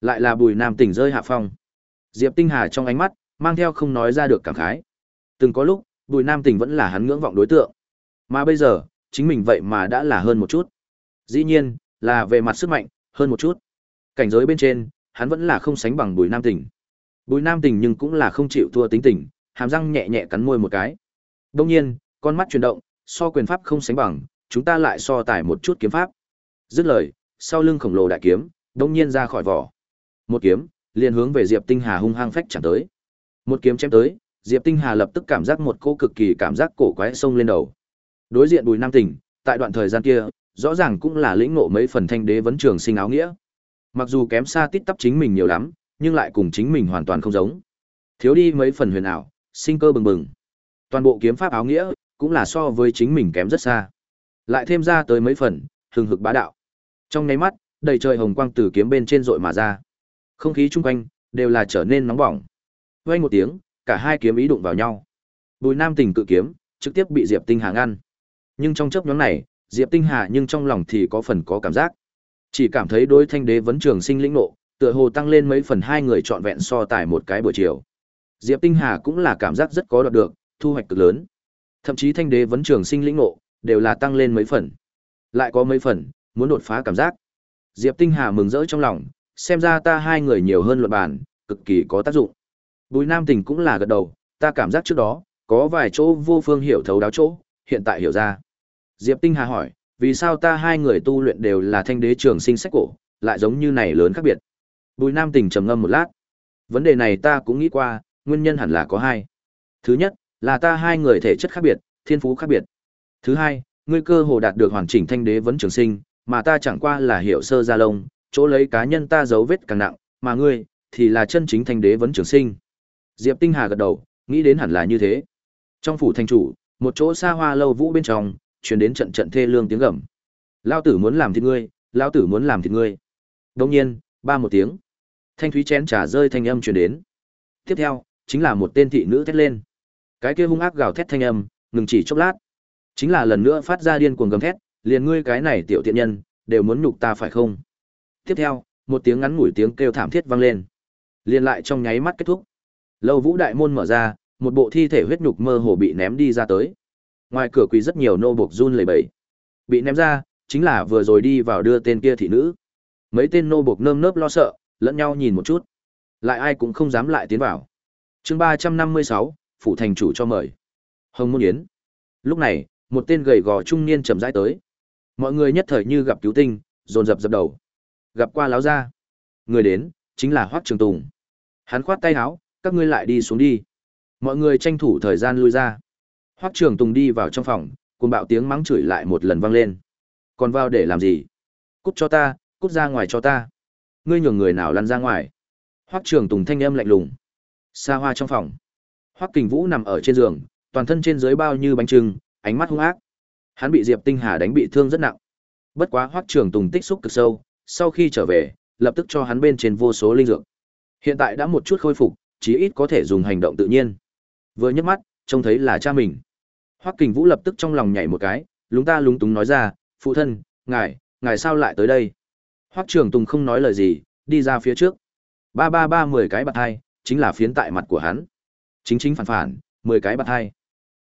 Lại là Bùi Nam Tỉnh rơi hạ phong. Diệp Tinh Hà trong ánh mắt mang theo không nói ra được cảm khái. Từng có lúc, Bùi Nam Tỉnh vẫn là hắn ngưỡng vọng đối tượng. Mà bây giờ, chính mình vậy mà đã là hơn một chút. Dĩ nhiên, là về mặt sức mạnh, hơn một chút. Cảnh giới bên trên, hắn vẫn là không sánh bằng Bùi Nam Tỉnh. Bùi Nam Tỉnh nhưng cũng là không chịu thua tính tình, hàm răng nhẹ nhẹ cắn môi một cái. Đương nhiên, con mắt chuyển động, so quyền pháp không sánh bằng, chúng ta lại so tải một chút kiếm pháp. Dứt lời, sau lưng khổng lồ đại kiếm, đông nhiên ra khỏi vỏ. Một kiếm, liền hướng về Diệp Tinh Hà hung hăng phách chẳng tới. Một kiếm chém tới, Diệp Tinh Hà lập tức cảm giác một cô cực kỳ cảm giác cổ quái sông lên đầu. Đối diện Bùi Nam Tỉnh, tại đoạn thời gian kia, rõ ràng cũng là lĩnh ngộ mấy phần thanh đế vấn trường sinh áo nghĩa. Mặc dù kém xa tít tắp chính mình nhiều lắm, nhưng lại cùng chính mình hoàn toàn không giống. Thiếu đi mấy phần huyền ảo, sinh cơ bừng bừng. Toàn bộ kiếm pháp áo nghĩa, cũng là so với chính mình kém rất xa. Lại thêm ra tới mấy phần, hừng hực bá đạo. Trong nháy mắt, đầy trời hồng quang từ kiếm bên trên dội mà ra. Không khí chung quanh đều là trở nên nóng bỏng. Vang một tiếng, cả hai kiếm ý đụng vào nhau. Bùi Nam Tình cự kiếm trực tiếp bị Diệp Tinh Hà ngăn. Nhưng trong chớp ngắn này, Diệp Tinh Hà nhưng trong lòng thì có phần có cảm giác. Chỉ cảm thấy đối thanh đế vấn trường sinh lĩnh nộ, tựa hồ tăng lên mấy phần hai người trọn vẹn so tài một cái buổi chiều. Diệp Tinh Hà cũng là cảm giác rất có đoạt được, thu hoạch cực lớn. Thậm chí thanh đế vấn trường sinh lĩnh nộ, đều là tăng lên mấy phần. Lại có mấy phần, muốn đột phá cảm giác. Diệp Tinh Hà mừng rỡ trong lòng, xem ra ta hai người nhiều hơn luận bàn, cực kỳ có tác dụng. Bùi Nam Tình cũng là gật đầu, ta cảm giác trước đó, có vài chỗ vô phương hiểu thấu đáo chỗ, hiện tại hiểu ra. Diệp Tinh Hà hỏi, vì sao ta hai người tu luyện đều là thanh đế trường sinh sách cổ, lại giống như này lớn khác biệt. Bùi Nam Tình trầm ngâm một lát. Vấn đề này ta cũng nghĩ qua, nguyên nhân hẳn là có hai. Thứ nhất, là ta hai người thể chất khác biệt, thiên phú khác biệt. Thứ hai, ngươi cơ hồ đạt được hoàn chỉnh thanh đế vấn trường sinh, mà ta chẳng qua là hiểu sơ gia lông, chỗ lấy cá nhân ta dấu vết càng nặng, mà ngươi thì là chân chính thanh đế vấn trường sinh. Diệp Tinh Hà gật đầu, nghĩ đến hẳn là như thế. Trong phủ thành chủ, một chỗ xa hoa lâu vũ bên trong, truyền đến trận trận thê lương tiếng gầm. Lão tử muốn làm thịt ngươi, lão tử muốn làm thịt ngươi. Đương nhiên, ba một tiếng. Thanh thúy chén trà rơi thanh âm truyền đến. Tiếp theo, chính là một tên thị nữ thét lên. Cái kia hung ác gào thét thanh âm, ngừng chỉ chốc lát. Chính là lần nữa phát ra điên cuồng gầm thét, liền ngươi cái này tiểu tiện nhân, đều muốn nhục ta phải không? Tiếp theo, một tiếng ngắn ngủi tiếng kêu thảm thiết vang lên. Liên lại trong nháy mắt kết thúc. Lâu Vũ đại môn mở ra, một bộ thi thể huyết nhục mơ hồ bị ném đi ra tới. Ngoài cửa quỳ rất nhiều nô buộc run lẩy bẩy. Bị ném ra, chính là vừa rồi đi vào đưa tên kia thị nữ. Mấy tên nô buộc nơm nớp lo sợ, lẫn nhau nhìn một chút. Lại ai cũng không dám lại tiến vào. Chương ba trăm năm mươi sáu, phủ thành chủ cho mời. Hồng Môn Yến. Lúc này, một tên gầy gò trung niên chậm rãi tới. Mọi người nhất thời như gặp cứu tinh, dồn dập dập đầu. Gặp qua láo gia. Người đến, chính là Hoắc Trường Tùng. Hắn khoát tay áo, các ngươi lại đi xuống đi. Mọi người tranh thủ thời gian lui ra. Hoắc Trường Tùng đi vào trong phòng, cùng bạo tiếng mắng chửi lại một lần vang lên. Còn vào để làm gì? Cút cho ta, cút ra ngoài cho ta. Ngươi nhường người nào lăn ra ngoài? Hoắc Trường Tùng thanh âm lạnh lùng. Xa hoa trong phòng. Hoắc Kình Vũ nằm ở trên giường, toàn thân trên dưới bao như bánh trưng, ánh mắt hung ác. Hắn bị Diệp Tinh Hà đánh bị thương rất nặng. Bất quá Hoắc Trường Tùng tích xúc cực sâu, sau khi trở về, lập tức cho hắn bên trên vô số linh dược. Hiện tại đã một chút khôi phục, chí ít có thể dùng hành động tự nhiên. Vừa nhấc mắt, trông thấy là cha mình. Hoắc Kình Vũ lập tức trong lòng nhảy một cái, lúng ta lúng túng nói ra, "Phụ thân, ngài, ngài sao lại tới đây?" Hoắc Trường Tùng không nói lời gì, đi ra phía trước. Ba ba ba mười cái bạt hai, chính là phiến tại mặt của hắn. Chính chính phản phản, mười cái bạt hai.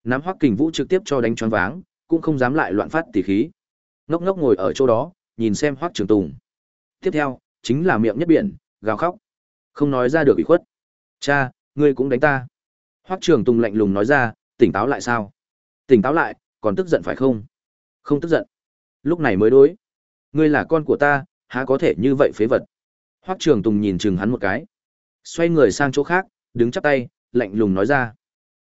Nắm Hoắc Kình Vũ trực tiếp cho đánh choáng váng, cũng không dám lại loạn phát tỉ khí. Ngốc ngốc ngồi ở chỗ đó, nhìn xem Hoắc Trường Tùng. Tiếp theo, chính là miệng nhất biển, gào khóc. Không nói ra được bị khuất. "Cha, ngươi cũng đánh ta." Hoắc Trường Tùng lạnh lùng nói ra, tỉnh táo lại sao? Tỉnh táo lại, còn tức giận phải không? Không tức giận. Lúc này mới đối. Ngươi là con của ta, há có thể như vậy phế vật. Hoắc Trường Tùng nhìn chừng hắn một cái. Xoay người sang chỗ khác, đứng chắp tay, lạnh lùng nói ra.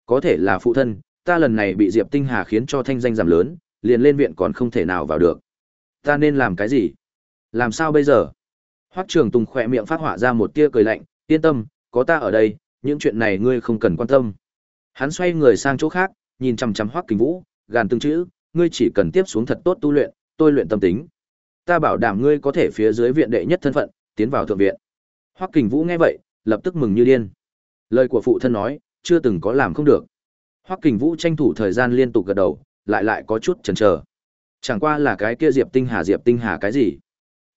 Có thể là phụ thân, ta lần này bị Diệp Tinh Hà khiến cho thanh danh giảm lớn, liền lên viện còn không thể nào vào được. Ta nên làm cái gì? Làm sao bây giờ? Hoắc Trường Tùng khỏe miệng phát họa ra một tia cười lạnh, yên tâm, có ta ở đây, những chuyện này ngươi không cần quan tâm. Hắn xoay người sang chỗ khác, nhìn chằm chằm Hoắc Kình Vũ, gàn từng chữ, ngươi chỉ cần tiếp xuống thật tốt tu luyện, tôi luyện tâm tính. Ta bảo đảm ngươi có thể phía dưới viện đệ nhất thân phận, tiến vào thượng viện. Hoắc Kình Vũ nghe vậy, lập tức mừng như điên. Lời của phụ thân nói, chưa từng có làm không được. Hoắc Kình Vũ tranh thủ thời gian liên tục gật đầu, lại lại có chút chần chờ. Chẳng qua là cái kia Diệp Tinh Hà Diệp Tinh Hà cái gì?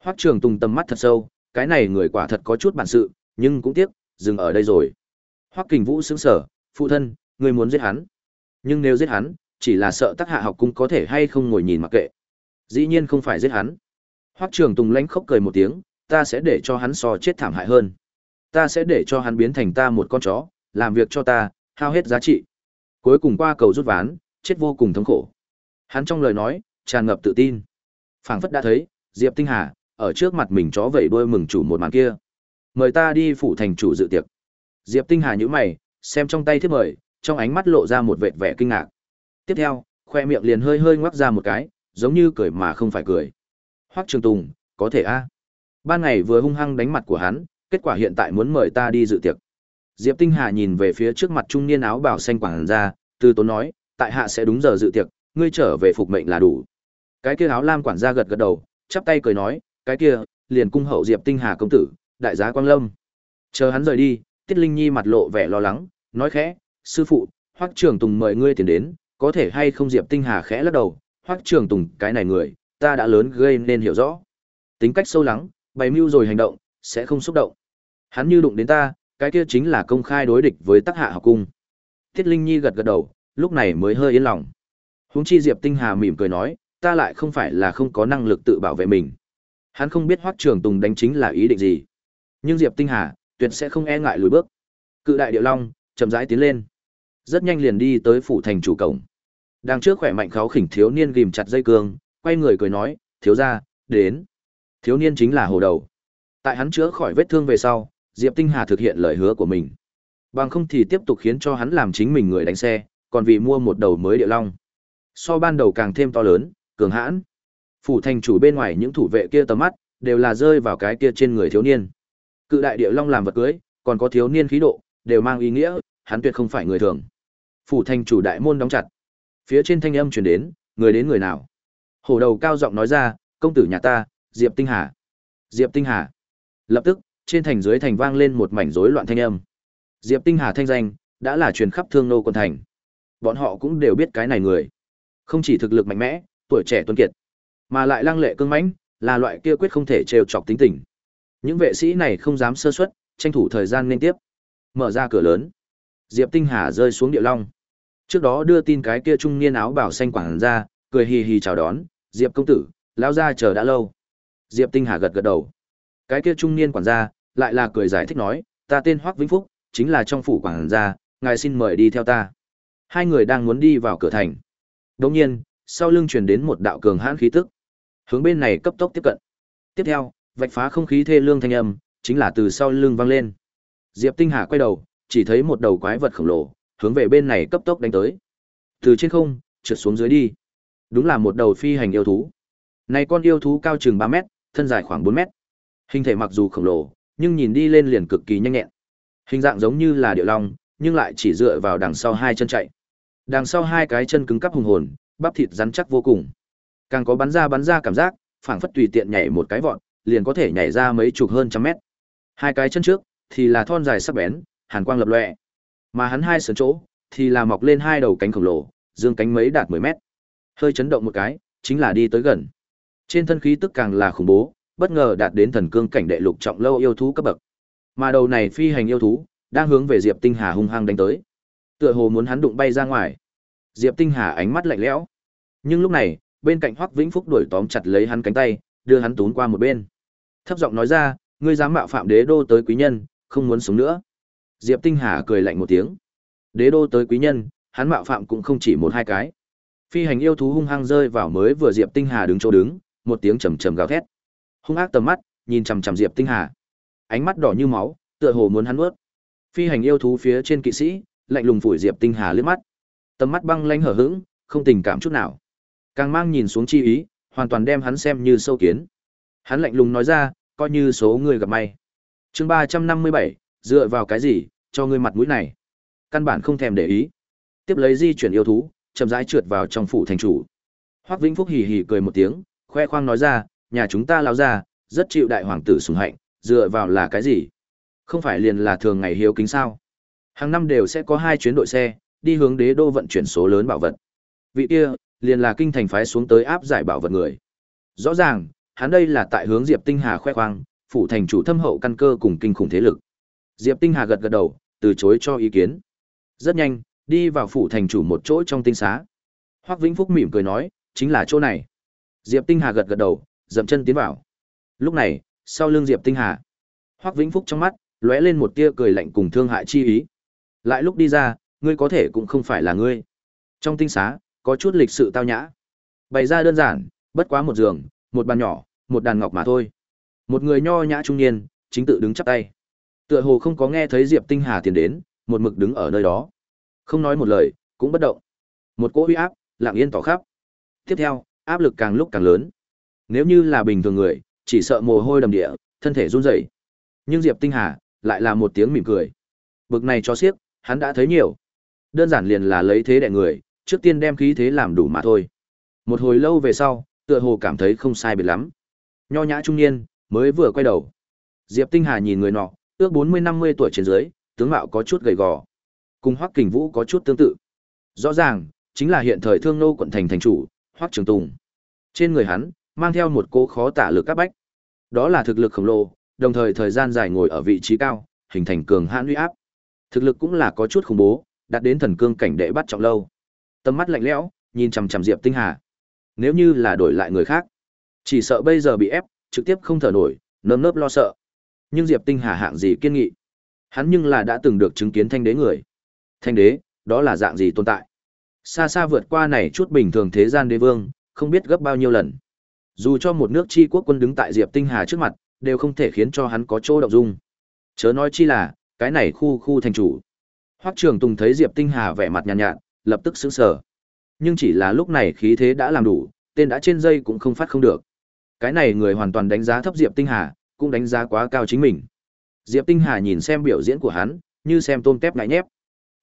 Hoắc Trường Tùng tầm mắt thật sâu, cái này người quả thật có chút bản sự, nhưng cũng tiếc, dừng ở đây rồi. Hoắc Kình Vũ sững sờ, phụ thân, người muốn giết hắn. Nhưng nếu giết hắn, chỉ là sợ Tắc Hạ học cung có thể hay không ngồi nhìn mặc kệ. Dĩ nhiên không phải giết hắn. Hoắc Trường Tùng lãnh khóc cười một tiếng, ta sẽ để cho hắn so chết thảm hại hơn. Ta sẽ để cho hắn biến thành ta một con chó, làm việc cho ta, hao hết giá trị. Cuối cùng qua cầu rút ván, chết vô cùng thống khổ. Hắn trong lời nói, tràn ngập tự tin. Phảng phất đã thấy, Diệp Tinh Hà, ở trước mặt mình chó vẩy đuôi mừng chủ một màn kia. Mời ta đi phủ thành chủ dự tiệc. Diệp Tinh Hà nhíu mày, xem trong tay thiếp mời, trong ánh mắt lộ ra một vệt vẻ kinh ngạc. Tiếp theo, khoe miệng liền hơi hơi ngoác ra một cái, giống như cười mà không phải cười. Hoắc Trường Tùng, có thể a. Ban ngày vừa hung hăng đánh mặt của hắn, kết quả hiện tại muốn mời ta đi dự tiệc. Diệp Tinh Hà nhìn về phía trước mặt trung niên áo bào xanh quảng ra, từ tốn nói, tại hạ sẽ đúng giờ dự tiệc, ngươi trở về phục mệnh là đủ. Cái kia áo lam quản gia gật gật đầu, chắp tay cười nói, cái kia, liền cung hậu Diệp Tinh Hà công tử, đại giá Quang Lâm. Chờ hắn rời đi, Tiết Linh Nhi mặt lộ vẻ lo lắng, nói khẽ, sư phụ, Hoắc Trường Tùng mời ngươi tiền đến, có thể hay không Diệp Tinh Hà khẽ lắc đầu, Hoắc Trường Tùng, cái này người, ta đã lớn gây nên hiểu rõ. Tính cách sâu lắng, bày mưu rồi hành động, sẽ không xúc động. Hắn như đụng đến ta, cái kia chính là công khai đối địch với Tắc Hạ học cung. Tiết Linh Nhi gật gật đầu, lúc này mới hơi yên lòng. Huống chi Diệp Tinh Hà mỉm cười nói, ta lại không phải là không có năng lực tự bảo vệ mình. Hắn không biết Hoắc Trường Tùng đánh chính là ý định gì, nhưng Diệp Tinh Hà tuyệt sẽ không e ngại lùi bước. Cự đại điệu long chậm rãi tiến lên, rất nhanh liền đi tới phủ thành chủ cổng. Đang trước khỏe mạnh kháo khỉnh thiếu niên ghim chặt dây cương, quay người cười nói, thiếu gia, đến. Thiếu niên chính là hồ đầu. Tại hắn chữa khỏi vết thương về sau, Diệp Tinh Hà thực hiện lời hứa của mình. Bằng không thì tiếp tục khiến cho hắn làm chính mình người đánh xe, còn vì mua một đầu mới địa long. So ban đầu càng thêm to lớn, cường hãn. Phủ thành chủ bên ngoài những thủ vệ kia tầm mắt, đều là rơi vào cái kia trên người thiếu niên. Cự đại địa long làm vật cưới, còn có thiếu niên khí độ, đều mang ý nghĩa, hắn tuyệt không phải người thường. Phủ thành chủ đại môn đóng chặt. Phía trên thanh âm truyền đến, người đến người nào? Hổ đầu cao giọng nói ra, công tử nhà ta, Diệp Tinh Hà. Diệp Tinh Hà. Lập tức, trên thành dưới thành vang lên một mảnh rối loạn thanh âm. Diệp Tinh Hà thanh danh đã là truyền khắp Thương Nô quân thành. Bọn họ cũng đều biết cái này người, không chỉ thực lực mạnh mẽ, tuổi trẻ tuân kiệt, mà lại lăng lệ cương mãnh, là loại kia quyết không thể trêu chọc tính tình. Những vệ sĩ này không dám sơ suất, tranh thủ thời gian nên tiếp. Mở ra cửa lớn, Diệp Tinh Hà rơi xuống địa long. Trước đó đưa tin cái kia trung niên áo bảo xanh quảng ra, cười hì hì chào đón, "Diệp công tử, lão gia chờ đã lâu." Diệp Tinh Hà gật gật đầu. Cái kia trung niên quản gia lại là cười giải thích nói, "Ta tên Hoắc Vĩnh Phúc, chính là trong phủ quản gia, ngài xin mời đi theo ta." Hai người đang muốn đi vào cửa thành. Đột nhiên, sau lưng truyền đến một đạo cường hãn khí tức. Hướng bên này cấp tốc tiếp cận. Tiếp theo, vạch phá không khí thê lương thanh âm, chính là từ sau lưng vang lên. Diệp Tinh Hà quay đầu, chỉ thấy một đầu quái vật khổng lồ, hướng về bên này cấp tốc đánh tới. Từ trên không, trượt xuống dưới đi. Đúng là một đầu phi hành yêu thú. Này con yêu thú cao chừng 3 mét, thân dài khoảng 4 mét. Hình thể mặc dù khổng lồ, nhưng nhìn đi lên liền cực kỳ nhanh nhẹn. Hình dạng giống như là điệu long, nhưng lại chỉ dựa vào đằng sau hai chân chạy. Đằng sau hai cái chân cứng cắp hùng hồn, bắp thịt rắn chắc vô cùng. Càng có bắn ra bắn ra cảm giác, phảng phất tùy tiện nhảy một cái vọt, liền có thể nhảy ra mấy chục hơn trăm mét. Hai cái chân trước thì là thon dài sắc bén, hàn quang lập lọe Mà hắn hai sườn chỗ thì là mọc lên hai đầu cánh khổng lồ, dương cánh mấy đạt 10 mét. Hơi chấn động một cái, chính là đi tới gần. Trên thân khí tức càng là khủng bố, bất ngờ đạt đến thần cương cảnh đệ lục trọng lâu yêu thú cấp bậc. Mà đầu này phi hành yêu thú, đang hướng về Diệp Tinh Hà hung hăng đánh tới. Tựa hồ muốn hắn đụng bay ra ngoài. Diệp Tinh Hà ánh mắt lạnh lẽo. Nhưng lúc này, bên cạnh Hoắc Vĩnh Phúc đuổi tóm chặt lấy hắn cánh tay, đưa hắn tún qua một bên. Thấp giọng nói ra, ngươi dám mạo phạm đế đô tới quý nhân, không muốn sống nữa. Diệp Tinh Hà cười lạnh một tiếng. Đế đô tới quý nhân, hắn mạo phạm cũng không chỉ một hai cái. Phi hành yêu thú hung hăng rơi vào mới vừa Diệp Tinh Hà đứng chỗ đứng, một tiếng trầm trầm gào thét. Hung ác tầm mắt, nhìn chằm chằm Diệp Tinh Hà. Ánh mắt đỏ như máu, tựa hồ muốn hắn nuốt. Phi hành yêu thú phía trên kỵ sĩ, lạnh lùng phủi Diệp Tinh Hà liếc mắt. Tầm mắt băng lãnh hở hững, không tình cảm chút nào. Càng mang nhìn xuống chi ý, hoàn toàn đem hắn xem như sâu kiến. Hắn lạnh lùng nói ra, coi như số người gặp may. Chương ba trăm năm mươi bảy, dựa vào cái gì, cho ngươi mặt mũi này? Căn bản không thèm để ý. Tiếp lấy di chuyển yêu thú, chậm rãi trượt vào trong phủ thành chủ. Hoắc Vĩnh Phúc hì hì cười một tiếng, khoe khoang nói ra, nhà chúng ta lão ra, rất chịu đại hoàng tử sủng hạnh, dựa vào là cái gì? Không phải liền là thường ngày hiếu kính sao? Hàng năm đều sẽ có hai chuyến đội xe, đi hướng đế đô vận chuyển số lớn bảo vật. Vị kia, liền là kinh thành phái xuống tới áp giải bảo vật người. Rõ ràng, hắn đây là tại hướng Diệp Tinh Hà khoe khoang, phủ thành chủ thâm hậu căn cơ cùng kinh khủng thế lực. Diệp Tinh Hà gật gật đầu, từ chối cho ý kiến. Rất nhanh, đi vào phủ thành chủ một chỗ trong tinh xá. Hoắc Vĩnh Phúc mỉm cười nói, chính là chỗ này. Diệp Tinh Hà gật gật đầu, dậm chân tiến vào. Lúc này, sau lưng Diệp Tinh Hà, Hoắc Vĩnh Phúc trong mắt lóe lên một tia cười lạnh cùng thương hại chi ý. Lại lúc đi ra, ngươi có thể cũng không phải là ngươi. Trong tinh xá, có chút lịch sự tao nhã. Bày ra đơn giản, bất quá một giường, một bàn nhỏ, một đàn ngọc mà thôi. Một người nho nhã trung niên, chính tự đứng chắp tay. Tựa hồ không có nghe thấy Diệp Tinh Hà tiền đến, một mực đứng ở nơi đó. Không nói một lời, cũng bất động. Một cỗ uy áp, lặng yên tỏ khắp. Tiếp theo, áp lực càng lúc càng lớn. Nếu như là bình thường người, chỉ sợ mồ hôi đầm địa, thân thể run rẩy. Nhưng Diệp Tinh Hà lại là một tiếng mỉm cười. Bực này cho xiếc, hắn đã thấy nhiều. Đơn giản liền là lấy thế đè người, trước tiên đem khí thế làm đủ mà thôi. Một hồi lâu về sau, tựa hồ cảm thấy không sai biệt lắm. Nho nhã trung niên, mới vừa quay đầu. Diệp Tinh Hà nhìn người nọ, ước 40-50 tuổi trên dưới, tướng mạo có chút gầy gò. Cùng Hoắc Kình Vũ có chút tương tự. Rõ ràng, chính là hiện thời Thương Nô quận thành thành chủ, Hoắc Trường Tùng. Trên người hắn, mang theo một cố khó tả lực các bách. Đó là thực lực khổng lồ, đồng thời thời gian dài ngồi ở vị trí cao, hình thành cường hãn uy áp. Thực lực cũng là có chút khủng bố, đạt đến thần cương cảnh đệ bắt trọng lâu. Tầm mắt lạnh lẽo, nhìn chằm chằm Diệp Tinh Hà. Nếu như là đổi lại người khác, chỉ sợ bây giờ bị ép, trực tiếp không thở nổi, nơm nớp lo sợ. Nhưng Diệp Tinh Hà hạng gì kiên nghị? Hắn nhưng là đã từng được chứng kiến thanh đế người. Thanh đế, đó là dạng gì tồn tại? Xa xa vượt qua này chút bình thường thế gian đế vương, không biết gấp bao nhiêu lần. Dù cho một nước chi quốc quân đứng tại Diệp Tinh Hà trước mặt, đều không thể khiến cho hắn có chỗ động dung. Chớ nói chi là, cái này khu khu thành chủ. Hoắc Trường Tùng thấy Diệp Tinh Hà vẻ mặt nhàn nhạt, nhạt, lập tức sững sờ. Nhưng chỉ là lúc này khí thế đã làm đủ, tên đã trên dây cũng không phát không được. Cái này người hoàn toàn đánh giá thấp Diệp Tinh Hà, cũng đánh giá quá cao chính mình. Diệp Tinh Hà nhìn xem biểu diễn của hắn, như xem tôm tép ngại nhép.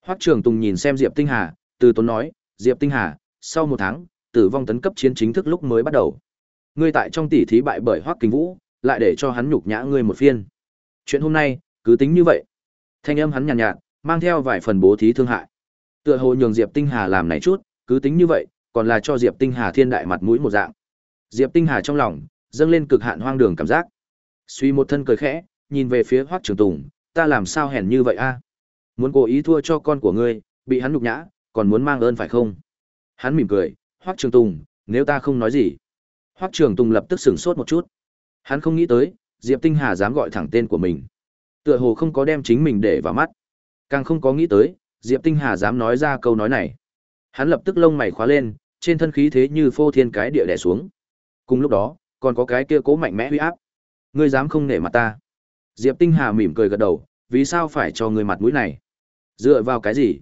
Hoắc Trường Tùng nhìn xem Diệp Tinh Hà, từ tốn nói, Diệp Tinh Hà, sau một tháng, tử vong tấn cấp chiến chính thức lúc mới bắt đầu. Ngươi tại trong tỷ thí bại bởi Hoắc Kình Vũ, lại để cho hắn nhục nhã ngươi một phiên. Chuyện hôm nay, cứ tính như vậy. Thanh âm hắn nhàn nhạt, nhạt, mang theo vài phần bố thí thương hại. Tựa hồ nhường Diệp Tinh Hà làm này chút, cứ tính như vậy, còn là cho Diệp Tinh Hà thiên đại mặt mũi một dạng. Diệp Tinh Hà trong lòng dâng lên cực hạn hoang đường cảm giác. Suy một thân cười khẽ, nhìn về phía Hoắc Trường Tùng, ta làm sao hèn như vậy a? Muốn cố ý thua cho con của ngươi, bị hắn nhục nhã, còn muốn mang ơn phải không? Hắn mỉm cười, Hoắc Trường Tùng, nếu ta không nói gì. Hoắc Trường Tùng lập tức sửng sốt một chút. Hắn không nghĩ tới, Diệp Tinh Hà dám gọi thẳng tên của mình. Tựa hồ không có đem chính mình để vào mắt. Càng không có nghĩ tới, Diệp Tinh Hà dám nói ra câu nói này. Hắn lập tức lông mày khóa lên, trên thân khí thế như phô thiên cái địa đè xuống. Cùng lúc đó, còn có cái kia cố mạnh mẽ uy áp. Ngươi dám không nể mặt ta? Diệp Tinh Hà mỉm cười gật đầu, vì sao phải cho ngươi mặt mũi này? Dựa vào cái gì?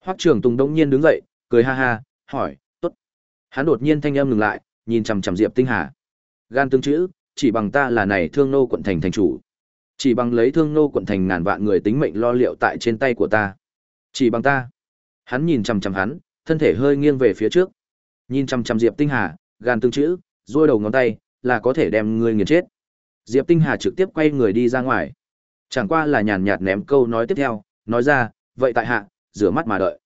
Hoắc Trường Tùng đống nhiên đứng dậy, cười ha ha, hỏi, "Tốt." Hắn đột nhiên thanh âm ngừng lại, nhìn chằm chằm Diệp Tinh Hà. Gan tương chữ, chỉ bằng ta là này Thương nô quận thành thành chủ. Chỉ bằng lấy Thương nô quận thành ngàn vạn người tính mệnh lo liệu tại trên tay của ta. Chỉ bằng ta. Hắn nhìn chằm chằm hắn, thân thể hơi nghiêng về phía trước. Nhìn chằm chằm Diệp Tinh Hà, gan tương chữ, duỗi đầu ngón tay, là có thể đem ngươi nghiền chết. Diệp Tinh Hà trực tiếp quay người đi ra ngoài. Chẳng qua là nhàn nhạt ném câu nói tiếp theo, nói ra, vậy tại hạ, rửa mắt mà đợi.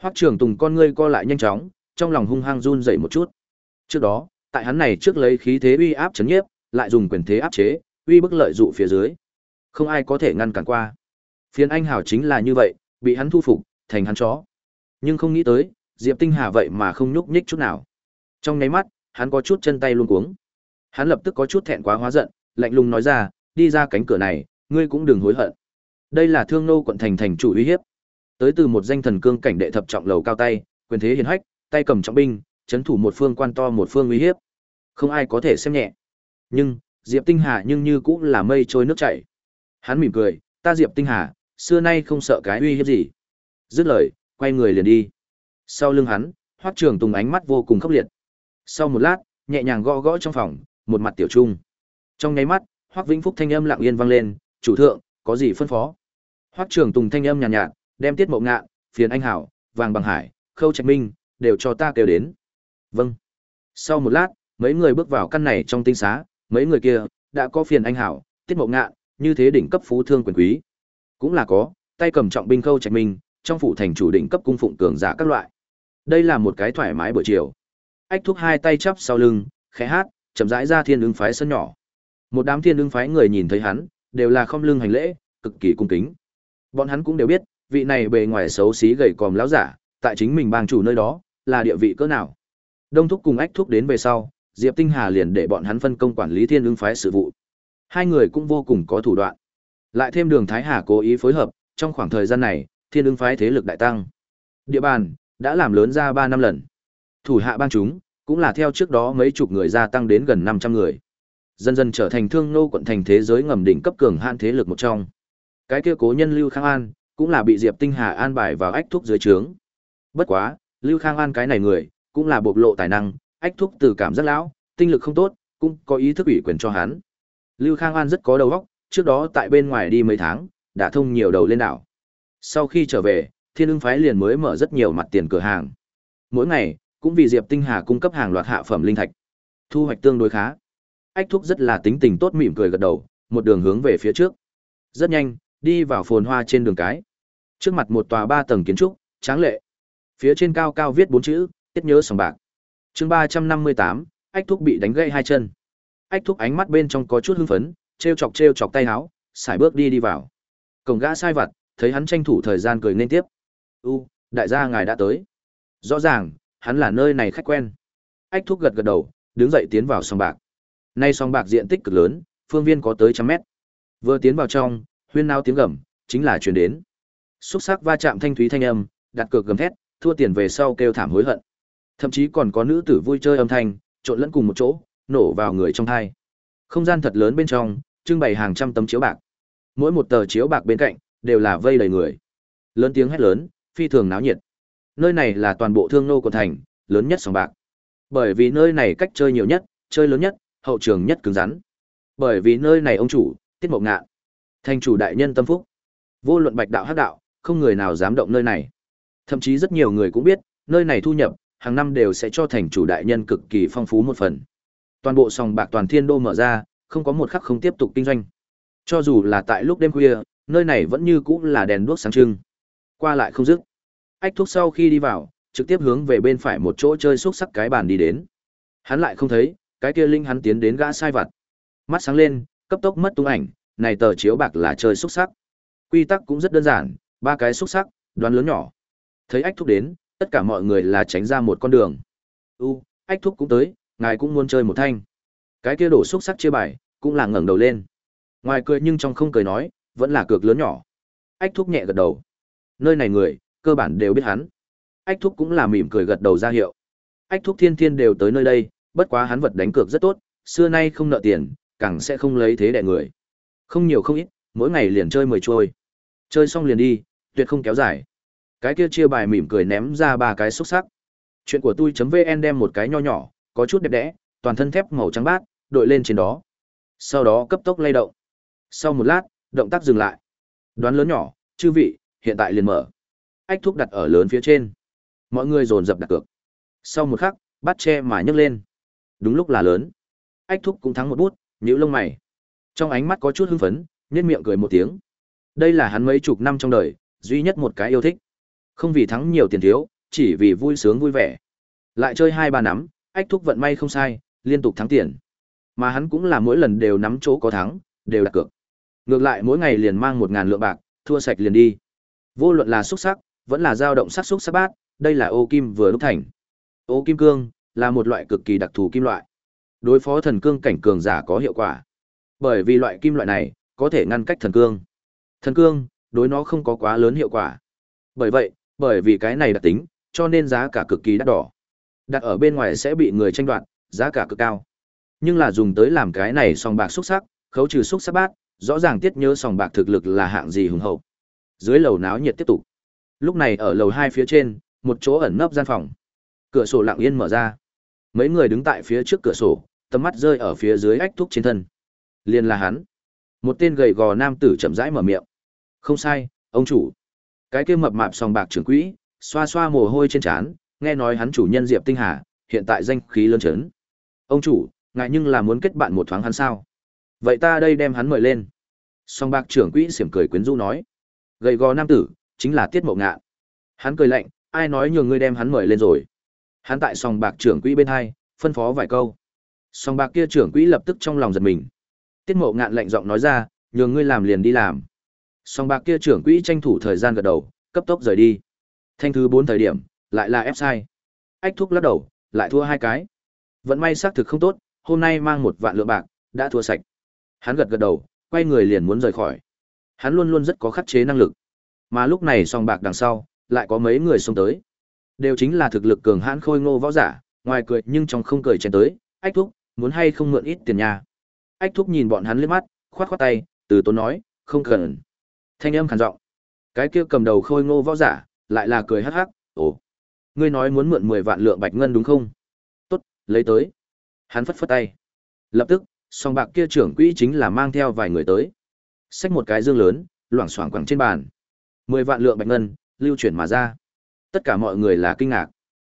Hoắc Trường Tùng con ngươi co lại nhanh chóng, trong lòng hung hăng run dậy một chút. Trước đó, tại hắn này trước lấy khí thế uy áp chấn nhiếp, lại dùng quyền thế áp chế, uy bức lợi dụ phía dưới. Không ai có thể ngăn cản qua. phiến anh hảo chính là như vậy, bị hắn thu phục, thành hắn chó. Nhưng không nghĩ tới, Diệp Tinh Hà vậy mà không nhúc nhích chút nào. Trong nháy mắt, hắn có chút chân tay luống cuống. Hắn lập tức có chút thẹn quá hóa giận, lạnh lùng nói ra, đi ra cánh cửa này, ngươi cũng đừng hối hận. Đây là Thương nô quận thành thành chủ uy hiếp. Tới từ một danh thần cương cảnh đệ thập trọng lầu cao tay, quyền thế hiền hách, tay cầm trọng binh, chấn thủ một phương quan to một phương uy hiếp. Không ai có thể xem nhẹ. Nhưng, Diệp Tinh Hà nhưng như cũng là mây trôi nước chảy. Hắn mỉm cười, ta Diệp Tinh Hà, xưa nay không sợ cái uy hiếp gì. Dứt lời, quay người liền đi. Sau lưng hắn, Hoắc Trường Tùng ánh mắt vô cùng khốc liệt. Sau một lát, nhẹ nhàng gõ gõ trong phòng, một mặt tiểu trung. Trong nháy mắt, Hoắc Vĩnh Phúc thanh âm lặng yên vang lên, "Chủ thượng, có gì phân phó?" Hoắc Trường Tùng thanh âm nhàn nhạt, nhạt, đem Tiết Mộ Ngạn, Phiền Anh Hảo, Vàng Bằng Hải, Khâu Trạch Minh, đều cho ta kêu đến. Vâng. Sau một lát, mấy người bước vào căn này trong tinh xá, mấy người kia đã có Phiền Anh Hảo, Tiết Mộ Ngạn, như thế đỉnh cấp phú thương quyền quý. Cũng là có, tay cầm trọng binh Khâu Trạch Minh, trong phủ thành chủ đỉnh cấp cung phụng cường giả các loại. Đây là một cái thoải mái buổi chiều. Ách thúc hai tay chắp sau lưng, khẽ hát, chậm rãi ra thiên ứng phái sân nhỏ. Một đám thiên ứng phái người nhìn thấy hắn, đều là không lưng hành lễ, cực kỳ cung kính. Bọn hắn cũng đều biết, vị này bề ngoài xấu xí gầy còm láo giả, tại chính mình bang chủ nơi đó, là địa vị cỡ nào. Đông thúc cùng ách thúc đến về sau, Diệp Tinh Hà liền để bọn hắn phân công quản lý thiên ứng phái sự vụ. Hai người cũng vô cùng có thủ đoạn. Lại thêm đường Thái Hà cố ý phối hợp, trong khoảng thời gian này, thiên ứng phái thế lực đại tăng. Địa bàn, đã làm lớn ra ba năm lần. Thủ hạ bang chúng, cũng là theo trước đó mấy chục người gia tăng đến gần 500 người. Dần dần trở thành thương nô quận thành thế giới ngầm đỉnh cấp cường hạn thế lực một trong. Cái kia cố nhân Lưu Khang An, cũng là bị Diệp Tinh Hà an bài vào ách thúc dưới trướng. Bất quá, Lưu Khang An cái này người, cũng là bộc lộ tài năng, ách thúc từ cảm giác lão, tinh lực không tốt, cũng có ý thức ủy quyền cho hắn. Lưu Khang An rất có đầu óc, trước đó tại bên ngoài đi mấy tháng, đã thông nhiều đầu lên đảo. Sau khi trở về, Thiên ưng phái liền mới mở rất nhiều mặt tiền cửa hàng. Mỗi ngày, cũng vì Diệp Tinh Hà cung cấp hàng loạt hạ phẩm linh thạch. Thu hoạch tương đối khá. Ách thúc rất là tính tình tốt mỉm cười gật đầu, một đường hướng về phía trước. Rất nhanh, đi vào phồn hoa trên đường cái. Trước mặt một tòa ba tầng kiến trúc, tráng lệ. Phía trên cao cao viết bốn chữ, tiết nhớ sòng bạc. Chương ba trăm năm mươi tám, Ách thúc bị đánh gãy hai chân. Ách thúc ánh mắt bên trong có chút hưng phấn, trêu chọc trêu chọc tay áo, xài bước đi đi vào. Cổng gã sai vặt, thấy hắn tranh thủ thời gian cười nên tiếp. "U, đại gia ngài đã tới." Rõ ràng, hắn là nơi này khách quen. Ách thúc gật gật đầu, đứng dậy tiến vào sòng bạc. Nay sòng bạc diện tích cực lớn, phương viên có tới trăm mét. Vừa tiến vào trong, huyên nao tiếng gầm, chính là truyền đến. Xúc sắc va chạm thanh thúy thanh âm, đặt cược gầm thét, thua tiền về sau kêu thảm hối hận. Thậm chí còn có nữ tử vui chơi âm thanh, trộn lẫn cùng một chỗ, nổ vào người trong hai. Không gian thật lớn bên trong, trưng bày hàng trăm tấm chiếu bạc. Mỗi một tờ chiếu bạc bên cạnh đều là vây đầy người. Lớn tiếng hét lớn, phi thường náo nhiệt. Nơi này là toàn bộ thương nô của thành, lớn nhất sòng bạc. Bởi vì nơi này cách chơi nhiều nhất, chơi lớn nhất, hậu trường nhất cứng rắn. Bởi vì nơi này ông chủ, Tiết Mộng Ngạn, thành chủ đại nhân tâm phúc. Vô luận bạch đạo hắc đạo, không người nào dám động nơi này. Thậm chí rất nhiều người cũng biết, nơi này thu nhập, hàng năm đều sẽ cho thành chủ đại nhân cực kỳ phong phú một phần. Toàn bộ sòng bạc toàn thiên đô mở ra, không có một khắc không tiếp tục kinh doanh. Cho dù là tại lúc đêm khuya, nơi này vẫn như cũ là đèn đuốc sáng trưng. Qua lại không dứt. Ách thuốc sau khi đi vào, trực tiếp hướng về bên phải một chỗ chơi xúc sắc cái bàn đi đến. Hắn lại không thấy, cái kia linh hắn tiến đến gã sai vặt. Mắt sáng lên, cấp tốc mất tung ảnh, này tờ chiếu bạc là chơi xúc sắc. Quy tắc cũng rất đơn giản, ba cái xúc sắc, đoán lớn nhỏ. Thấy ách thúc đến, tất cả mọi người là tránh ra một con đường. U, ách thúc cũng tới, ngài cũng muốn chơi một thanh. Cái kia đổ xúc sắc chia bài, cũng là ngẩng đầu lên. Ngoài cười nhưng trong không cười nói, vẫn là cược lớn nhỏ. Ách thúc nhẹ gật đầu. Nơi này người, cơ bản đều biết hắn. Ách thúc cũng là mỉm cười gật đầu ra hiệu. Ách thúc thiên thiên đều tới nơi đây, bất quá hắn vật đánh cược rất tốt, xưa nay không nợ tiền, càng sẽ không lấy thế đẻ người. Không nhiều không ít, mỗi ngày liền chơi mười trôi. Chơi xong liền đi, tuyệt không kéo dài. Cái kia chia bài mỉm cười ném ra ba cái xúc sắc. Chuyện của tôi.vn đem một cái nho nhỏ, có chút đẹp đẽ, toàn thân thép màu trắng bát, đội lên trên đó. Sau đó cấp tốc lay động. Sau một lát, động tác dừng lại. Đoán lớn nhỏ, chư vị, hiện tại liền mở. Ách thúc đặt ở lớn phía trên. Mọi người dồn dập đặt cược. Sau một khắc, bát che mà nhấc lên. Đúng lúc là lớn. Ách thúc cũng thắng một bút, nhíu lông mày. Trong ánh mắt có chút hưng phấn, nhếch miệng cười một tiếng. Đây là hắn mấy chục năm trong đời, duy nhất một cái yêu thích. Không vì thắng nhiều tiền thiếu, chỉ vì vui sướng vui vẻ. Lại chơi hai ba nắm, ách thúc vận may không sai, liên tục thắng tiền. Mà hắn cũng là mỗi lần đều nắm chỗ có thắng, đều đặt cược. Ngược lại mỗi ngày liền mang một ngàn lượng bạc, thua sạch liền đi. Vô luận là xúc sắc, vẫn là dao động sắc xúc sắc bát, đây là ô kim vừa đúc thành. Ô kim cương là một loại cực kỳ đặc thù kim loại. Đối phó thần cương cảnh cường giả có hiệu quả. Bởi vì loại kim loại này có thể ngăn cách thần cương. Thần cương đối nó không có quá lớn hiệu quả. Bởi vậy, bởi vì cái này đặc tính, cho nên giá cả cực kỳ đắt đỏ. Đặt ở bên ngoài sẽ bị người tranh đoạt, giá cả cực cao. Nhưng là dùng tới làm cái này sòng bạc xúc sắc, khấu trừ xúc sắc bát, rõ ràng tiết nhớ sòng bạc thực lực là hạng gì hùng hậu. Dưới lầu náo nhiệt tiếp tục. Lúc này ở lầu hai phía trên, một chỗ ẩn nấp gian phòng. Cửa sổ lặng yên mở ra. Mấy người đứng tại phía trước cửa sổ, tầm mắt rơi ở phía dưới ách thúc trên thân. Liền là hắn. Một tên gầy gò nam tử chậm rãi mở miệng. Không sai, ông chủ. Cái kia mập mạp sòng bạc trưởng quỹ, xoa xoa mồ hôi trên trán, nghe nói hắn chủ nhân Diệp Tinh Hà, hiện tại danh khí lớn chấn. Ông chủ, ngại nhưng là muốn kết bạn một thoáng hắn sao? Vậy ta đây đem hắn mời lên. Song bạc trưởng quỹ xiểm cười quyến rũ nói. Gầy gò nam tử, chính là Tiết Mộ Ngạn. Hắn cười lạnh, ai nói nhường ngươi đem hắn mời lên rồi. Hắn tại song bạc trưởng quỹ bên hai, phân phó vài câu. Song bạc kia trưởng quỹ lập tức trong lòng giật mình. Tiết Mộ Ngạn lạnh giọng nói ra, nhường ngươi làm liền đi làm. Song bạc kia trưởng quỹ tranh thủ thời gian gật đầu, cấp tốc rời đi. Thanh thứ 4 thời điểm, lại là ép sai. Ách thúc lắc đầu, lại thua hai cái. Vẫn may xác thực không tốt, hôm nay mang một vạn lượng bạc, đã thua sạch. Hắn gật gật đầu, quay người liền muốn rời khỏi. Hắn luôn luôn rất có khắc chế năng lực. Mà lúc này song bạc đằng sau, lại có mấy người xông tới. Đều chính là thực lực cường hãn khôi ngô võ giả, ngoài cười nhưng trong không cười chen tới, "Ách thúc, muốn hay không mượn ít tiền nhà?" Ách thúc nhìn bọn hắn liếc mắt, khoát khoát tay, từ tốn nói, "Không cần." Thanh âm khàn giọng. Cái kia cầm đầu khôi ngô võ giả, lại là cười hắc hắc, "Ồ, ngươi nói muốn mượn 10 vạn lượng bạch ngân đúng không? Tốt, lấy tới." Hắn phất phất tay. Lập tức, song bạc kia trưởng quỹ chính là mang theo vài người tới. Xách một cái dương lớn, loảng xoảng quẳng trên bàn. 10 vạn lượng bạch ngân, lưu chuyển mà ra. Tất cả mọi người là kinh ngạc.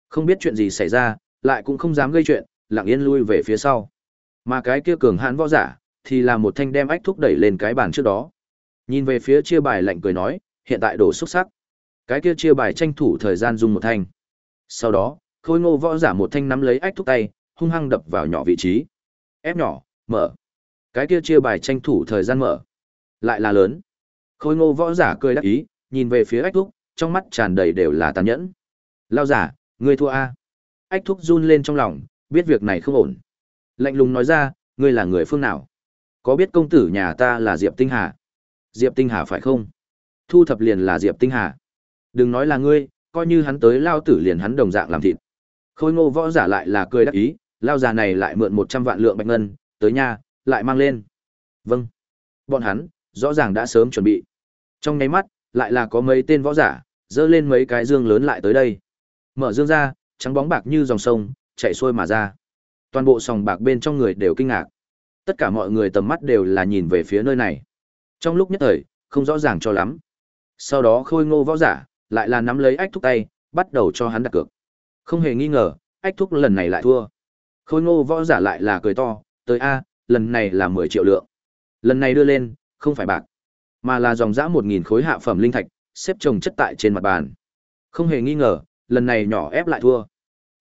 Không biết chuyện gì xảy ra, lại cũng không dám gây chuyện, lặng yên lui về phía sau. Mà cái kia cường hãn võ giả, thì là một thanh đem ách thúc đẩy lên cái bàn trước đó. Nhìn về phía chia bài lạnh cười nói, hiện tại đổ xúc sắc. Cái kia chia bài tranh thủ thời gian dùng một thanh. Sau đó, khôi ngô võ giả một thanh nắm lấy ách thúc tay, hung hăng đập vào nhỏ vị trí. Ép nhỏ, mở. Cái kia chia bài tranh thủ thời gian mở. Lại là lớn. Khôi ngô võ giả cười đắc ý, nhìn về phía ách thúc, trong mắt tràn đầy đều là tàn nhẫn. Lao giả, ngươi thua a. Ách thúc run lên trong lòng, biết việc này không ổn. Lạnh lùng nói ra, ngươi là người phương nào? Có biết công tử nhà ta là Diệp Tinh Hà? Diệp Tinh Hà phải không? Thu thập liền là Diệp Tinh Hà. Đừng nói là ngươi, coi như hắn tới lao tử liền hắn đồng dạng làm thịt. Khôi ngô võ giả lại là cười đắc ý, lao già này lại mượn 100 vạn lượng bạch ngân, tới nhà, lại mang lên. Vâng. Bọn hắn, rõ ràng đã sớm chuẩn bị. Trong nháy mắt, lại là có mấy tên võ giả, dơ lên mấy cái dương lớn lại tới đây. Mở dương ra, trắng bóng bạc như dòng sông, chạy xuôi mà ra. Toàn bộ sòng bạc bên trong người đều kinh ngạc. Tất cả mọi người tầm mắt đều là nhìn về phía nơi này. Trong lúc nhất thời, không rõ ràng cho lắm. Sau đó khôi ngô võ giả, lại là nắm lấy ách thúc tay, bắt đầu cho hắn đặt cược. Không hề nghi ngờ, ách thúc lần này lại thua. Khôi ngô võ giả lại là cười to, tới A, lần này là 10 triệu lượng. Lần này đưa lên, không phải bạc, mà là dòng dã 1.000 khối hạ phẩm linh thạch, xếp chồng chất tại trên mặt bàn. Không hề nghi ngờ, lần này nhỏ ép lại thua.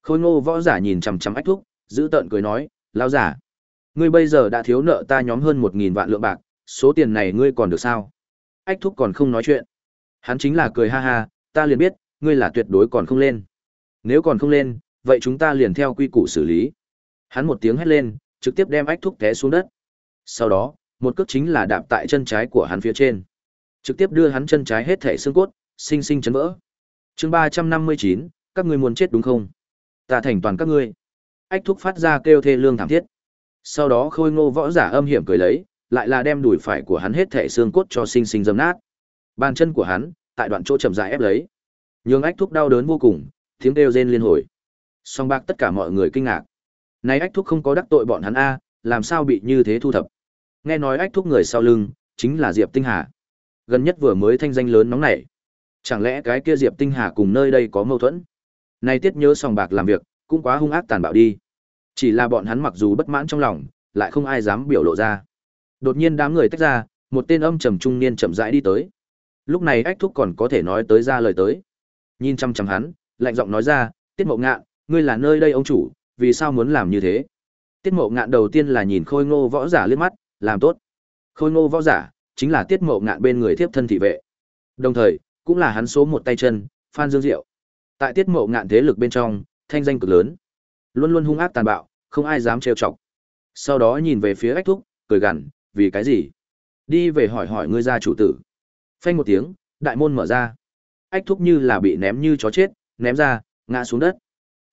Khôi ngô võ giả nhìn chằm chằm ách thúc, giữ tợn cười nói, lao giả. Ngươi bây giờ đã thiếu nợ ta nhóm hơn 1.000 vạn lượng bạc, số tiền này ngươi còn được sao? Ách thúc còn không nói chuyện. Hắn chính là cười ha ha, ta liền biết, ngươi là tuyệt đối còn không lên. Nếu còn không lên, vậy chúng ta liền theo quy củ xử lý. Hắn một tiếng hét lên, trực tiếp đem ách thúc té xuống đất. Sau đó, một cước chính là đạp tại chân trái của hắn phía trên. Trực tiếp đưa hắn chân trái hết thể xương cốt, sinh sinh chấn vỡ. chương ba trăm năm mươi chín, các ngươi muốn chết đúng không? Ta thành toàn các ngươi. Ách thúc phát ra kêu thê lương thảm thiết. Sau đó khôi ngô võ giả âm hiểm cười lấy, lại là đem đùi phải của hắn hết thể xương cốt cho sinh sinh dâm nát. Bàn chân của hắn, tại đoạn chỗ chậm dài ép lấy. nhường ách thúc đau đớn vô cùng, tiếng kêu rên liên hồi. Song bạc tất cả mọi người kinh ngạc. nay ách thúc không có đắc tội bọn hắn a, làm sao bị như thế thu thập? Nghe nói ách thúc người sau lưng chính là Diệp Tinh Hà. Gần nhất vừa mới thanh danh lớn nóng nảy. Chẳng lẽ cái kia Diệp Tinh Hà cùng nơi đây có mâu thuẫn? nay tiết nhớ sòng bạc làm việc, cũng quá hung ác tàn bạo đi. Chỉ là bọn hắn mặc dù bất mãn trong lòng, lại không ai dám biểu lộ ra. Đột nhiên đám người tách ra, một tên âm trầm trung niên chậm rãi đi tới. Lúc này ách thúc còn có thể nói tới ra lời tới. Nhìn chăm chăm hắn, lạnh giọng nói ra, "Tiết Mộ Ngạn, ngươi là nơi đây ông chủ, vì sao muốn làm như thế?" Tiết Mộ Ngạn đầu tiên là nhìn Khôi Ngô võ giả liếc mắt, làm tốt. Khôi Ngô võ giả chính là Tiết Mộ Ngạn bên người thiếp thân thị vệ. Đồng thời, cũng là hắn số một tay chân, Phan Dương Diệu. Tại Tiết Mộ Ngạn thế lực bên trong, thanh danh cực lớn, luôn luôn hung ác tàn bạo, không ai dám trêu chọc. Sau đó nhìn về phía Ách Thúc, cười gằn, "Vì cái gì?" Đi về hỏi hỏi ngươi gia chủ tử. Phanh một tiếng, đại môn mở ra. Ách Thúc như là bị ném như chó chết, ném ra, ngã xuống đất.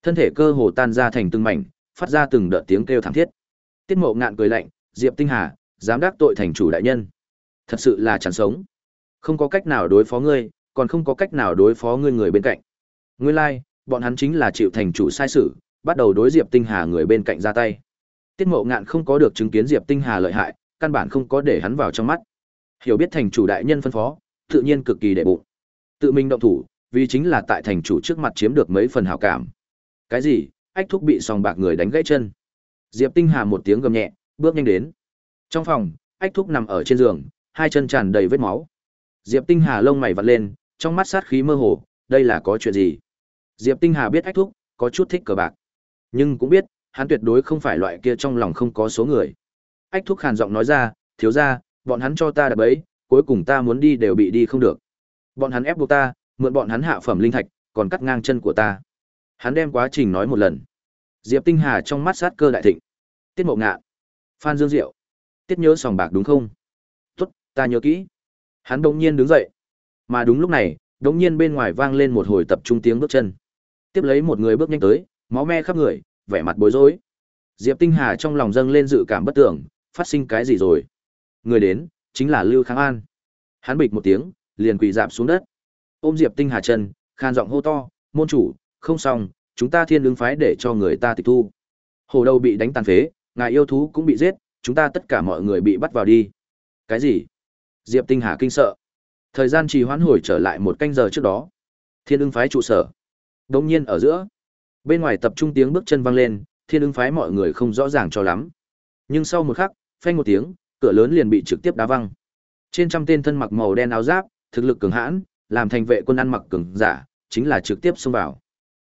Thân thể cơ hồ tan ra thành từng mảnh, phát ra từng đợt tiếng kêu thảm thiết. Tiết Mộ Ngạn cười lạnh, Diệp Tinh Hà, dám đắc tội thành chủ đại nhân. Thật sự là chẳng sống. Không có cách nào đối phó ngươi, còn không có cách nào đối phó ngươi người bên cạnh. Nguyên lai, like, bọn hắn chính là chịu thành chủ sai sử, bắt đầu đối Diệp Tinh Hà người bên cạnh ra tay. Tiết Mộ Ngạn không có được chứng kiến Diệp Tinh Hà lợi hại, căn bản không có để hắn vào trong mắt. Hiểu biết thành chủ đại nhân phân phó, tự nhiên cực kỳ đệ bụng. Tự mình động thủ, vì chính là tại thành chủ trước mặt chiếm được mấy phần hảo cảm. Cái gì? Ách thúc bị sòng bạc người đánh gãy chân. Diệp Tinh Hà một tiếng gầm nhẹ, bước nhanh đến. Trong phòng, Ách thúc nằm ở trên giường, hai chân tràn đầy vết máu. Diệp Tinh Hà lông mày vặn lên, trong mắt sát khí mơ hồ, đây là có chuyện gì? Diệp Tinh Hà biết Ách thúc có chút thích cờ bạc, nhưng cũng biết, hắn tuyệt đối không phải loại kia trong lòng không có số người. Ách thúc khàn giọng nói ra, thiếu ra, bọn hắn cho ta đập ấy, cuối cùng ta muốn đi đều bị đi không được. Bọn hắn ép buộc ta, mượn bọn hắn hạ phẩm linh thạch, còn cắt ngang chân của ta. Hắn đem quá trình nói một lần. Diệp Tinh Hà trong mắt sát cơ đại thịnh. Tiết Mộ Ngạn, Phan Dương Diệu, Tiết nhớ sòng bạc đúng không? Tốt, ta nhớ kỹ. Hắn đột nhiên đứng dậy. Mà đúng lúc này, đột nhiên bên ngoài vang lên một hồi tập trung tiếng bước chân. Tiếp lấy một người bước nhanh tới, máu me khắp người, vẻ mặt bối rối. Diệp Tinh Hà trong lòng dâng lên dự cảm bất tưởng, phát sinh cái gì rồi? Người đến, chính là Lưu Khang An. Hắn bịch một tiếng, liền quỳ dạp xuống đất. Ôm Diệp Tinh Hà chân, khan giọng hô to, "Môn chủ, không xong, chúng ta thiên ứng phái để cho người ta tịch thu." Hồ đầu bị đánh tàn phế, ngài yêu thú cũng bị giết, chúng ta tất cả mọi người bị bắt vào đi. Cái gì? Diệp Tinh Hà kinh sợ. Thời gian trì hoãn hồi trở lại một canh giờ trước đó. Thiên ưng phái trụ sở. Đông nhiên ở giữa. Bên ngoài tập trung tiếng bước chân vang lên, thiên ưng phái mọi người không rõ ràng cho lắm. Nhưng sau một khắc, phanh một tiếng, cửa lớn liền bị trực tiếp đá văng. Trên trăm tên thân mặc màu đen áo giáp, thực lực cường hãn, làm thành vệ quân ăn mặc cường giả, chính là trực tiếp xông vào.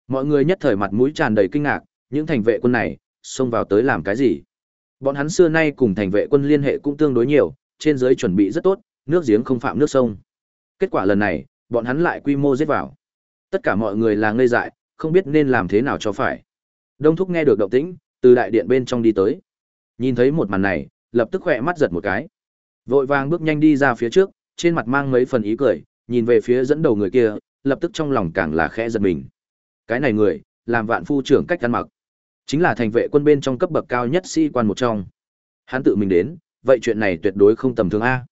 Mọi người nhất thời mặt mũi tràn đầy kinh ngạc, những thành vệ quân này, xông vào tới làm cái gì? Bọn hắn xưa nay cùng thành vệ quân liên hệ cũng tương đối nhiều, trên dưới chuẩn bị rất tốt, nước giếng không phạm nước sông. Kết quả lần này, bọn hắn lại quy mô giết vào. Tất cả mọi người là ngây dại, không biết nên làm thế nào cho phải. Đông Thúc nghe được động tĩnh, từ đại điện bên trong đi tới. Nhìn thấy một màn này, lập tức khỏe mắt giật một cái. Vội vàng bước nhanh đi ra phía trước, trên mặt mang mấy phần ý cười, nhìn về phía dẫn đầu người kia, lập tức trong lòng càng là khẽ giật mình. Cái này người, làm vạn phu trưởng cách ăn mặc. Chính là thành vệ quân bên trong cấp bậc cao nhất sĩ quan một trong. Hắn tự mình đến, vậy chuyện này tuyệt đối không tầm thường a.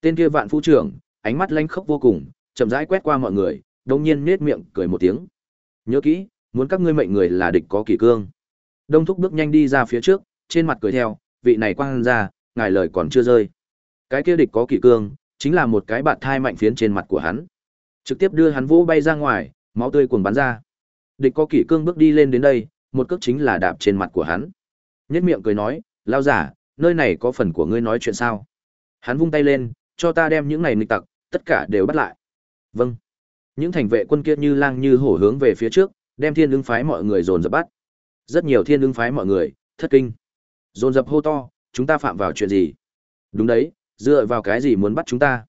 Tên kia vạn phu trưởng, ánh mắt lanh khốc vô cùng, chậm rãi quét qua mọi người, đồng nhiên nết miệng cười một tiếng. Nhớ kỹ, muốn các ngươi mệnh người là địch có kỳ cương. Đông thúc bước nhanh đi ra phía trước, trên mặt cười theo, vị này quang ra, ngài lời còn chưa rơi. Cái kia địch có kỷ cương, chính là một cái bạt thai mạnh phiến trên mặt của hắn. Trực tiếp đưa hắn vỗ bay ra ngoài, máu tươi cuồng bắn ra. Địch có kỷ cương bước đi lên đến đây, một cước chính là đạp trên mặt của hắn. Nhất miệng cười nói, lao giả, nơi này có phần của ngươi nói chuyện sao? Hắn vung tay lên, cho ta đem những này nghịch tặc, tất cả đều bắt lại. Vâng. Những thành vệ quân kia như lang như hổ hướng về phía trước, đem thiên ứng phái mọi người dồn dập bắt. Rất nhiều thiên ứng phái mọi người, thất kinh. Dồn dập hô to, chúng ta phạm vào chuyện gì? Đúng đấy, dựa vào cái gì muốn bắt chúng ta?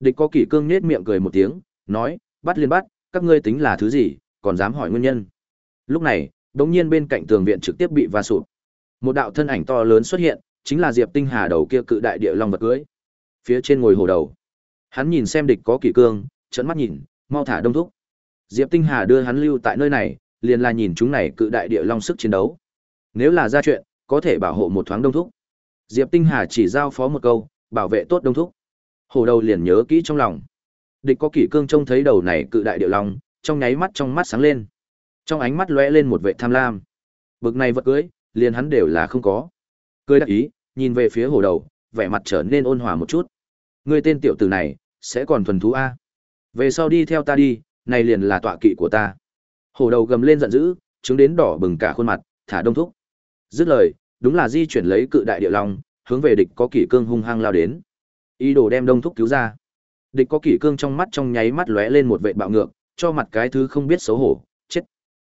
Địch có kỷ cương nết miệng cười một tiếng, nói, bắt liền bắt, các ngươi tính là thứ gì, còn dám hỏi nguyên nhân. Lúc này, đống nhiên bên cạnh tường viện trực tiếp bị va sụp. Một đạo thân ảnh to lớn xuất hiện, chính là Diệp Tinh Hà đầu kia cự đại địa long vật cưới. Phía trên ngồi hồ đầu. Hắn nhìn xem địch có kỷ cương, trận mắt nhìn, mau thả đông thúc. Diệp Tinh Hà đưa hắn lưu tại nơi này, liền là nhìn chúng này cự đại địa long sức chiến đấu. Nếu là ra chuyện, có thể bảo hộ một thoáng đông thúc. Diệp Tinh Hà chỉ giao phó một câu, bảo vệ tốt đông thúc. Hồ đầu liền nhớ kỹ trong lòng. Địch có kỷ cương trông thấy đầu này cự đại điệu lòng trong nháy mắt trong mắt sáng lên. Trong ánh mắt lóe lên một vệ tham lam. Bực này vật cưới, liền hắn đều là không có. Cười đắc ý, nhìn về phía hồ đầu, vẻ mặt trở nên ôn hòa một chút. Người tên tiểu tử này, sẽ còn thuần thú A. Về sau đi theo ta đi, này liền là tọa kỵ của ta. Hồ đầu gầm lên giận dữ, chứng đến đỏ bừng cả khuôn mặt, thả đông thúc. Dứt lời, đúng là di chuyển lấy cự đại địa long, hướng về địch có kỷ cương hung hăng lao đến. Ý đồ đem đông thúc cứu ra. Địch có kỷ cương trong mắt trong nháy mắt lóe lên một vệ bạo ngược, cho mặt cái thứ không biết xấu hổ, chết.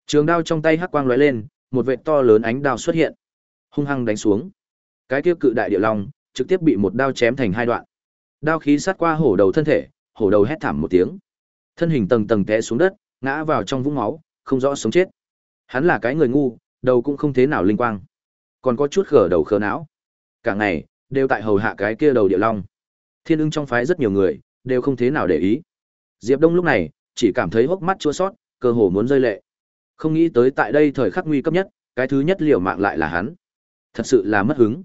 Trường đao trong tay hắc quang lóe lên, một vệ to lớn ánh đao xuất hiện, hung hăng đánh xuống. Cái kia cự đại địa long trực tiếp bị một đao chém thành hai đoạn. Đao khí sát qua hổ đầu thân thể, hổ đầu hét thảm một tiếng. Thân hình tầng tầng té xuống đất, ngã vào trong vũng máu, không rõ sống chết. Hắn là cái người ngu, đầu cũng không thế nào linh quang. Còn có chút khở đầu khờ não. Cả ngày, đều tại hầu hạ cái kia đầu địa long. Thiên ưng trong phái rất nhiều người, đều không thế nào để ý. Diệp Đông lúc này, chỉ cảm thấy hốc mắt chua sót, cơ hồ muốn rơi lệ. Không nghĩ tới tại đây thời khắc nguy cấp nhất, cái thứ nhất liều mạng lại là hắn. Thật sự là mất hứng.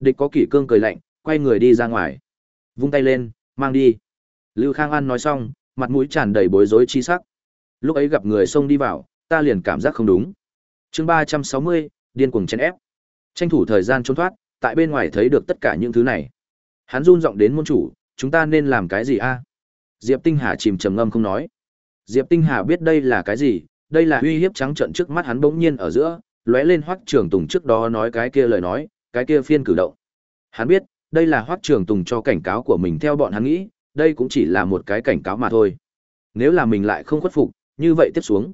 Địch có kỷ cương cười lạnh, quay người đi ra ngoài. Vung tay lên, mang đi. Lưu Khang An nói xong, mặt mũi tràn đầy bối rối chi sắc. Lúc ấy gặp người xông đi vào, ta liền cảm giác không đúng. Chương ba trăm sáu mươi, điên cuồng chen ép. Tranh thủ thời gian trốn thoát, tại bên ngoài thấy được tất cả những thứ này. Hắn run giọng đến môn chủ, chúng ta nên làm cái gì a? Diệp Tinh Hà chìm trầm ngâm không nói. Diệp Tinh Hà biết đây là cái gì, đây là uy hiếp trắng trợn trước mắt hắn bỗng nhiên ở giữa, lóe lên Hoắc Trường Tùng trước đó nói cái kia lời nói, cái kia phiên cử động. Hắn biết, đây là Hoắc Trường Tùng cho cảnh cáo của mình theo bọn hắn nghĩ, đây cũng chỉ là một cái cảnh cáo mà thôi. Nếu là mình lại không khuất phục, như vậy tiếp xuống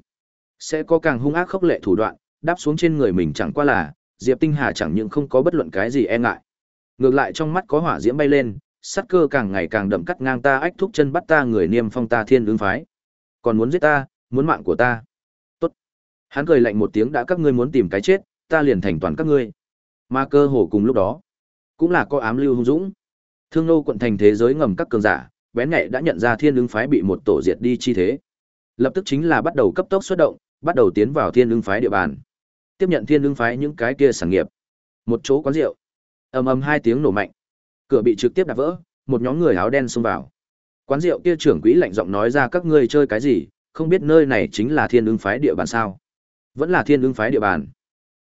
sẽ có càng hung ác khốc lệ thủ đoạn, đáp xuống trên người mình chẳng qua là Diệp Tinh Hà chẳng những không có bất luận cái gì e ngại, Ngược lại trong mắt có hỏa diễm bay lên, sát cơ càng ngày càng đậm cắt ngang ta ách thúc chân bắt ta người niêm phong ta thiên ứng phái. Còn muốn giết ta, muốn mạng của ta. Tốt. Hắn cười lạnh một tiếng đã các ngươi muốn tìm cái chết, ta liền thành toàn các ngươi. Ma cơ hồ cùng lúc đó, cũng là có ám lưu hung dũng. Thương Nô quận thành thế giới ngầm các cường giả, bén nhạy đã nhận ra thiên ứng phái bị một tổ diệt đi chi thế. Lập tức chính là bắt đầu cấp tốc xuất động, bắt đầu tiến vào thiên ứng phái địa bàn. Tiếp nhận thiên lương phái những cái kia sản nghiệp. Một chỗ quán rượu. ầm ầm hai tiếng nổ mạnh. Cửa bị trực tiếp đạp vỡ, một nhóm người áo đen xông vào. Quán rượu kia trưởng quỹ lạnh giọng nói ra các ngươi chơi cái gì, không biết nơi này chính là thiên lương phái địa bàn sao? Vẫn là thiên lương phái địa bàn.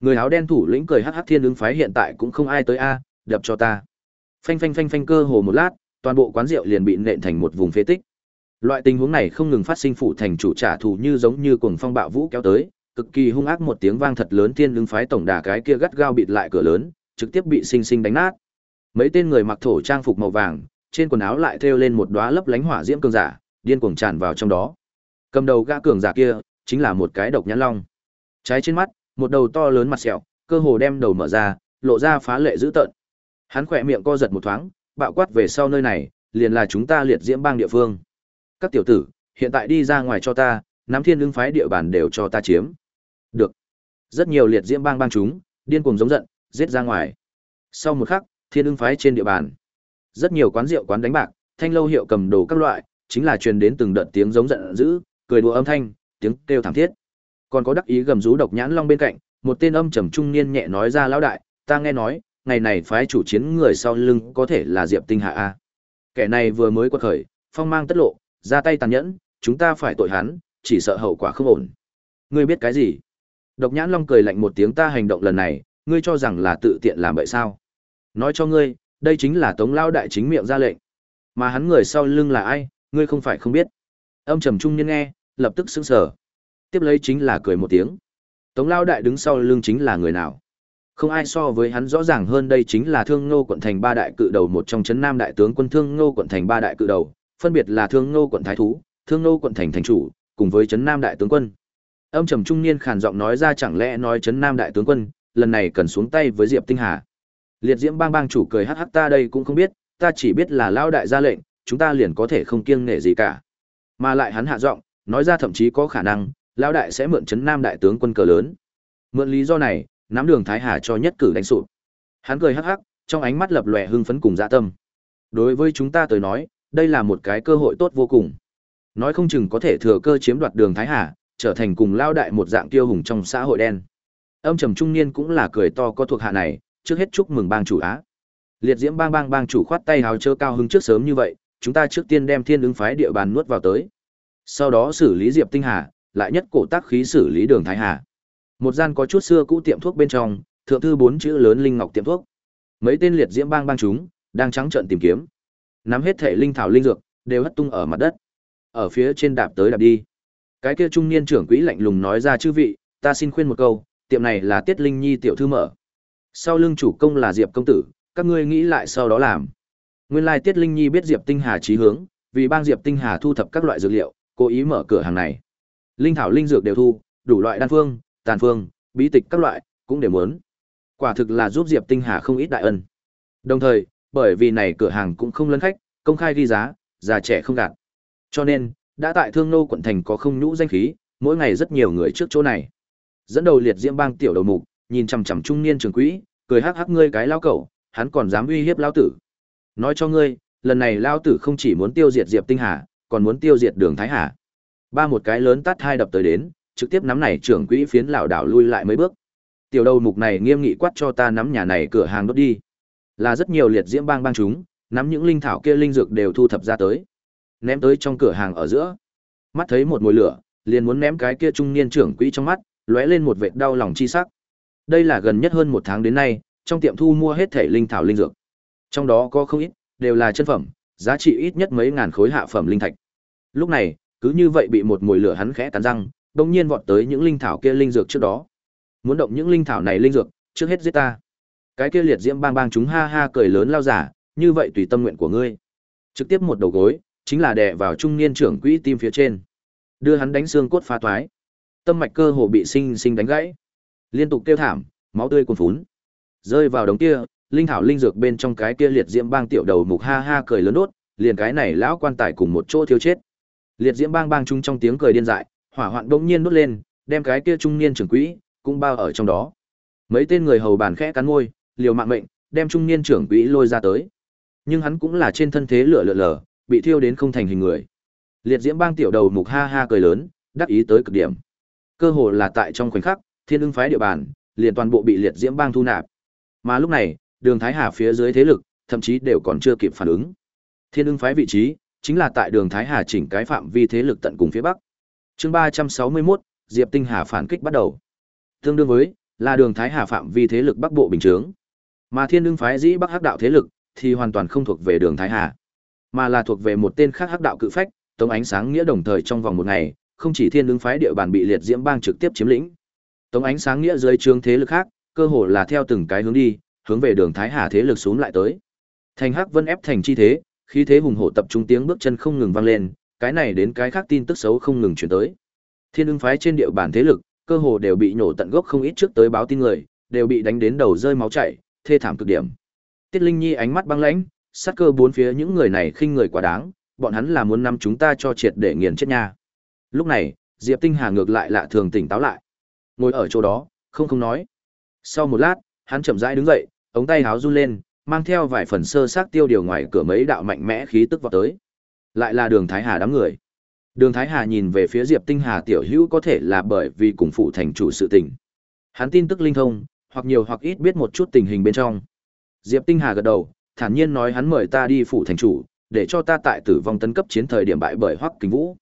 Người áo đen thủ lĩnh cười hắc hắc thiên lương phái hiện tại cũng không ai tới a, đập cho ta. Phanh phanh phanh phanh cơ hồ một lát, toàn bộ quán rượu liền bị nện thành một vùng phế tích. Loại tình huống này không ngừng phát sinh phụ thành chủ trả thù như giống như cuồng phong bạo vũ kéo tới, cực kỳ hung ác một tiếng vang thật lớn thiên lưng phái tổng đà cái kia gắt gao bịt lại cửa lớn, trực tiếp bị sinh sinh đánh nát. Mấy tên người mặc thổ trang phục màu vàng, trên quần áo lại thêu lên một đóa lấp lánh hỏa diễm cường giả, điên cuồng tràn vào trong đó. Cầm đầu gã cường giả kia, chính là một cái độc nhãn long. Trái trên mắt, một đầu to lớn mặt sẹo, cơ hồ đem đầu mở ra, lộ ra phá lệ dữ tợn. Hắn khỏe miệng co giật một thoáng, bạo quát về sau nơi này, liền là chúng ta liệt diễm bang địa phương. Các tiểu tử, hiện tại đi ra ngoài cho ta, nắm thiên ứng phái địa bàn đều cho ta chiếm. Được. Rất nhiều liệt diễm bang bang chúng, điên cuồng giống giận, giết ra ngoài. Sau một khắc, thiên ưng phái trên địa bàn. Rất nhiều quán rượu quán đánh bạc, thanh lâu hiệu cầm đồ các loại, chính là truyền đến từng đợt tiếng giống giận dữ, cười đùa âm thanh, tiếng kêu thảm thiết. Còn có đắc ý gầm rú độc nhãn long bên cạnh, một tên âm trầm trung niên nhẹ nói ra lão đại, ta nghe nói, ngày này phái chủ chiến người sau lưng có thể là Diệp Tinh Hạ a. Kẻ này vừa mới quật khởi, phong mang tất lộ, ra tay tàn nhẫn, chúng ta phải tội hắn, chỉ sợ hậu quả không ổn. Ngươi biết cái gì? Độc Nhãn Long cười lạnh một tiếng ta hành động lần này, ngươi cho rằng là tự tiện làm vậy sao? Nói cho ngươi, đây chính là Tống Lão đại chính miệng ra lệnh. Mà hắn người sau lưng là ai, ngươi không phải không biết. Âm trầm trung nhân nghe, lập tức sững sờ. Tiếp lấy chính là cười một tiếng. Tống Lão đại đứng sau lưng chính là người nào? Không ai so với hắn rõ ràng hơn đây chính là Thương Ngô quận thành ba đại cự đầu một trong Trấn Nam đại tướng quân Thương Ngô quận thành ba đại cự đầu, phân biệt là Thương Ngô quận thái thú, Thương Ngô quận thành thành chủ, cùng với Trấn Nam đại tướng quân. Âm trầm trung niên khàn giọng nói ra chẳng lẽ nói chấn Nam đại tướng quân, lần này cần xuống tay với Diệp Tinh Hà. Liệt Diễm bang bang chủ cười hắc hắc ta đây cũng không biết, ta chỉ biết là lão đại ra lệnh, chúng ta liền có thể không kiêng nể gì cả. Mà lại hắn hạ giọng, nói ra thậm chí có khả năng, lão đại sẽ mượn chấn Nam đại tướng quân cờ lớn. Mượn lý do này, nắm đường Thái Hà cho nhất cử đánh sụp. Hắn cười hắc hắc, trong ánh mắt lập lòe hưng phấn cùng dạ tâm. Đối với chúng ta tới nói, đây là một cái cơ hội tốt vô cùng. Nói không chừng có thể thừa cơ chiếm đoạt đường Thái Hà, trở thành cùng lao đại một dạng tiêu hùng trong xã hội đen. Âm trầm trung niên cũng là cười to có thuộc hạ này, trước hết chúc mừng bang chủ á. Liệt Diễm bang bang bang chủ khoát tay hào chớ cao hứng trước sớm như vậy, chúng ta trước tiên đem Thiên ứng phái địa bàn nuốt vào tới. Sau đó xử lý Diệp Tinh Hà, lại nhất cổ tác khí xử lý Đường Thái Hà. Một gian có chút xưa cũ tiệm thuốc bên trong, thượng thư bốn chữ lớn linh ngọc tiệm thuốc. Mấy tên liệt diễm bang bang chúng đang trắng trợn tìm kiếm. Nắm hết thể linh thảo linh dược đều hất tung ở mặt đất. Ở phía trên đạp tới đạp đi. Cái kia trung niên trưởng quỹ lạnh lùng nói ra chư vị, ta xin khuyên một câu, tiệm này là Tiết Linh Nhi tiểu thư mở. Sau lưng chủ công là Diệp công tử, các ngươi nghĩ lại sau đó làm. Nguyên lai Tiết Linh Nhi biết Diệp Tinh Hà chí hướng, vì bang Diệp Tinh Hà thu thập các loại dược liệu, cố ý mở cửa hàng này. Linh thảo linh dược đều thu, đủ loại đan phương, tàn phương, bí tịch các loại, cũng đều muốn. Quả thực là giúp Diệp Tinh Hà không ít đại ân. Đồng thời, bởi vì này cửa hàng cũng không lấn khách, công khai ghi giá, già trẻ không gạt. Cho nên, đã tại Thương Nô quận thành có không nhũ danh khí, mỗi ngày rất nhiều người trước chỗ này. Dẫn đầu liệt diễm bang tiểu đầu mục, nhìn chằm chằm trung niên trưởng quỹ, cười hắc hắc ngươi cái lao cẩu, hắn còn dám uy hiếp lao tử. Nói cho ngươi, lần này lao tử không chỉ muốn tiêu diệt Diệp Tinh Hà, còn muốn tiêu diệt Đường Thái Hà. Ba một cái lớn tát hai đập tới đến, trực tiếp nắm này trưởng quỹ phiến lảo đảo lui lại mấy bước. Tiểu đầu mục này nghiêm nghị quát cho ta nắm nhà này cửa hàng đốt đi. Là rất nhiều liệt diễm bang bang chúng, nắm những linh thảo kia linh dược đều thu thập ra tới, ném tới trong cửa hàng ở giữa. Mắt thấy một mùi lửa, liền muốn ném cái kia trung niên trưởng quỹ trong mắt, lóe lên một vệt đau lòng chi sắc. Đây là gần nhất hơn một tháng đến nay, trong tiệm thu mua hết thể linh thảo linh dược. Trong đó có không ít, đều là chân phẩm, giá trị ít nhất mấy ngàn khối hạ phẩm linh thạch. Lúc này, cứ như vậy bị một mùi lửa hắn khẽ cắn răng, đông nhiên vọt tới những linh thảo kia linh dược trước đó. Muốn động những linh thảo này linh dược, trước hết giết ta. Cái kia liệt diễm bang bang chúng ha ha cười lớn lao giả, như vậy tùy tâm nguyện của ngươi. Trực tiếp một đầu gối, chính là đè vào trung niên trưởng quỹ tim phía trên. Đưa hắn đánh xương cốt phá toái. Tâm mạch cơ hồ bị sinh sinh đánh gãy. Liên tục kêu thảm, máu tươi cuồn phún. Rơi vào đống kia, linh thảo linh dược bên trong cái kia liệt diễm bang tiểu đầu mục ha ha cười lớn đốt, liền cái này lão quan tài cùng một chỗ thiêu chết. Liệt diễm bang bang chung trong tiếng cười điên dại, hỏa hoạn bỗng nhiên đốt lên, đem cái kia trung niên trưởng quỹ cũng bao ở trong đó. Mấy tên người hầu bàn khẽ cắn môi, liều mạng mệnh, đem trung niên trưởng quỹ lôi ra tới. Nhưng hắn cũng là trên thân thế lửa lửa lở bị thiêu đến không thành hình người. Liệt diễm bang tiểu đầu mục ha ha cười lớn, đắc ý tới cực điểm. Cơ hồ là tại trong khoảnh khắc, thiên ưng phái địa bàn, liền toàn bộ bị liệt diễm bang thu nạp. Mà lúc này, đường Thái Hà phía dưới thế lực, thậm chí đều còn chưa kịp phản ứng. Thiên ưng phái vị trí, chính là tại đường Thái Hà chỉnh cái phạm vi thế lực tận cùng phía bắc. Chương ba trăm sáu mươi 361, Diệp Tinh Hà phản kích bắt đầu. Tương đương với là đường Thái Hà phạm vi thế lực bắc bộ bình chướng. Mà Thiên ưng phái dĩ Bắc Hắc đạo thế lực thì hoàn toàn không thuộc về đường Thái Hà, mà là thuộc về một tên khác Hắc đạo cự phách, tống ánh sáng nghĩa đồng thời trong vòng một ngày, không chỉ Thiên ứng phái địa bàn bị liệt diễm bang trực tiếp chiếm lĩnh. Tống ánh sáng nghĩa dưới trướng thế lực khác, cơ hồ là theo từng cái hướng đi, hướng về đường Thái Hà thế lực xuống lại tới. Thành Hắc Vân ép thành chi thế, khí thế hùng hổ tập trung tiếng bước chân không ngừng vang lên, cái này đến cái khác tin tức xấu không ngừng truyền tới. Thiên ứng phái trên địa bàn thế lực, cơ hồ đều bị nhổ tận gốc không ít trước tới báo tin người, đều bị đánh đến đầu rơi máu chảy, thê thảm cực điểm. Tiết Linh Nhi ánh mắt băng lãnh, sát cơ bốn phía những người này khinh người quá đáng, bọn hắn là muốn nắm chúng ta cho triệt để nghiền chết nha. Lúc này, Diệp Tinh Hà ngược lại lạ thường tỉnh táo lại. Ngồi ở chỗ đó, không không nói. Sau một lát, hắn chậm rãi đứng dậy, ống tay háo run lên, mang theo vài phần sơ xác tiêu điều ngoài cửa mấy đạo mạnh mẽ khí tức vào tới. Lại là Đường Thái Hà đám người. Đường Thái Hà nhìn về phía Diệp Tinh Hà tiểu hữu có thể là bởi vì cùng phụ thành chủ sự tình. Hắn tin tức linh thông, hoặc nhiều hoặc ít biết một chút tình hình bên trong. Diệp Tinh Hà gật đầu, thản nhiên nói hắn mời ta đi phụ thành chủ, để cho ta tại tử vong tấn cấp chiến thời điểm bại bởi Hoắc Kính Vũ.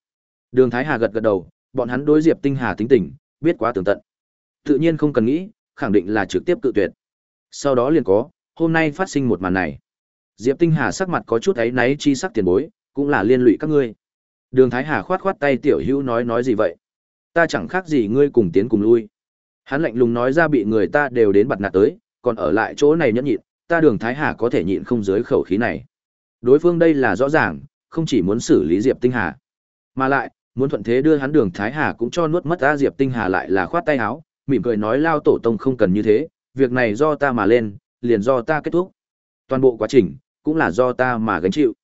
Đường Thái Hà gật gật đầu, bọn hắn đối Diệp Tinh Hà tính tình, biết quá tường tận. Tự nhiên không cần nghĩ, khẳng định là trực tiếp cự tuyệt. Sau đó liền có, hôm nay phát sinh một màn này. Diệp Tinh Hà sắc mặt có chút ấy náy chi sắc tiền bối, cũng là liên lụy các ngươi. Đường Thái Hà khoát khoát tay tiểu hữu nói nói gì vậy? Ta chẳng khác gì ngươi cùng tiến cùng lui. Hắn lạnh lùng nói ra bị người ta đều đến bật nạt tới, còn ở lại chỗ này nhẫn nhịn, ta đường Thái Hà có thể nhịn không dưới khẩu khí này. Đối phương đây là rõ ràng, không chỉ muốn xử lý Diệp Tinh Hà, mà lại, muốn thuận thế đưa hắn đường Thái Hà cũng cho nuốt mất ta Diệp Tinh Hà lại là khoát tay áo, mỉm cười nói lao tổ tông không cần như thế, việc này do ta mà lên, liền do ta kết thúc. Toàn bộ quá trình, cũng là do ta mà gánh chịu.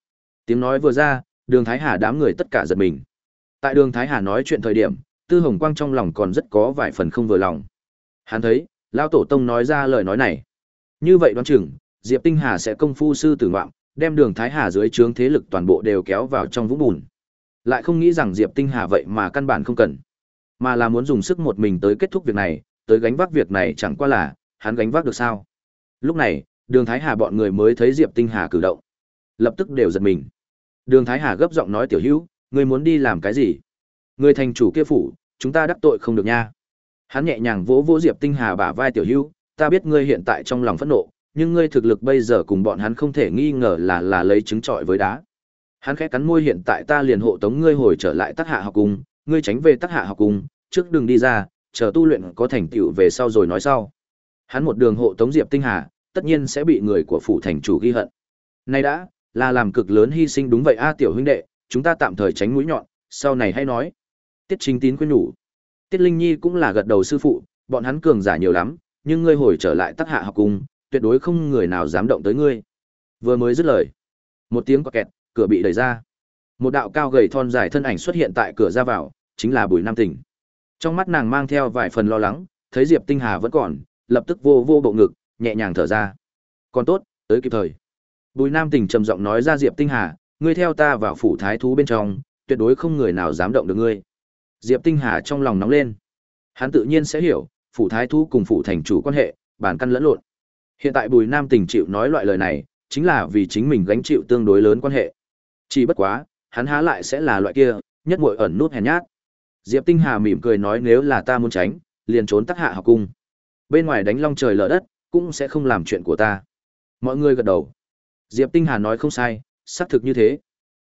Tiếng nói vừa ra, đường Thái Hà đám người tất cả giật mình. Tại đường Thái Hà nói chuyện thời điểm, Tư Hồng Quang trong lòng còn rất có vài phần không vừa lòng. Hắn thấy, Lao Tổ Tông nói ra lời nói này. Như vậy đoán chừng, Diệp Tinh Hà sẽ công phu sư tử ngoạm, đem đường Thái Hà dưới trướng thế lực toàn bộ đều kéo vào trong vũng bùn. Lại không nghĩ rằng Diệp Tinh Hà vậy mà căn bản không cần. Mà là muốn dùng sức một mình tới kết thúc việc này, tới gánh vác việc này chẳng qua là, hắn gánh vác được sao. Lúc này, đường Thái Hà bọn người mới thấy Diệp Tinh Hà cử động. Lập tức đều giật mình. Đường Thái Hà gấp giọng nói tiểu hữu, ngươi muốn đi làm cái gì? Ngươi thành chủ kia phủ, chúng ta đắc tội không được nha. Hắn nhẹ nhàng vỗ vỗ Diệp Tinh Hà bả vai tiểu hữu, ta biết ngươi hiện tại trong lòng phẫn nộ, nhưng ngươi thực lực bây giờ cùng bọn hắn không thể nghi ngờ là là lấy trứng trọi với đá. Hắn khẽ cắn môi hiện tại ta liền hộ tống ngươi hồi trở lại Tắc Hạ học cung, ngươi tránh về Tắc Hạ học cung, trước đừng đi ra, chờ tu luyện có thành tựu về sau rồi nói sau. Hắn một đường hộ tống Diệp Tinh Hà, tất nhiên sẽ bị người của phủ thành chủ ghi hận. Nay đã, là làm cực lớn hy sinh đúng vậy a tiểu huynh đệ, chúng ta tạm thời tránh mũi nhọn, sau này hãy nói. Tiết Chính Tín khuyên nhủ. Tiết Linh Nhi cũng là gật đầu sư phụ, bọn hắn cường giả nhiều lắm, nhưng ngươi hồi trở lại Tắc Hạ học cung, tuyệt đối không người nào dám động tới ngươi. Vừa mới dứt lời, một tiếng quạt kẹt, cửa bị đẩy ra. Một đạo cao gầy thon dài thân ảnh xuất hiện tại cửa ra vào, chính là Bùi Nam Tỉnh. Trong mắt nàng mang theo vài phần lo lắng, thấy Diệp Tinh Hà vẫn còn, lập tức vô vô bộ ngực, nhẹ nhàng thở ra. Còn tốt, tới kịp thời. Bùi Nam Tỉnh trầm giọng nói ra Diệp Tinh Hà, ngươi theo ta vào phủ thái thú bên trong, tuyệt đối không người nào dám động được ngươi. Diệp Tinh Hà trong lòng nóng lên. Hắn tự nhiên sẽ hiểu, phủ thái thú cùng phủ thành chủ quan hệ, bản căn lẫn lộn. Hiện tại Bùi Nam tình chịu nói loại lời này, chính là vì chính mình gánh chịu tương đối lớn quan hệ. Chỉ bất quá, hắn há lại sẽ là loại kia, nhất muội ẩn nút hèn nhát. Diệp Tinh Hà mỉm cười nói nếu là ta muốn tránh, liền trốn tắc hạ học cung. Bên ngoài đánh long trời lở đất, cũng sẽ không làm chuyện của ta. Mọi người gật đầu. Diệp Tinh Hà nói không sai, xác thực như thế.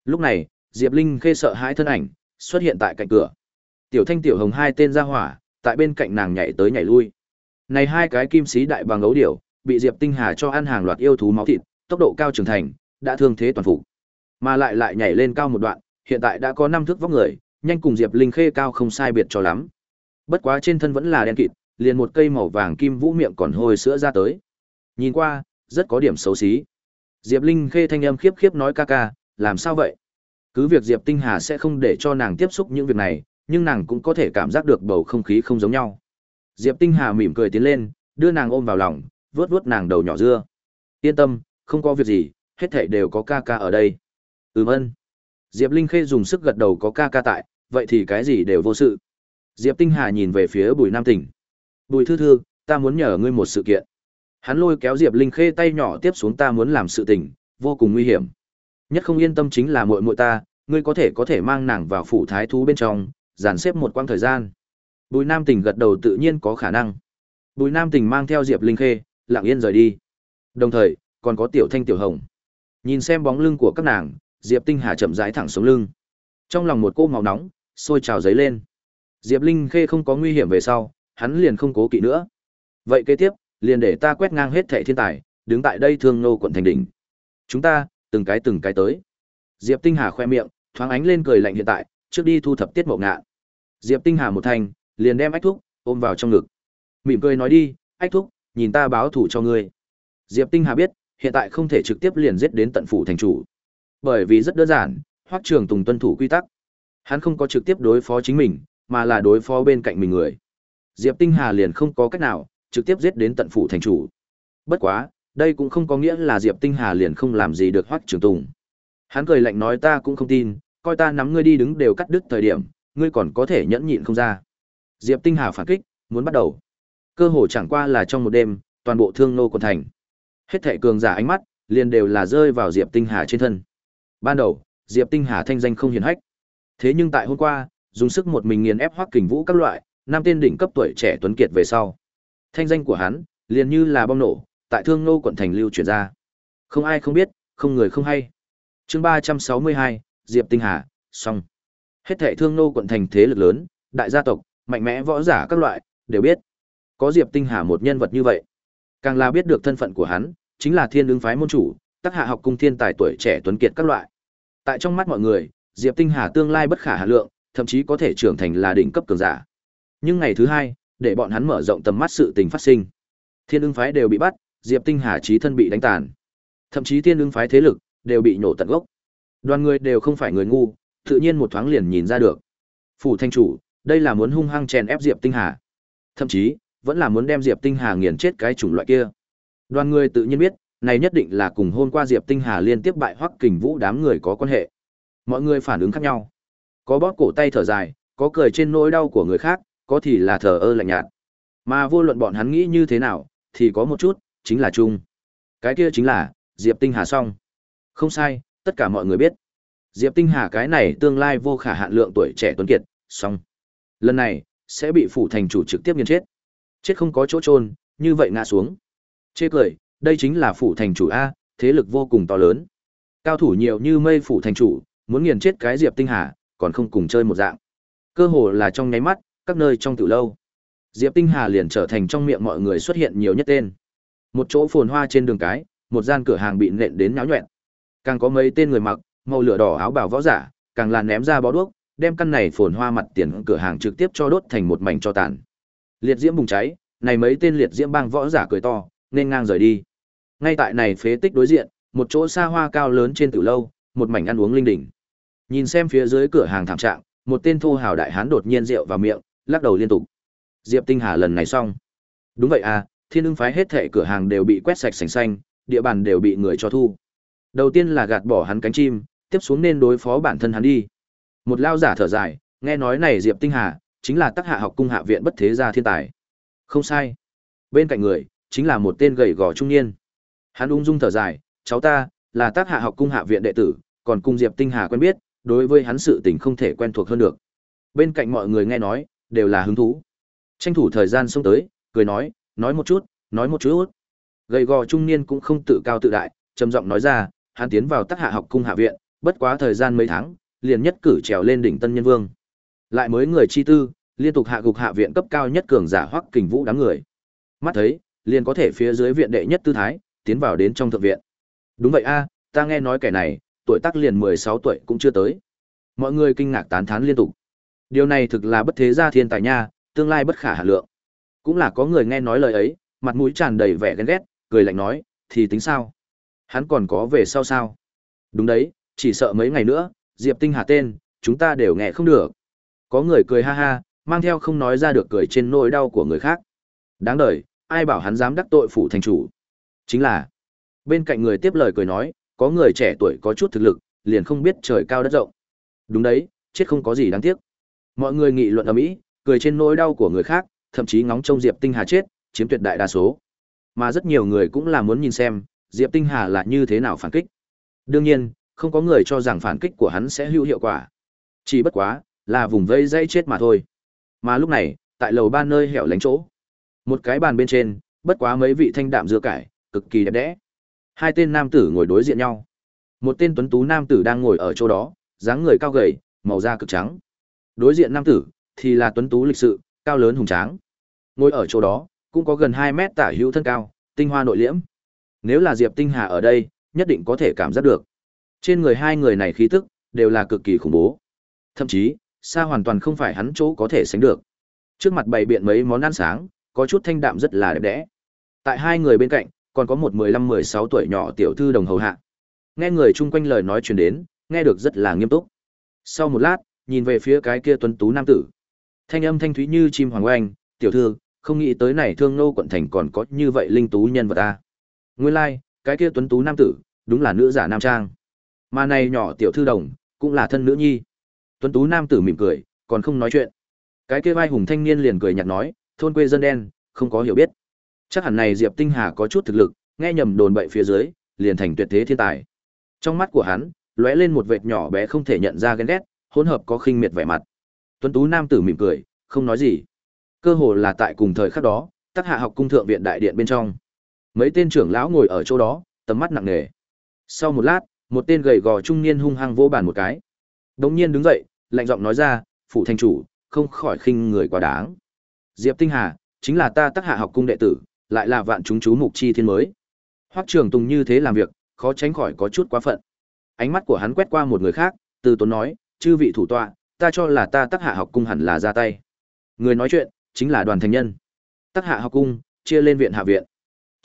Lúc này, Diệp Linh khê sợ hãi thân ảnh, xuất hiện tại cạnh cửa. Tiểu Thanh Tiểu Hồng hai tên ra hỏa, tại bên cạnh nàng nhảy tới nhảy lui. Này hai cái kim sĩ đại bằng ấu điểu, bị Diệp Tinh Hà cho ăn hàng loạt yêu thú máu thịt, tốc độ cao trưởng thành, đã thương thế toàn phục. Mà lại lại nhảy lên cao một đoạn, hiện tại đã có năm thước vóc người, nhanh cùng Diệp Linh khê cao không sai biệt cho lắm. Bất quá trên thân vẫn là đen kịt, liền một cây màu vàng kim vũ miệng còn hôi sữa ra tới. Nhìn qua, rất có điểm xấu xí. Diệp Linh Khê thanh âm khiếp khiếp nói ca ca, làm sao vậy? Cứ việc Diệp Tinh Hà sẽ không để cho nàng tiếp xúc những việc này, nhưng nàng cũng có thể cảm giác được bầu không khí không giống nhau. Diệp Tinh Hà mỉm cười tiến lên, đưa nàng ôm vào lòng, vuốt vuốt nàng đầu nhỏ dưa. Yên tâm, không có việc gì, hết thảy đều có ca ca ở đây. Ừm ân. Diệp Linh Khê dùng sức gật đầu có ca ca tại, vậy thì cái gì đều vô sự. Diệp Tinh Hà nhìn về phía Bùi Nam Tỉnh. Bùi Thư Thư, ta muốn nhờ ngươi một sự kiện. Hắn lôi kéo Diệp Linh Khê tay nhỏ tiếp xuống ta muốn làm sự tình, vô cùng nguy hiểm. Nhất không yên tâm chính là muội muội ta, ngươi có thể có thể mang nàng vào phủ thái thú bên trong, dàn xếp một quãng thời gian. Bùi Nam Tình gật đầu tự nhiên có khả năng. Bùi Nam Tình mang theo Diệp Linh Khê, lặng yên rời đi. Đồng thời, còn có Tiểu Thanh Tiểu Hồng. Nhìn xem bóng lưng của các nàng, Diệp Tinh Hà chậm rãi thẳng xuống lưng. Trong lòng một cô máu nóng, sôi trào giấy lên. Diệp Linh Khê không có nguy hiểm về sau, hắn liền không cố kỵ nữa. Vậy kế tiếp, liền để ta quét ngang hết thảy thiên tài, đứng tại đây thương nô quận thành đỉnh. Chúng ta, từng cái từng cái tới. Diệp Tinh Hà khoe miệng, thoáng ánh lên cười lạnh hiện tại, trước đi thu thập tiết mộ ngạ. Diệp Tinh Hà một thành, liền đem ách thúc, ôm vào trong ngực. Mỉm cười nói đi, ách thúc, nhìn ta báo thủ cho ngươi. Diệp Tinh Hà biết, hiện tại không thể trực tiếp liền giết đến tận phủ thành chủ. Bởi vì rất đơn giản, Hoắc Trường Tùng tuân thủ quy tắc. Hắn không có trực tiếp đối phó chính mình, mà là đối phó bên cạnh mình người. Diệp Tinh Hà liền không có cách nào, trực tiếp giết đến tận phủ thành chủ. Bất quá, đây cũng không có nghĩa là Diệp Tinh Hà liền không làm gì được Hoắc Trường Tùng. Hắn cười lạnh nói ta cũng không tin, coi ta nắm ngươi đi đứng đều cắt đứt thời điểm, ngươi còn có thể nhẫn nhịn không ra. Diệp Tinh Hà phản kích, muốn bắt đầu. Cơ hồ chẳng qua là trong một đêm, toàn bộ thương nô quận thành. Hết thảy cường giả ánh mắt, liền đều là rơi vào Diệp Tinh Hà trên thân. Ban đầu, Diệp Tinh Hà thanh danh không hiển hách. Thế nhưng tại hôm qua, dùng sức một mình nghiền ép Hoắc Kình Vũ các loại, năm tên đỉnh cấp tuổi trẻ tuấn kiệt về sau. Thanh danh của hắn, liền như là bom nổ, tại Thương Nô quận thành lưu truyền ra. Không ai không biết, không người không hay. Chương ba trăm sáu mươi hai, Diệp Tinh Hà, xong. Hết thảy Thương Nô quận thành thế lực lớn, đại gia tộc, mạnh mẽ võ giả các loại, đều biết. Có Diệp Tinh Hà một nhân vật như vậy. Càng là biết được thân phận của hắn, chính là Thiên ứng phái môn chủ, tác hạ học cung thiên tài tuổi trẻ tuấn kiệt các loại. Tại trong mắt mọi người, Diệp Tinh Hà tương lai bất khả hà lượng, thậm chí có thể trưởng thành là đỉnh cấp cường giả. Nhưng ngày thứ hai, để bọn hắn mở rộng tầm mắt sự tình phát sinh. Thiên ứng phái đều bị bắt, Diệp Tinh Hà chí thân bị đánh tàn. Thậm chí thiên ứng phái thế lực đều bị nổ tận gốc. Đoàn người đều không phải người ngu, tự nhiên một thoáng liền nhìn ra được. Phủ thanh chủ, đây là muốn hung hăng chèn ép Diệp Tinh Hà. Thậm chí, vẫn là muốn đem Diệp Tinh Hà nghiền chết cái chủng loại kia. Đoàn người tự nhiên biết, này nhất định là cùng hôm qua Diệp Tinh Hà liên tiếp bại Hoắc Kình Vũ đám người có quan hệ. Mọi người phản ứng khác nhau. Có bóp cổ tay thở dài, có cười trên nỗi đau của người khác, có thì là thờ ơ lạnh nhạt. Mà vô luận bọn hắn nghĩ như thế nào, thì có một chút, chính là chung. Cái kia chính là, Diệp Tinh Hà xong. Không sai, tất cả mọi người biết. Diệp Tinh Hà cái này tương lai vô khả hạn lượng tuổi trẻ tuấn kiệt, xong. Lần này, sẽ bị phủ thành chủ trực tiếp nghiền chết. Chết không có chỗ trôn, như vậy ngã xuống. Chê cười, đây chính là phủ thành chủ A, thế lực vô cùng to lớn. Cao thủ nhiều như mây phủ thành chủ, muốn nghiền chết cái Diệp Tinh Hà, còn không cùng chơi một dạng. Cơ hồ là trong nháy mắt, các nơi trong tiểu lâu. Diệp Tinh Hà liền trở thành trong miệng mọi người xuất hiện nhiều nhất tên. Một chỗ phồn hoa trên đường cái, một gian cửa hàng bị nện đến náo nhoẹn. Càng có mấy tên người mặc màu lửa đỏ áo bào võ giả, càng là ném ra bó đuốc, đem căn này phồn hoa mặt tiền cửa hàng trực tiếp cho đốt thành một mảnh cho tàn. Liệt diễm bùng cháy, này mấy tên liệt diễm bang võ giả cười to, nên ngang rời đi. Ngay tại này phế tích đối diện, một chỗ xa hoa cao lớn trên tử lâu, một mảnh ăn uống linh đình Nhìn xem phía dưới cửa hàng thảm trạng, một tên thô hào đại hán đột nhiên rượu vào miệng, lắc đầu liên tục. Diệp Tinh Hà lần này xong. Đúng vậy à, Thiên ưng phái hết thảy cửa hàng đều bị quét sạch sành xanh, địa bàn đều bị người cho thu. Đầu tiên là gạt bỏ hắn cánh chim, tiếp xuống nên đối phó bản thân hắn đi. Một lao giả thở dài, nghe nói này Diệp Tinh Hà chính là tác hạ học cung hạ viện bất thế gia thiên tài. Không sai. Bên cạnh người chính là một tên gầy gò trung niên. Hắn ung dung thở dài, cháu ta là tác hạ học cung hạ viện đệ tử, còn cung Diệp Tinh Hà quen biết, đối với hắn sự tình không thể quen thuộc hơn được. Bên cạnh mọi người nghe nói, đều là hứng thú. Tranh thủ thời gian xông tới, cười nói, nói một chút, nói một chút. Gầy gò trung niên cũng không tự cao tự đại, trầm giọng nói ra, hắn tiến vào tác hạ học cung hạ viện, bất quá thời gian mấy tháng, liền nhất cử trèo lên đỉnh tân nhân vương. Lại mới người chi tư, liên tục hạ gục hạ viện cấp cao nhất cường giả hoắc kình vũ đám người. Mắt thấy, liền có thể phía dưới viện đệ nhất tư thái, tiến vào đến trong thượng viện. Đúng vậy a, ta nghe nói kẻ này, tuổi tác liền 16 tuổi cũng chưa tới. Mọi người kinh ngạc tán thán liên tục. Điều này thực là bất thế gia thiên tài nha, tương lai bất khả hà lượng. Cũng là có người nghe nói lời ấy, mặt mũi tràn đầy vẻ ghen ghét, cười lạnh nói, thì tính sao? Hắn còn có về sau sao? Đúng đấy, chỉ sợ mấy ngày nữa, Diệp Tinh Hà tên, chúng ta đều nghe không được. Có người cười ha ha, mang theo không nói ra được cười trên nỗi đau của người khác. Đáng đời, ai bảo hắn dám đắc tội phủ thành chủ? Chính là, bên cạnh người tiếp lời cười nói, có người trẻ tuổi có chút thực lực, liền không biết trời cao đất rộng. Đúng đấy, chết không có gì đáng tiếc. Mọi người nghị luận ầm ĩ, cười trên nỗi đau của người khác, thậm chí ngóng trông Diệp Tinh Hà chết, chiếm tuyệt đại đa số. Mà rất nhiều người cũng là muốn nhìn xem, Diệp Tinh Hà là như thế nào phản kích. Đương nhiên, không có người cho rằng phản kích của hắn sẽ hữu hiệu quả. Chỉ bất quá, là vùng vây dây chết mà thôi. Mà lúc này, tại lầu ba nơi hẻo lánh chỗ, một cái bàn bên trên, bất quá mấy vị thanh đạm dưa cải, cực kỳ đẹp đẽ. Hai tên nam tử ngồi đối diện nhau. Một tên tuấn tú nam tử đang ngồi ở chỗ đó, dáng người cao gầy, màu da cực trắng. Đối diện nam tử thì là tuấn tú lịch sự, cao lớn hùng tráng. Ngồi ở chỗ đó, cũng có gần 2 mét tả hữu thân cao, tinh hoa nội liễm. Nếu là Diệp Tinh Hà ở đây, nhất định có thể cảm giác được. Trên người hai người này khí tức đều là cực kỳ khủng bố. Thậm chí, xa hoàn toàn không phải hắn chỗ có thể sánh được. Trước mặt bày biện mấy món ăn sáng, có chút thanh đạm rất là đẹp đẽ. Tại hai người bên cạnh, còn có một 15-16 tuổi nhỏ tiểu thư đồng hầu hạ. Nghe người chung quanh lời nói truyền đến, nghe được rất là nghiêm túc. Sau một lát, nhìn về phía cái kia tuấn tú nam tử. Thanh âm thanh thúy như chim hoàng oanh, "Tiểu thư, không nghĩ tới này Thương Nô quận thành còn có như vậy linh tú nhân vật ta." Nguyên lai, like, cái kia tuấn tú nam tử, đúng là nữ giả nam trang. Mà này nhỏ tiểu thư đồng, cũng là thân nữ nhi. Tuấn tú nam tử mỉm cười, còn không nói chuyện. Cái kia vai hùng thanh niên liền cười nhạt nói, thôn quê dân đen, không có hiểu biết. Chắc hẳn này Diệp Tinh Hà có chút thực lực, nghe nhầm đồn bậy phía dưới, liền thành tuyệt thế thiên tài. Trong mắt của hắn, lóe lên một vệt nhỏ bé không thể nhận ra ghen ghét, hỗn hợp có khinh miệt vẻ mặt. Tuấn tú nam tử mỉm cười, không nói gì. Cơ hồ là tại cùng thời khắc đó, Tắc Hạ học cung thượng viện đại điện bên trong. Mấy tên trưởng lão ngồi ở chỗ đó, tầm mắt nặng nề. Sau một lát, một tên gầy gò trung niên hung hăng vỗ bàn một cái. Đống nhiên đứng dậy, lạnh giọng nói ra, "Phụ thanh chủ, không khỏi khinh người quá đáng. Diệp Tinh Hà, chính là ta Tắc Hạ học cung đệ tử, lại là vạn chúng chú mục chi thiên mới." Hoắc Trường Tùng như thế làm việc, khó tránh khỏi có chút quá phận. Ánh mắt của hắn quét qua một người khác, từ tốn nói, chư vị thủ tọa, ta cho là ta Tắc Hạ học cung hẳn là ra tay. Người nói chuyện chính là Đoàn Thành Nhân. Tắc Hạ học cung chia lên viện hạ viện.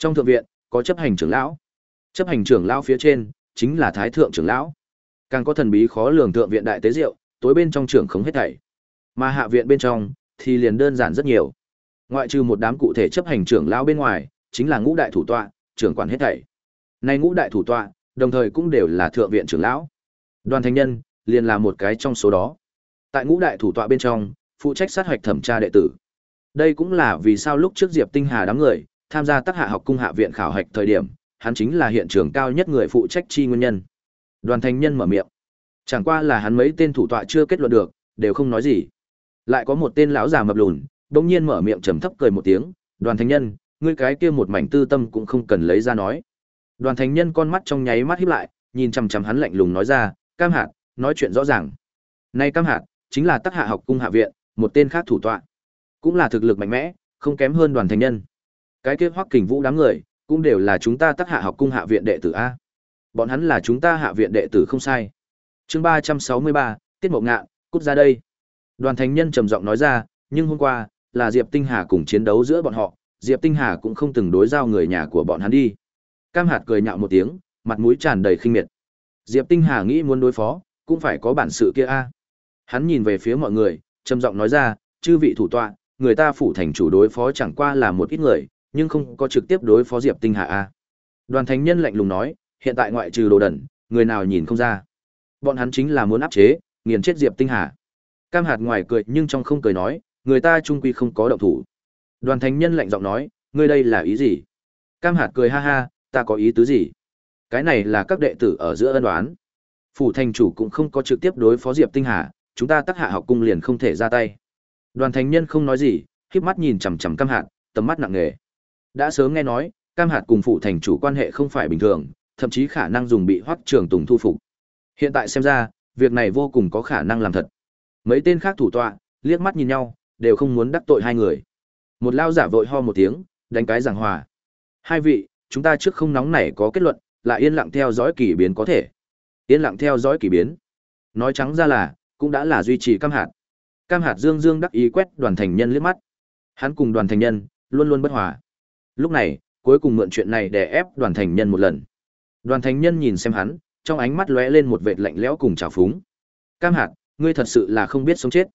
Trong thượng viện có chấp hành trưởng lão. Chấp hành trưởng lão phía trên chính là Thái thượng trưởng lão. Càng có thần bí khó lường thượng viện đại tế diệu, tối bên trong trưởng không hết thảy. Mà hạ viện bên trong thì liền đơn giản rất nhiều. Ngoại trừ một đám cụ thể chấp hành trưởng lão bên ngoài, chính là ngũ đại thủ tọa, trưởng quản hết thảy. Nay ngũ đại thủ tọa, đồng thời cũng đều là thượng viện trưởng lão. Đoàn Thành Nhân liền là một cái trong số đó. Tại ngũ đại thủ tọa bên trong, phụ trách sát hoạch thẩm tra đệ tử. Đây cũng là vì sao lúc trước Diệp Tinh Hà đám người tham gia tác hạ học cung hạ viện khảo hạch thời điểm, hắn chính là hiện trường cao nhất người phụ trách chi nguyên nhân. Đoàn Thành Nhân mở miệng. Chẳng qua là hắn mấy tên thủ tọa chưa kết luận được, đều không nói gì. Lại có một tên lão già mập lùn, bỗng nhiên mở miệng trầm thấp cười một tiếng, "Đoàn Thành Nhân, ngươi cái kia một mảnh tư tâm cũng không cần lấy ra nói." Đoàn Thành Nhân con mắt trong nháy mắt híp lại, nhìn chằm chằm hắn lạnh lùng nói ra, "Cam Hạt, nói chuyện rõ ràng." nay Cam Hạt, chính là Tắc Hạ học cung hạ viện, một tên khác thủ tọa, cũng là thực lực mạnh mẽ, không kém hơn Đoàn Thành Nhân. Cái kia Hoắc Kình Vũ đám người, cũng đều là chúng ta Tắc Hạ học cung hạ viện đệ tử a. Bọn hắn là chúng ta hạ viện đệ tử không sai. Chương ba trăm sáu mươi ba, Tiết Mộng Ngạn, cút ra đây. Đoàn Thành Nhân trầm giọng nói ra, nhưng hôm qua, là Diệp Tinh Hà cùng chiến đấu giữa bọn họ, Diệp Tinh Hà cũng không từng đối giao người nhà của bọn hắn đi. Cam Hạt cười nhạo một tiếng, mặt mũi tràn đầy khinh miệt. Diệp Tinh Hà nghĩ muốn đối phó, cũng phải có bản sự kia a. Hắn nhìn về phía mọi người, trầm giọng nói ra, chư vị thủ tọa, người ta phủ thành chủ đối phó chẳng qua là một ít người, nhưng không có trực tiếp đối phó Diệp Tinh Hà a. Đoàn Thánh Nhân lạnh lùng nói, hiện tại ngoại trừ đồ đần, người nào nhìn không ra. Bọn hắn chính là muốn áp chế, nghiền chết Diệp Tinh Hà. Cam Hạt ngoài cười nhưng trong không cười nói, người ta trung quy không có động thủ. Đoàn Thánh Nhân lạnh giọng nói, ngươi đây là ý gì? Cam Hạt cười ha ha, ta có ý tứ gì? Cái này là các đệ tử ở giữa ân đoán. Phủ thành chủ cũng không có trực tiếp đối phó Diệp Tinh Hà, chúng ta tắc hạ học cung liền không thể ra tay. Đoàn Thánh Nhân không nói gì, khép mắt nhìn chằm chằm Cam Hạt, tầm mắt nặng nề. Đã sớm nghe nói, Cam Hạt cùng phụ thành chủ quan hệ không phải bình thường, thậm chí khả năng dùng bị Hoắc Trường Tùng thu phục. Hiện tại xem ra, việc này vô cùng có khả năng làm thật. Mấy tên khác thủ tọa, liếc mắt nhìn nhau, đều không muốn đắc tội hai người. Một lao giả vội ho một tiếng, đánh cái giảng hòa. Hai vị, chúng ta trước không nóng nảy có kết luận, lại yên lặng theo dõi kỳ biến có thể. Yên lặng theo dõi kỳ biến. Nói trắng ra là, cũng đã là duy trì cam hạt. Cam hạt dương dương đắc ý quét đoàn thành nhân liếc mắt. Hắn cùng đoàn thành nhân, luôn luôn bất hòa. Lúc này, cuối cùng mượn chuyện này để ép đoàn thành nhân một lần. Đoàn thành nhân nhìn xem hắn, trong ánh mắt lóe lên một vệt lạnh lẽo cùng trào phúng. Cam hạt, ngươi thật sự là không biết sống chết.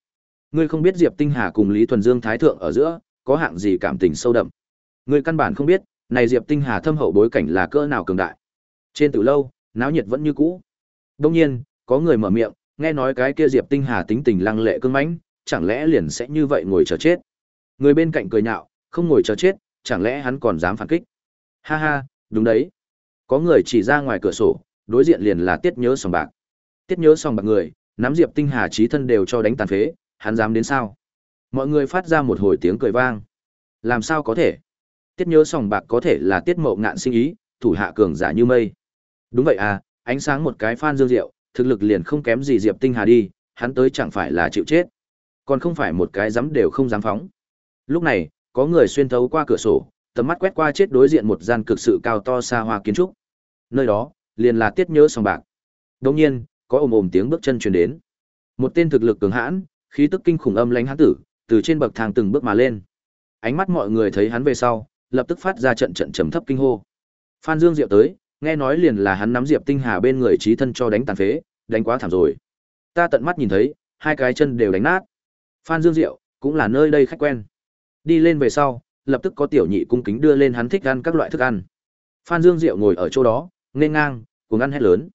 Ngươi không biết Diệp Tinh Hà cùng Lý Thuần Dương Thái Thượng ở giữa, có hạng gì cảm tình sâu đậm. Ngươi căn bản không biết, này Diệp Tinh Hà thâm hậu bối cảnh là cỡ nào cường đại. Trên từ lâu, náo nhiệt vẫn như cũ. Đông nhiên, có người mở miệng, nghe nói cái kia Diệp Tinh Hà tính tình lăng lệ cương mãnh, chẳng lẽ liền sẽ như vậy ngồi chờ chết. Người bên cạnh cười nhạo, không ngồi chờ chết, chẳng lẽ hắn còn dám phản kích. Ha ha, đúng đấy. Có người chỉ ra ngoài cửa sổ, đối diện liền là Tiết Nhớ sòng bạc. Tiết Nhớ sòng bạc người, nắm Diệp Tinh Hà trí thân đều cho đánh tàn phế, hắn dám đến sao? Mọi người phát ra một hồi tiếng cười vang. Làm sao có thể? Tiết Nhớ sòng bạc có thể là Tiết Mậu ngạn sinh ý, thủ hạ cường giả như mây. Đúng vậy à, ánh sáng một cái phan dương diệu, thực lực liền không kém gì Diệp Tinh Hà đi, hắn tới chẳng phải là chịu chết, còn không phải một cái dám đều không dám phóng. Lúc này, có người xuyên thấu qua cửa sổ, tầm mắt quét qua chết đối diện một gian cực sự cao to xa hoa kiến trúc. Nơi đó, liền là tiết nhớ sòng bạc. Đồng nhiên, có ồm ồm tiếng bước chân truyền đến. Một tên thực lực cường hãn, khí tức kinh khủng âm lãnh hán tử, từ trên bậc thang từng bước mà lên. Ánh mắt mọi người thấy hắn về sau, lập tức phát ra trận trận trầm thấp kinh hô. Phan Dương Diệu tới, nghe nói liền là hắn nắm Diệp Tinh Hà bên người trí thân cho đánh tàn phế, đánh quá thảm rồi. Ta tận mắt nhìn thấy, hai cái chân đều đánh nát. Phan Dương Diệu, cũng là nơi đây khách quen. Đi lên về sau, lập tức có tiểu nhị cung kính đưa lên hắn thích ăn các loại thức ăn. Phan Dương Diệu ngồi ở chỗ đó, nên ngang, cùng ăn hết lớn.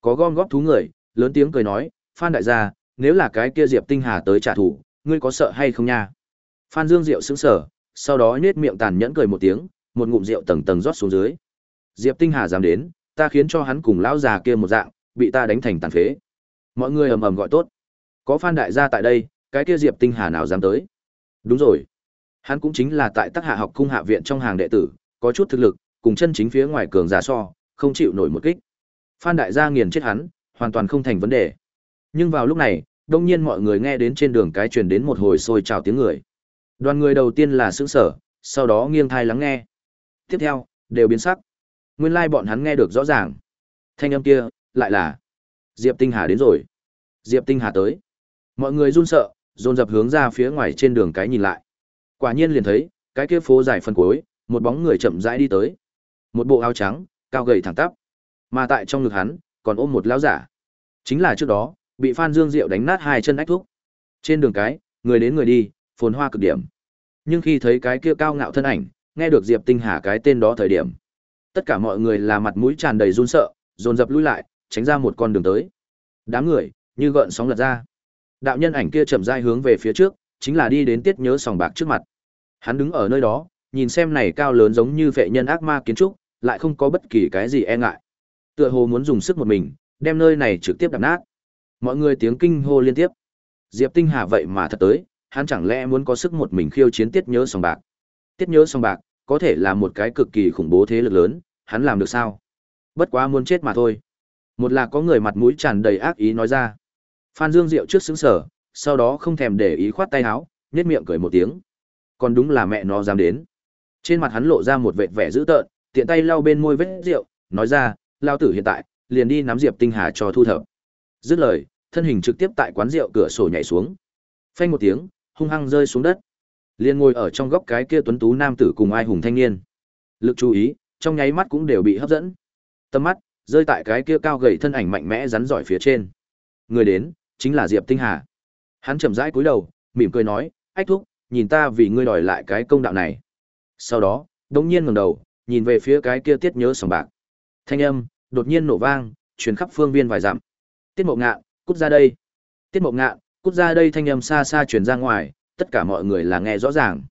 Có gom góp thú người, lớn tiếng cười nói, Phan đại gia, nếu là cái kia Diệp Tinh Hà tới trả thù, ngươi có sợ hay không nha? Phan Dương Diệu sững sờ, sau đó nhếch miệng tàn nhẫn cười một tiếng, một ngụm rượu tầng tầng rót xuống dưới. Diệp Tinh Hà dám đến, ta khiến cho hắn cùng lão già kia một dạng, bị ta đánh thành tàn phế. Mọi người ầm ầm gọi tốt. Có Phan đại gia tại đây, cái kia Diệp Tinh Hà nào dám tới? Đúng rồi. Hắn cũng chính là tại Tắc Hạ học cung hạ viện trong hàng đệ tử, có chút thực lực, cùng chân chính phía ngoài cường giả so, không chịu nổi một kích. Phan đại gia nghiền chết hắn, hoàn toàn không thành vấn đề. Nhưng vào lúc này, đông nhiên mọi người nghe đến trên đường cái truyền đến một hồi sôi trào tiếng người. Đoàn người đầu tiên là sững sở, sau đó nghiêng thai lắng nghe. Tiếp theo, đều biến sắc. Nguyên lai like bọn hắn nghe được rõ ràng. Thanh âm kia, lại là Diệp Tinh Hà đến rồi. Diệp Tinh Hà tới. Mọi người run sợ, dồn dập hướng ra phía ngoài trên đường cái nhìn lại. Quả nhiên liền thấy, cái kia phố dài phân cuối, một bóng người chậm rãi đi tới. Một bộ áo trắng, cao gầy thẳng tắp. Mà tại trong ngực hắn, còn ôm một lão giả. Chính là trước đó, bị Phan Dương Diệu đánh nát hai chân ách thúc. Trên đường cái, người đến người đi, phồn hoa cực điểm. Nhưng khi thấy cái kia cao ngạo thân ảnh, nghe được Diệp Tinh Hà cái tên đó thời điểm, tất cả mọi người là mặt mũi tràn đầy run sợ, dồn dập lui lại, tránh ra một con đường tới. Đám người như gợn sóng lật ra. Đạo nhân ảnh kia chậm rãi hướng về phía trước, chính là đi đến tiết nhớ sòng bạc trước mặt. Hắn đứng ở nơi đó, nhìn xem này cao lớn giống như vệ nhân ác ma kiến trúc, lại không có bất kỳ cái gì e ngại. Tựa hồ muốn dùng sức một mình, đem nơi này trực tiếp đập nát. Mọi người tiếng kinh hô liên tiếp. Diệp Tinh Hà vậy mà thật tới, hắn chẳng lẽ muốn có sức một mình khiêu chiến tiết nhớ sòng bạc. Tiết nhớ sòng bạc, có thể là một cái cực kỳ khủng bố thế lực lớn, hắn làm được sao? Bất quá muốn chết mà thôi. Một là có người mặt mũi tràn đầy ác ý nói ra. Phan Dương Diệu trước sững sờ, sau đó không thèm để ý khoát tay áo, nhếch miệng cười một tiếng. Còn đúng là mẹ nó dám đến. Trên mặt hắn lộ ra một vệt vẻ dữ tợn, tiện tay lau bên môi vết rượu, nói ra, lao tử hiện tại, liền đi nắm Diệp Tinh Hà cho thu thập. Dứt lời, thân hình trực tiếp tại quán rượu cửa sổ nhảy xuống. Phanh một tiếng, hung hăng rơi xuống đất. Liền ngồi ở trong góc cái kia tuấn tú nam tử cùng ai hùng thanh niên. Lực chú ý, trong nháy mắt cũng đều bị hấp dẫn. Tâm mắt rơi tại cái kia cao gầy thân ảnh mạnh mẽ rắn giỏi phía trên. Người đến, chính là Diệp Tinh Hà. Hắn chậm rãi cúi đầu, mỉm cười nói, "Ách thúc, nhìn ta vì ngươi đòi lại cái công đạo này." Sau đó, đống nhiên ngẩng đầu, nhìn về phía cái kia tiết nhớ sòng bạc. Thanh âm đột nhiên nổ vang, truyền khắp phương viên vài dặm. Tiết Mộ Ngạn, cút ra đây. Tiết Mộ Ngạn, cút ra đây thanh âm xa xa truyền ra ngoài, tất cả mọi người là nghe rõ ràng.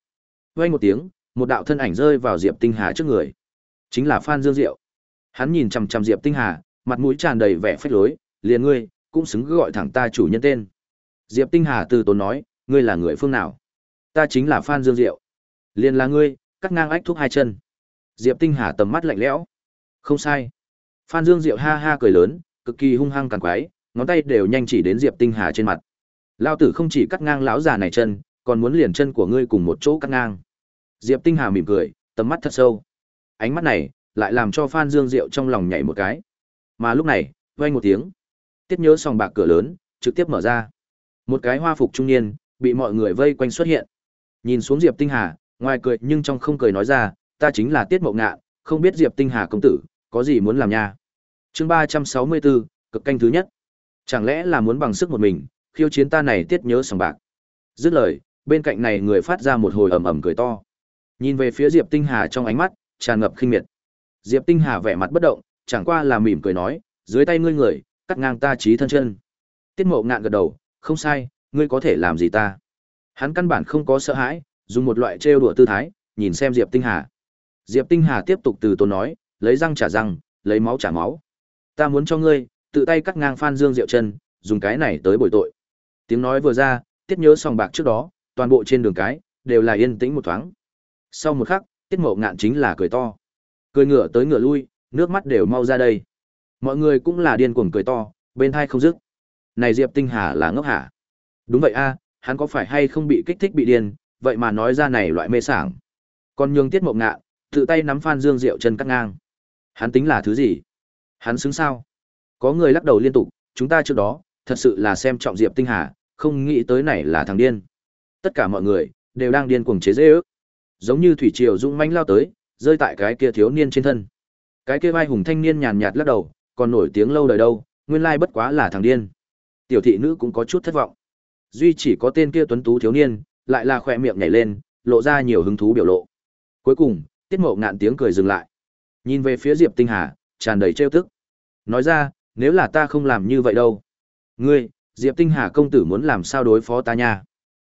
Vang một tiếng, một đạo thân ảnh rơi vào Diệp Tinh Hà trước người. Chính là Phan Dương Diệu. Hắn nhìn chằm chằm Diệp Tinh Hà, mặt mũi tràn đầy vẻ phách lối, liền ngươi, cũng xứng gọi thẳng ta chủ nhân tên. Diệp Tinh Hà từ tốn nói, ngươi là người phương nào? Ta chính là Phan Dương Diệu. Liền là ngươi, cắt ngang ách thúc hai chân. Diệp Tinh Hà tầm mắt lạnh lẽo. Không sai. Phan Dương Diệu ha ha cười lớn, cực kỳ hung hăng càng quái, ngón tay đều nhanh chỉ đến Diệp Tinh Hà trên mặt. Lão tử không chỉ cắt ngang lão già này chân, còn muốn liền chân của ngươi cùng một chỗ cắt ngang. Diệp Tinh Hà mỉm cười, tầm mắt thật sâu. Ánh mắt này, lại làm cho Phan Dương Diệu trong lòng nhảy một cái. Mà lúc này, vang một tiếng, tiết nhớ sòng bạc cửa lớn, trực tiếp mở ra. Một cái hoa phục trung niên, bị mọi người vây quanh xuất hiện. Nhìn xuống Diệp Tinh Hà, ngoài cười nhưng trong không cười nói ra, ta chính là Tiết Mộng Ngạn, không biết Diệp Tinh Hà công tử có gì muốn làm nha. Chương 364, cực canh thứ nhất. Chẳng lẽ là muốn bằng sức một mình, khiêu chiến ta này tiết nhớ sòng bạc. Dứt lời, bên cạnh này người phát ra một hồi ầm ầm cười to. Nhìn về phía Diệp Tinh Hà trong ánh mắt tràn ngập khinh miệt. Diệp Tinh Hà vẻ mặt bất động, chẳng qua là mỉm cười nói, dưới tay ngươi người, cắt ngang ta trí thân chân. Tiết Mộ ngạn gật đầu, không sai, ngươi có thể làm gì ta? Hắn căn bản không có sợ hãi, dùng một loại trêu đùa tư thái, nhìn xem Diệp Tinh Hà. Diệp Tinh Hà tiếp tục từ tốn nói, lấy răng trả răng, lấy máu trả máu. Ta muốn cho ngươi, tự tay cắt ngang Phan Dương Diệu chân, dùng cái này tới bồi tội. Tiếng nói vừa ra, tiết nhớ sòng bạc trước đó, toàn bộ trên đường cái, đều là yên tĩnh một thoáng. Sau một khắc, tiết mộ ngạn chính là cười to. Cười ngửa tới ngửa lui, nước mắt đều mau ra đây. Mọi người cũng là điên cuồng cười to, bên thai không dứt. Này Diệp Tinh Hà là ngốc hả? Đúng vậy a, hắn có phải hay không bị kích thích bị điên, vậy mà nói ra này loại mê sảng. Còn nhường tiết mộng Ngạ tự tay nắm Phan Dương Diệu chân cắt ngang. Hắn tính là thứ gì? Hắn xứng sao? Có người lắc đầu liên tục, chúng ta trước đó, thật sự là xem trọng Diệp Tinh Hà, không nghĩ tới này là thằng điên. Tất cả mọi người, đều đang điên cuồng chế dễ ước. Giống như thủy triều dũng mãnh lao tới, rơi tại cái kia thiếu niên trên thân. Cái kia vai hùng thanh niên nhàn nhạt lắc đầu, còn nổi tiếng lâu đời đâu, nguyên lai bất quá là thằng điên. Tiểu thị nữ cũng có chút thất vọng. Duy chỉ có tên kia tuấn tú thiếu niên, lại là khoe miệng nhảy lên, lộ ra nhiều hứng thú biểu lộ. Cuối cùng, Tiết Mộ ngạn tiếng cười dừng lại. Nhìn về phía Diệp Tinh Hà, tràn đầy trêu tức. Nói ra, nếu là ta không làm như vậy đâu. Ngươi, Diệp Tinh Hà công tử muốn làm sao đối phó ta nha.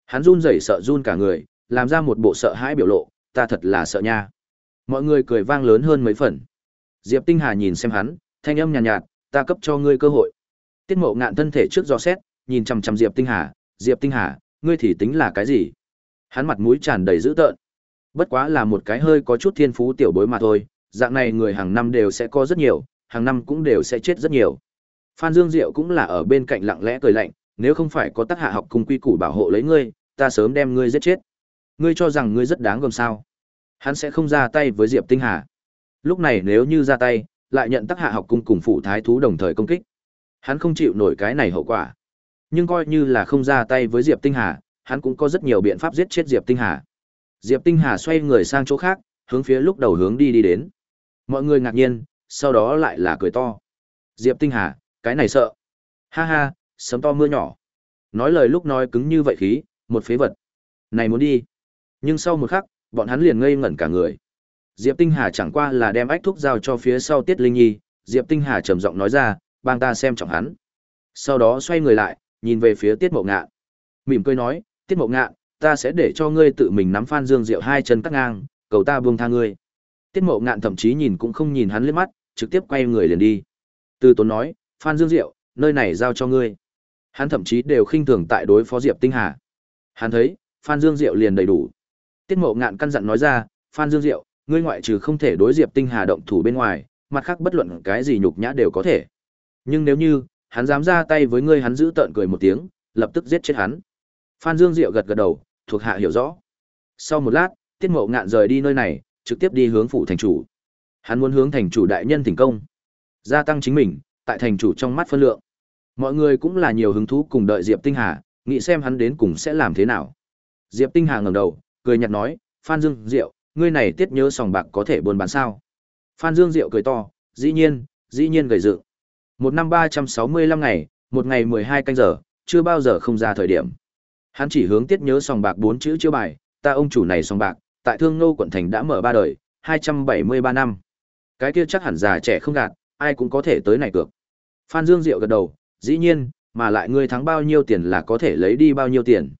Hắn run rẩy sợ run cả người, làm ra một bộ sợ hãi biểu lộ, ta thật là sợ nha. Mọi người cười vang lớn hơn mấy phần. Diệp Tinh Hà nhìn xem hắn, thanh âm nhàn nhạt, nhạt, ta cấp cho ngươi cơ hội. Tiết Mộ ngạn thân thể trước do xét, nhìn chằm chằm Diệp Tinh Hà, Diệp Tinh Hà, ngươi thì tính là cái gì? Hắn mặt mũi tràn đầy dữ tợn. Bất quá là một cái hơi có chút thiên phú tiểu bối mà thôi, dạng này người hàng năm đều sẽ có rất nhiều, hàng năm cũng đều sẽ chết rất nhiều. Phan Dương Diệu cũng là ở bên cạnh lặng lẽ cười lạnh, nếu không phải có tác hạ học cùng quy củ bảo hộ lấy ngươi, ta sớm đem ngươi giết chết. Ngươi cho rằng ngươi rất đáng gờm sao? Hắn sẽ không ra tay với Diệp Tinh Hà. Lúc này nếu như ra tay, lại nhận tác hạ học cung cùng phụ thái thú đồng thời công kích. Hắn không chịu nổi cái này hậu quả. Nhưng coi như là không ra tay với Diệp Tinh Hà, hắn cũng có rất nhiều biện pháp giết chết Diệp Tinh Hà. Diệp Tinh Hà xoay người sang chỗ khác, hướng phía lúc đầu hướng đi đi đến. Mọi người ngạc nhiên, sau đó lại là cười to. Diệp Tinh Hà, cái này sợ. Ha ha, sấm to mưa nhỏ. Nói lời lúc nói cứng như vậy khí, một phế vật. Này muốn đi. Nhưng sau một khắc, bọn hắn liền ngây ngẩn cả người. Diệp Tinh Hà chẳng qua là đem ách thuốc giao cho phía sau Tiết Linh Nhi, Diệp Tinh Hà trầm giọng nói ra, bang ta xem trọng hắn. Sau đó xoay người lại, nhìn về phía Tiết Mộ Ngạn. Mỉm cười nói, Tiết Mộ Ngạn, ta sẽ để cho ngươi tự mình nắm Phan Dương Diệu hai chân cắt ngang, cầu ta buông tha ngươi. Tiết Mộ Ngạn thậm chí nhìn cũng không nhìn hắn liếc mắt, trực tiếp quay người liền đi. Từ Tốn nói, Phan Dương Diệu, nơi này giao cho ngươi. Hắn thậm chí đều khinh thường tại đối phó Diệp Tinh Hà. Hắn thấy, Phan Dương Diệu liền đầy đủ. Tiết Mộ Ngạn căn dặn nói ra, Phan Dương Diệu, ngươi ngoại trừ không thể đối Diệp Tinh Hà động thủ bên ngoài, mặt khác bất luận cái gì nhục nhã đều có thể. Nhưng nếu như, hắn dám ra tay với ngươi hắn giữ tợn cười một tiếng, lập tức giết chết hắn. Phan Dương Diệu gật gật đầu, thuộc hạ hiểu rõ. Sau một lát, Tiết Mộ Ngạn rời đi nơi này, trực tiếp đi hướng phủ thành chủ. Hắn muốn hướng thành chủ đại nhân thành công, gia tăng chính mình tại thành chủ trong mắt phân lượng. Mọi người cũng là nhiều hứng thú cùng đợi Diệp Tinh Hà, nghĩ xem hắn đến cùng sẽ làm thế nào. Diệp Tinh Hà ngẩng đầu, cười nhạt nói, "Phan Dương Diệu, ngươi này tiết nhớ sòng bạc có thể buôn bán sao?" Phan Dương Diệu cười to, "Dĩ nhiên, dĩ nhiên gầy dựng. Một năm ba trăm sáu mươi lăm ngày, một ngày mười hai canh giờ, chưa bao giờ không ra thời điểm." Hắn chỉ hướng tiết nhớ sòng bạc bốn chữ chưa bài, ta ông chủ này sòng bạc, tại Thương Nô quận thành đã mở ba đời, hai trăm bảy mươi ba năm. Cái kia chắc hẳn già trẻ không gạt, ai cũng có thể tới này cược. Phan Dương Diệu gật đầu, dĩ nhiên, mà lại ngươi thắng bao nhiêu tiền là có thể lấy đi bao nhiêu tiền.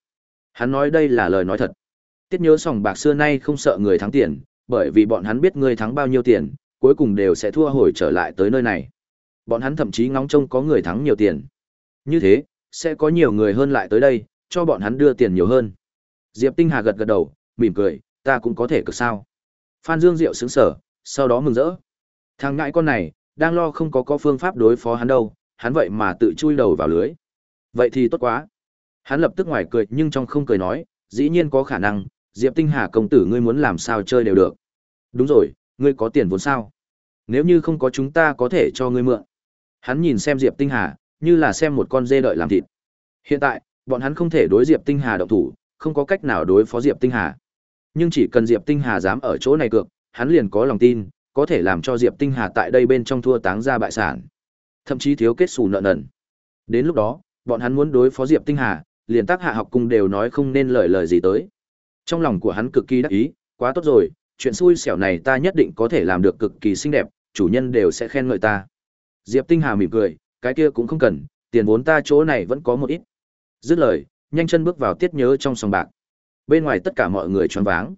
Hắn nói đây là lời nói thật. Tiết nhớ sòng bạc xưa nay không sợ người thắng tiền, bởi vì bọn hắn biết ngươi thắng bao nhiêu tiền, cuối cùng đều sẽ thua hồi trở lại tới nơi này. Bọn hắn thậm chí ngóng trông có người thắng nhiều tiền. Như thế, sẽ có nhiều người hơn lại tới đây, cho bọn hắn đưa tiền nhiều hơn. Diệp Tinh Hà gật gật đầu, mỉm cười, ta cũng có thể cực sao. Phan Dương Diệu sướng sở, sau đó mừng rỡ. Thằng ngại con này, đang lo không có có phương pháp đối phó hắn đâu, hắn vậy mà tự chui đầu vào lưới. Vậy thì tốt quá. Hắn lập tức ngoài cười nhưng trong không cười nói, dĩ nhiên có khả năng, Diệp Tinh Hà công tử ngươi muốn làm sao chơi đều được. Đúng rồi, ngươi có tiền vốn sao? Nếu như không có chúng ta có thể cho ngươi mượn. Hắn nhìn xem Diệp Tinh Hà, như là xem một con dê đợi làm thịt. Hiện tại, bọn hắn không thể đối Diệp Tinh Hà động thủ, không có cách nào đối phó Diệp Tinh Hà. Nhưng chỉ cần Diệp Tinh Hà dám ở chỗ này cược, hắn liền có lòng tin, có thể làm cho Diệp Tinh Hà tại đây bên trong thua táng ra bại sản. Thậm chí thiếu kết xù nợ nần. Đến lúc đó, bọn hắn muốn đối phó Diệp Tinh Hà, liền tác hạ học cung đều nói không nên lời lời gì tới. Trong lòng của hắn cực kỳ đắc ý, quá tốt rồi, chuyện xui xẻo này ta nhất định có thể làm được cực kỳ xinh đẹp, chủ nhân đều sẽ khen ngợi ta. Diệp Tinh Hà mỉm cười, cái kia cũng không cần, tiền vốn ta chỗ này vẫn có một ít. Dứt lời, nhanh chân bước vào tiết nhớ trong sòng bạc. Bên ngoài tất cả mọi người choáng váng.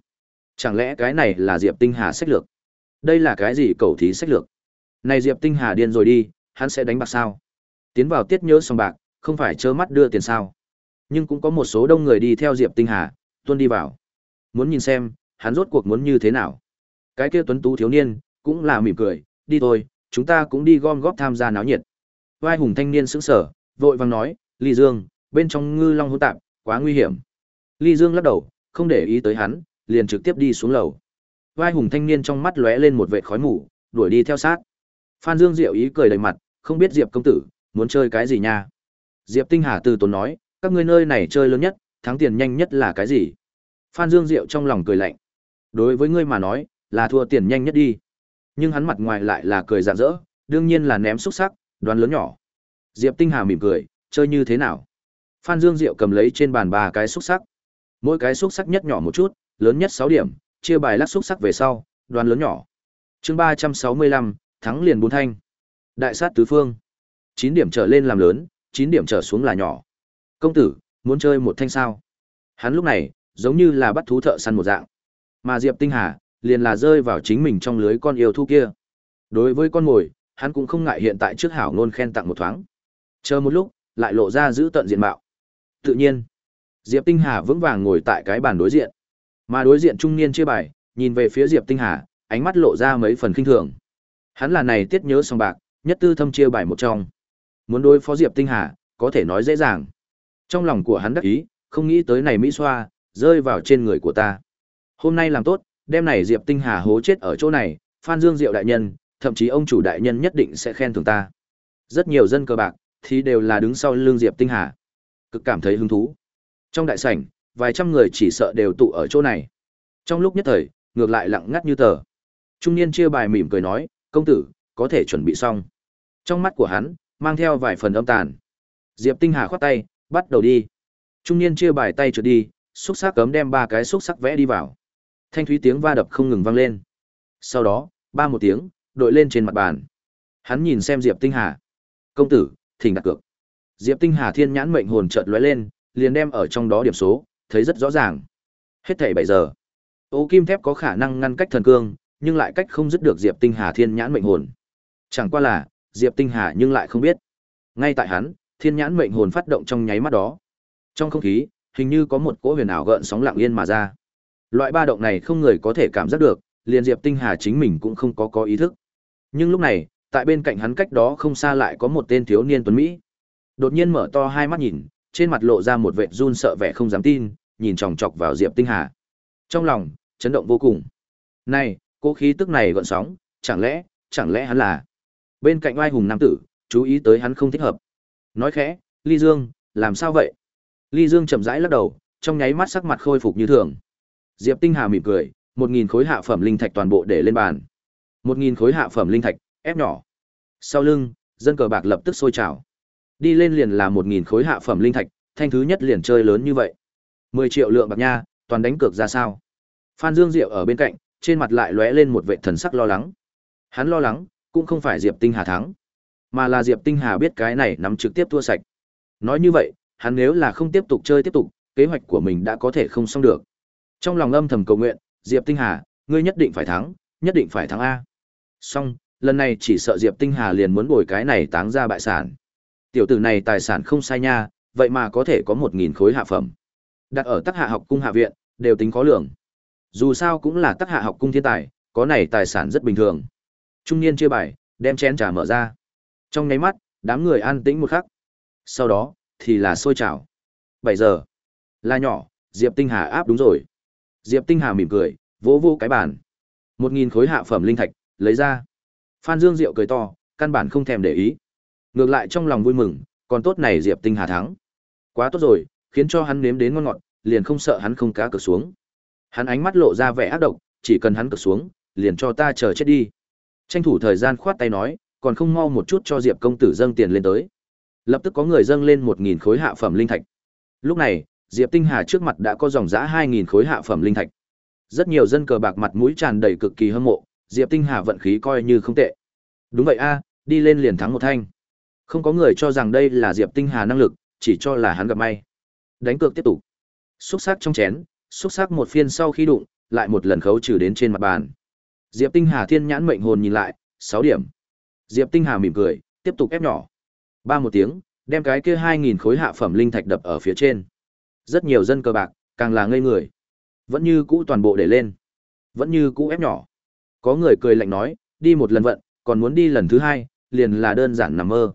Chẳng lẽ cái này là Diệp Tinh Hà sách lược? Đây là cái gì cầu thí sách lược? Này Diệp Tinh Hà điên rồi đi, hắn sẽ đánh bạc sao? Tiến vào tiết nhớ sòng bạc, không phải trơ mắt đưa tiền sao? Nhưng cũng có một số đông người đi theo Diệp Tinh Hà, tuân đi vào. Muốn nhìn xem, hắn rốt cuộc muốn như thế nào? Cái kia tuấn tú thiếu niên, cũng là mỉm cười, đi thôi, chúng ta cũng đi gom góp tham gia náo nhiệt. Vai hùng thanh niên sững sờ, vội vàng nói, Ly Dương, bên trong ngư long hỗn tạp, quá nguy hiểm. Ly Dương lắc đầu, không để ý tới hắn, liền trực tiếp đi xuống lầu. Vai hùng thanh niên trong mắt lóe lên một vệt khói mù, đuổi đi theo sát. Phan Dương Diệu ý cười đầy mặt, không biết Diệp công tử muốn chơi cái gì nha. Diệp Tinh Hà từ tốn nói, các ngươi nơi này chơi lớn nhất, thắng tiền nhanh nhất là cái gì? Phan Dương Diệu trong lòng cười lạnh. Đối với ngươi mà nói, là thua tiền nhanh nhất đi. Nhưng hắn mặt ngoài lại là cười rạng rỡ, đương nhiên là ném xúc sắc, đoán lớn nhỏ. Diệp Tinh Hà mỉm cười, chơi như thế nào? Phan Dương Diệu cầm lấy trên bàn ba cái xúc sắc. Mỗi cái xúc sắc nhất nhỏ một chút, lớn nhất 6 điểm, chia bài lắc xúc sắc về sau, đoán lớn nhỏ. Chương 365, thắng liền bốn thanh. Đại sát tứ phương. 9 điểm trở lên làm lớn, 9 điểm trở xuống là nhỏ. Công tử, muốn chơi một thanh sao? Hắn lúc này, giống như là bắt thú thợ săn một dạng. Mà Diệp Tinh Hà, liền là rơi vào chính mình trong lưới con yêu thú kia. Đối với con mồi, hắn cũng không ngại hiện tại trước hảo ngôn khen tặng một thoáng. Chờ một lúc, lại lộ ra giữ tận diện mạo. Tự nhiên, Diệp Tinh Hà vững vàng ngồi tại cái bàn đối diện. Mà đối diện trung niên chia bài, nhìn về phía Diệp Tinh Hà, ánh mắt lộ ra mấy phần kinh thường. Hắn là này tiết nhớ song bạc, nhất tư thâm chia bài một trong. Muốn đối phó Diệp Tinh Hà, có thể nói dễ dàng. Trong lòng của hắn đắc ý, không nghĩ tới này Mỹ xoa, rơi vào trên người của ta. Hôm nay làm tốt, đêm này Diệp Tinh Hà hố chết ở chỗ này, Phan Dương Diệu đại nhân, thậm chí ông chủ đại nhân nhất định sẽ khen thưởng ta. Rất nhiều dân cờ bạc, thì đều là đứng sau lưng Diệp Tinh Hà. Cực cảm thấy hứng thú. Trong đại sảnh, vài trăm người chỉ sợ đều tụ ở chỗ này. Trong lúc nhất thời, ngược lại lặng ngắt như tờ. Trung niên chia bài mỉm cười nói, công tử, có thể chuẩn bị xong. Trong mắt của hắn, mang theo vài phần âm tàn. Diệp Tinh Hà khoát tay, bắt đầu đi. Trung niên chia bài tay trượt đi, xúc sắc cấm đem ba cái xúc sắc vẽ đi vào. Thanh thúy tiếng va đập không ngừng vang lên. Sau đó, ba một tiếng, đội lên trên mặt bàn. Hắn nhìn xem Diệp Tinh Hà. Công tử, thỉnh đặt cược. Diệp Tinh Hà thiên nhãn mệnh hồn chợt lóe lên, liền đem ở trong đó điểm số, thấy rất rõ ràng. Hết thảy 7 giờ. Ô kim thép có khả năng ngăn cách thần cương, nhưng lại cách không dứt được Diệp Tinh Hà thiên nhãn mệnh hồn. Chẳng qua là, Diệp Tinh Hà nhưng lại không biết. Ngay tại hắn, thiên nhãn mệnh hồn phát động trong nháy mắt đó. Trong không khí, hình như có một cỗ huyền ảo gợn sóng lặng yên mà ra. Loại ba động này không người có thể cảm giác được, liền Diệp Tinh Hà chính mình cũng không có có ý thức. Nhưng lúc này, tại bên cạnh hắn cách đó không xa lại có một tên thiếu niên tuấn Mỹ. Đột nhiên mở to hai mắt nhìn, trên mặt lộ ra một vẻ run sợ vẻ không dám tin, nhìn chòng chọc vào Diệp Tinh Hà. Trong lòng, chấn động vô cùng. Này, cố khí tức này gợn sóng, chẳng lẽ, chẳng lẽ hắn là... Bên cạnh oai hùng nam tử, chú ý tới hắn không thích hợp. Nói khẽ, Ly Dương, làm sao vậy? Ly Dương chậm rãi lắc đầu, trong nháy mắt sắc mặt khôi phục như thường. Diệp Tinh Hà mỉm cười, một nghìn khối hạ phẩm linh thạch toàn bộ để lên bàn. Một nghìn khối hạ phẩm linh thạch, ép nhỏ. Sau lưng, dân cờ bạc lập tức sôi trào. Đi lên liền là một nghìn khối hạ phẩm linh thạch, thanh thứ nhất liền chơi lớn như vậy. Mười triệu lượng bạc nha, toàn đánh cược ra sao? Phan Dương Diệu ở bên cạnh, trên mặt lại lóe lên một vẻ thần sắc lo lắng. Hắn lo lắng, cũng không phải Diệp Tinh Hà thắng, mà là Diệp Tinh Hà biết cái này nắm trực tiếp thua sạch. Nói như vậy, hắn nếu là không tiếp tục chơi tiếp tục, kế hoạch của mình đã có thể không xong được. Trong lòng âm thầm cầu nguyện, Diệp Tinh Hà, ngươi nhất định phải thắng, nhất định phải thắng a. song lần này chỉ sợ Diệp Tinh Hà liền muốn bồi cái này táng ra bại sản. Tiểu tử này tài sản không sai nha, vậy mà có thể có một nghìn khối hạ phẩm. Đặt ở Tắc Hạ học cung hạ viện, đều tính khó lường. Dù sao cũng là Tắc Hạ học cung thiên tài, có này tài sản rất bình thường. Trung niên chia bài, đem chén trà mở ra. Trong nháy mắt, đám người an tĩnh một khắc. Sau đó, thì là sôi trào. bảy giờ. Là nhỏ, Diệp Tinh Hà áp đúng rồi. Diệp Tinh Hà mỉm cười, vỗ vỗ cái bàn. Một nghìn khối hạ phẩm linh thạch, lấy ra. Phan Dương Diệu cười to, căn bản không thèm để ý. Ngược lại trong lòng vui mừng, còn tốt này Diệp Tinh Hà thắng. Quá tốt rồi, khiến cho hắn nếm đến ngon ngọt, liền không sợ hắn không cá cược xuống. Hắn ánh mắt lộ ra vẻ ác độc, chỉ cần hắn cược xuống, liền cho ta chờ chết đi. Tranh thủ thời gian khoát tay nói, còn không mau một chút cho Diệp công tử dâng tiền lên tới. Lập tức có người dâng lên một nghìn khối hạ phẩm linh thạch. Lúc này, Diệp Tinh Hà trước mặt đã có dòng giá hai nghìn khối hạ phẩm linh thạch. Rất nhiều dân cờ bạc mặt mũi tràn đầy cực kỳ hâm mộ, Diệp Tinh Hà vận khí coi như không tệ. Đúng vậy a, đi lên liền thắng một thanh. Không có người cho rằng đây là Diệp Tinh Hà năng lực, chỉ cho là hắn gặp may. Đánh cược tiếp tục. Xúc sắc trong chén, xúc sắc một phiên sau khi đụng, lại một lần khấu trừ đến trên mặt bàn. Diệp Tinh Hà thiên nhãn mệnh hồn nhìn lại, 6 điểm. Diệp Tinh Hà mỉm cười, tiếp tục ép nhỏ. Ba một tiếng, đem cái kia 2000 khối hạ phẩm linh thạch đập ở phía trên. Rất nhiều dân cờ bạc, càng là ngây người. Vẫn như cũ toàn bộ để lên. Vẫn như cũ ép nhỏ. Có người cười lạnh nói, đi một lần vận, còn muốn đi lần thứ hai, liền là đơn giản nằm mơ.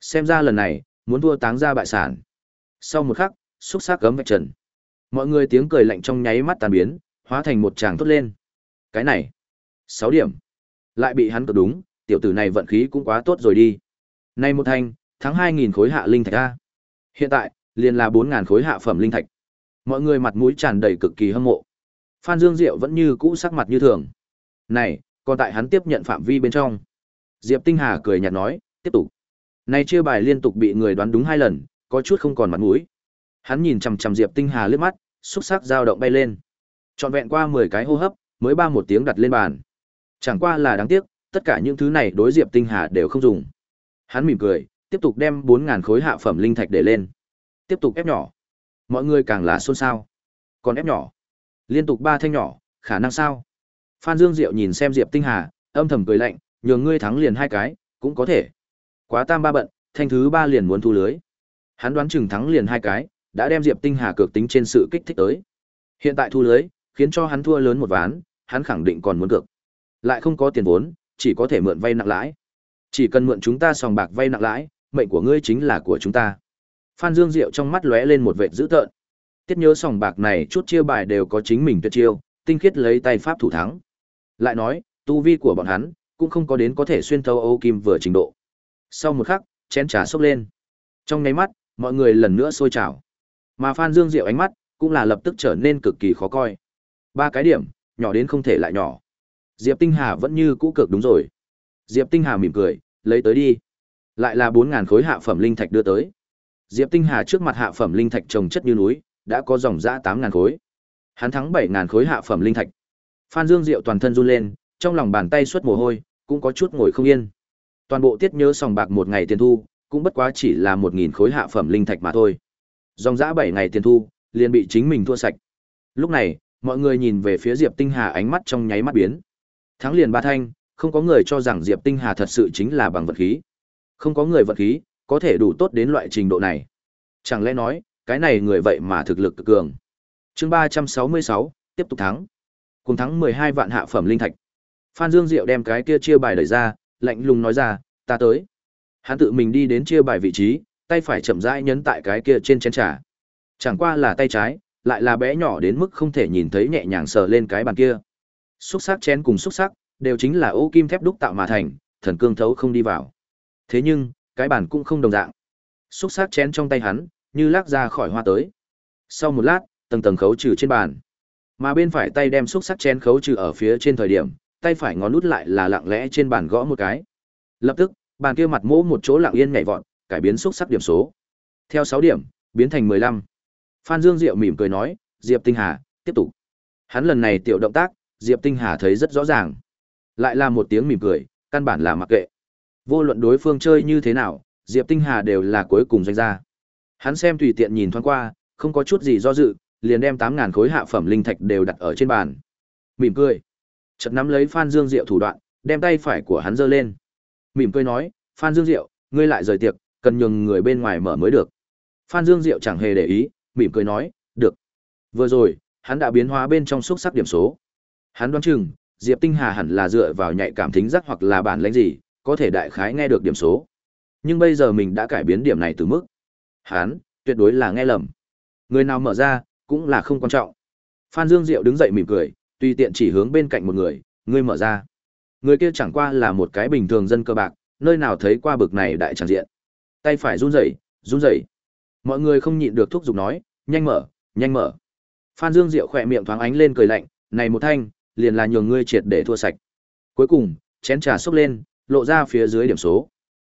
Xem ra lần này, muốn thua táng ra bại sản. Sau một khắc, xúc xác gấm vạch trần. Mọi người tiếng cười lạnh trong nháy mắt tan biến, hóa thành một tràng tốt lên. Cái này, 6 điểm. Lại bị hắn cực đúng, tiểu tử này vận khí cũng quá tốt rồi đi. Nay một thanh, tháng 2000 khối hạ linh thạch a. Hiện tại, liền là 4000 khối hạ phẩm linh thạch. Mọi người mặt mũi tràn đầy cực kỳ hâm mộ. Phan Dương Diệu vẫn như cũ sắc mặt như thường. Này, còn tại hắn tiếp nhận phạm vi bên trong. Diệp Tinh Hà cười nhạt nói, tiếp tục. Này chia bài liên tục bị người đoán đúng hai lần, có chút không còn mặt mũi. Hắn nhìn chằm chằm Diệp Tinh Hà liếc mắt, xúc sắc dao động bay lên. Trọn vẹn qua 10 cái hô hấp, mới ba một tiếng đặt lên bàn. Chẳng qua là đáng tiếc, tất cả những thứ này đối Diệp Tinh Hà đều không dùng. Hắn mỉm cười, tiếp tục đem 4000 khối hạ phẩm linh thạch để lên. Tiếp tục ép nhỏ. Mọi người càng là xôn xao. Còn ép nhỏ. Liên tục ba thanh nhỏ, khả năng sao? Phan Dương Diệu nhìn xem Diệp Tinh Hà, âm thầm cười lạnh, nhường ngươi thắng liền hai cái, cũng có thể. Quá tam ba bận, thanh thứ ba liền muốn thu lưới. Hắn đoán chừng thắng liền hai cái, đã đem Diệp Tinh Hà cược tính trên sự kích thích tới. Hiện tại thu lưới, khiến cho hắn thua lớn một ván, hắn khẳng định còn muốn cược. Lại không có tiền vốn, chỉ có thể mượn vay nặng lãi. Chỉ cần mượn chúng ta sòng bạc vay nặng lãi, mệnh của ngươi chính là của chúng ta. Phan Dương Diệu trong mắt lóe lên một vệt dữ tợn. Tiết nhớ sòng bạc này chút chia bài đều có chính mình tuyệt chiêu, tinh khiết lấy tay pháp thủ thắng. Lại nói, tu vi của bọn hắn cũng không có đến có thể xuyên thấu Âu Kim vừa trình độ. Sau một khắc, chén trà sốc lên. Trong nháy mắt, mọi người lần nữa sôi trào. Mà Phan Dương Diệu ánh mắt cũng là lập tức trở nên cực kỳ khó coi. Ba cái điểm, nhỏ đến không thể lại nhỏ. Diệp Tinh Hà vẫn như cũ cực đúng rồi. Diệp Tinh Hà mỉm cười, lấy tới đi. Lại là 4000 khối hạ phẩm linh thạch đưa tới. Diệp Tinh Hà trước mặt hạ phẩm linh thạch trồng chất như núi, đã có dòng dã 8000 khối. Hắn thắng 7000 khối hạ phẩm linh thạch. Phan Dương Diệu toàn thân run lên, trong lòng bàn tay xuất mồ hôi, cũng có chút ngồi không yên. Toàn bộ tiết nhớ sòng bạc một ngày tiền thu, cũng bất quá chỉ là 1000 khối hạ phẩm linh thạch mà thôi. Dòng dã 7 ngày tiền thu, liền bị chính mình thua sạch. Lúc này, mọi người nhìn về phía Diệp Tinh Hà ánh mắt trong nháy mắt biến. Thắng liền ba thanh, không có người cho rằng Diệp Tinh Hà thật sự chính là bằng vật khí. Không có người vật khí, có thể đủ tốt đến loại trình độ này. Chẳng lẽ nói, cái này người vậy mà thực lực cực cường. Chương 366, tiếp tục thắng. Cùng thắng 12 vạn hạ phẩm linh thạch. Phan Dương Diệu đem cái kia chia bài đẩy ra, lạnh lùng nói ra, ta tới. Hắn tự mình đi đến chia bài vị trí, tay phải chậm rãi nhấn tại cái kia trên chén trà. Chẳng qua là tay trái, lại là bé nhỏ đến mức không thể nhìn thấy nhẹ nhàng sờ lên cái bàn kia. Xúc sắc chén cùng xúc sắc, đều chính là ô kim thép đúc tạo mà thành, thần cương thấu không đi vào. Thế nhưng, cái bàn cũng không đồng dạng. Xúc xác chén trong tay hắn, như lắc ra khỏi hoa tới. Sau một lát, tầng tầng khấu trừ trên bàn. Mà bên phải tay đem xúc xác chén khấu trừ ở phía trên thời điểm, tay phải ngón nút lại là lặng lẽ trên bàn gõ một cái. Lập tức, bàn kia mặt mỗ một chỗ lặng yên nhảy vọt, cải biến xúc sắc điểm số. Theo sáu điểm, biến thành 15. Phan Dương Diệu mỉm cười nói, Diệp Tinh Hà, tiếp tục. Hắn lần này tiểu động tác, Diệp Tinh Hà thấy rất rõ ràng. Lại là một tiếng mỉm cười, căn bản là mặc kệ. Vô luận đối phương chơi như thế nào, Diệp Tinh Hà đều là cuối cùng doanh ra. Hắn xem tùy tiện nhìn thoáng qua, không có chút gì do dự, liền đem 8000 khối hạ phẩm linh thạch đều đặt ở trên bàn. Mỉm cười. Chợt nắm lấy Phan Dương Diệu thủ đoạn, đem tay phải của hắn giơ lên. Mỉm cười nói, "Phan Dương Diệu, ngươi lại rời tiệc, cần nhường người bên ngoài mở mới được." Phan Dương Diệu chẳng hề để ý, mỉm cười nói, "Được." Vừa rồi, hắn đã biến hóa bên trong xúc sắc điểm số. Hắn đoán chừng, Diệp Tinh Hà hẳn là dựa vào nhạy cảm thính giác hoặc là bản lĩnh gì, có thể đại khái nghe được điểm số. Nhưng bây giờ mình đã cải biến điểm này từ mức. hán tuyệt đối là nghe lầm. Người nào mở ra, cũng là không quan trọng. Phan Dương Diệu đứng dậy mỉm cười, tùy tiện chỉ hướng bên cạnh một người, người mở ra. Người kia chẳng qua là một cái bình thường dân cơ bạc, nơi nào thấy qua bực này đại tràng diện. Tay phải run rẩy, run rẩy. Mọi người không nhịn được thúc giục nói, nhanh mở, nhanh mở. Phan Dương Diệu khỏe miệng thoáng ánh lên cười lạnh, này một thanh, liền là nhường ngươi triệt để thua sạch. Cuối cùng, chén trà xốc lên, lộ ra phía dưới điểm số.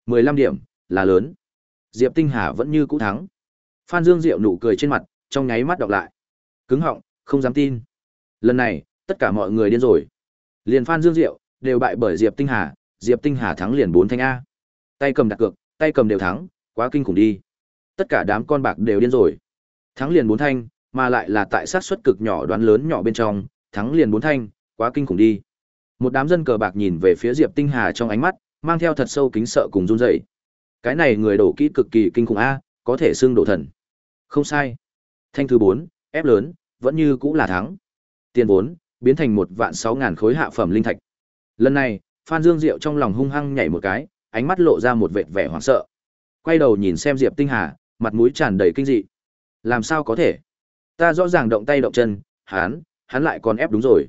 15 điểm, là lớn. Diệp Tinh Hà vẫn như cũ thắng. Phan Dương Diệu nụ cười trên mặt, trong nháy mắt đọc lại. Cứng họng, không dám tin. Lần này, tất cả mọi người điên rồi. Liền Phan Dương Diệu đều bại bởi Diệp Tinh Hà, Diệp Tinh Hà thắng liền 4 thanh a. Tay cầm đặt cược, tay cầm đều thắng, quá kinh khủng đi. Tất cả đám con bạc đều điên rồi. Thắng liền 4 thanh, mà lại là tại sát suất cực nhỏ đoán lớn nhỏ bên trong, thắng liền 4 thanh, quá kinh khủng đi. Một đám dân cờ bạc nhìn về phía Diệp Tinh Hà trong ánh mắt, mang theo thật sâu kính sợ cùng run rẩy. Cái này người đổ kỹ cực kỳ kinh khủng a, có thể xưng đổ thần. Không sai. Thanh thứ 4, ép lớn, vẫn như cũng là thắng. Tiền vốn biến thành một vạn sáu ngàn khối hạ phẩm linh thạch. Lần này, Phan Dương Diệu trong lòng hung hăng nhảy một cái, ánh mắt lộ ra một vệt vẻ hoảng sợ. Quay đầu nhìn xem Diệp Tinh Hà, mặt mũi tràn đầy kinh dị. Làm sao có thể? Ta rõ ràng động tay động chân, hắn, hắn lại còn ép đúng rồi.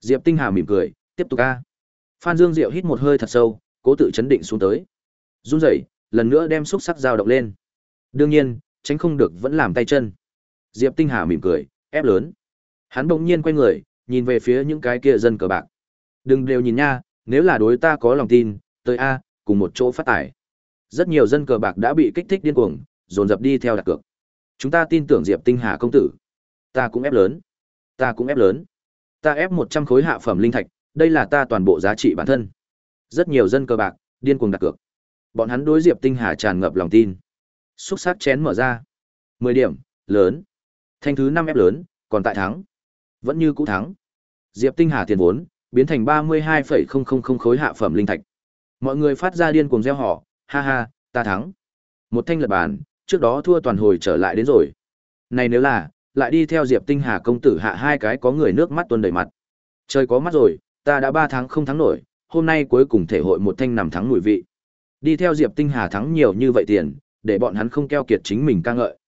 Diệp Tinh Hà mỉm cười, tiếp tục a. Phan Dương Diệu hít một hơi thật sâu, cố tự chấn định xuống tới. Run rẩy, lần nữa đem xúc sắc dao động lên. Đương nhiên, tránh không được vẫn làm tay chân. Diệp Tinh Hà mỉm cười, ép lớn. Hắn bỗng nhiên quay người, nhìn về phía những cái kia dân cờ bạc. Đừng đều nhìn nha, nếu là đối ta có lòng tin, tới a, cùng một chỗ phát tải. Rất nhiều dân cờ bạc đã bị kích thích điên cuồng, dồn dập đi theo đặt cược. Chúng ta tin tưởng Diệp Tinh Hà công tử. Ta cũng ép lớn. Ta cũng ép lớn. Ta ép 100 khối hạ phẩm linh thạch, đây là ta toàn bộ giá trị bản thân. Rất nhiều dân cờ bạc điên cuồng đặt cược. Bọn hắn đối Diệp Tinh Hà tràn ngập lòng tin. Xúc sắc chén mở ra. 10 điểm, lớn. Thanh thứ 5 ép lớn, còn tại thắng. Vẫn như cũ thắng. Diệp Tinh Hà tiền vốn biến thành 32,000 khối hạ phẩm linh thạch. Mọi người phát ra điên cuồng reo hò, ha ha, ta thắng. Một thanh lật bàn, trước đó thua toàn hồi trở lại đến rồi. Này nếu là, lại đi theo Diệp Tinh Hà công tử hạ hai cái có người nước mắt tuôn đầy mặt. Trời có mắt rồi, ta đã 3 tháng không thắng nổi, hôm nay cuối cùng thể hội một thanh nằm thắng mùi vị. Đi theo Diệp Tinh Hà thắng nhiều như vậy tiền, để bọn hắn không keo kiệt chính mình ca ngợi.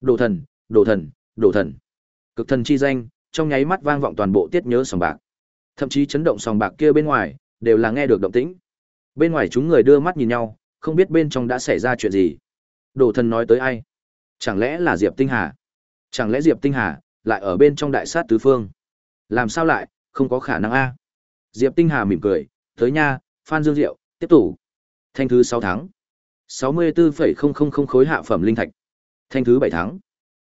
Đồ thần, đồ thần, đồ thần. Cực thần chi danh, trong nháy mắt vang vọng toàn bộ tiết nhớ sòng bạc. Thậm chí chấn động sòng bạc kia bên ngoài, đều là nghe được động tĩnh. Bên ngoài chúng người đưa mắt nhìn nhau, không biết bên trong đã xảy ra chuyện gì. Đồ thần nói tới ai? Chẳng lẽ là Diệp Tinh Hà? Chẳng lẽ Diệp Tinh Hà lại ở bên trong đại sát tứ phương? Làm sao lại, không có khả năng a. Diệp Tinh Hà mỉm cười, tới nha, Phan Dương Diệu, tiếp tục. Thanh thứ 6 tháng. 64,000 khối hạ phẩm linh thạch. Thanh thứ 7 tháng.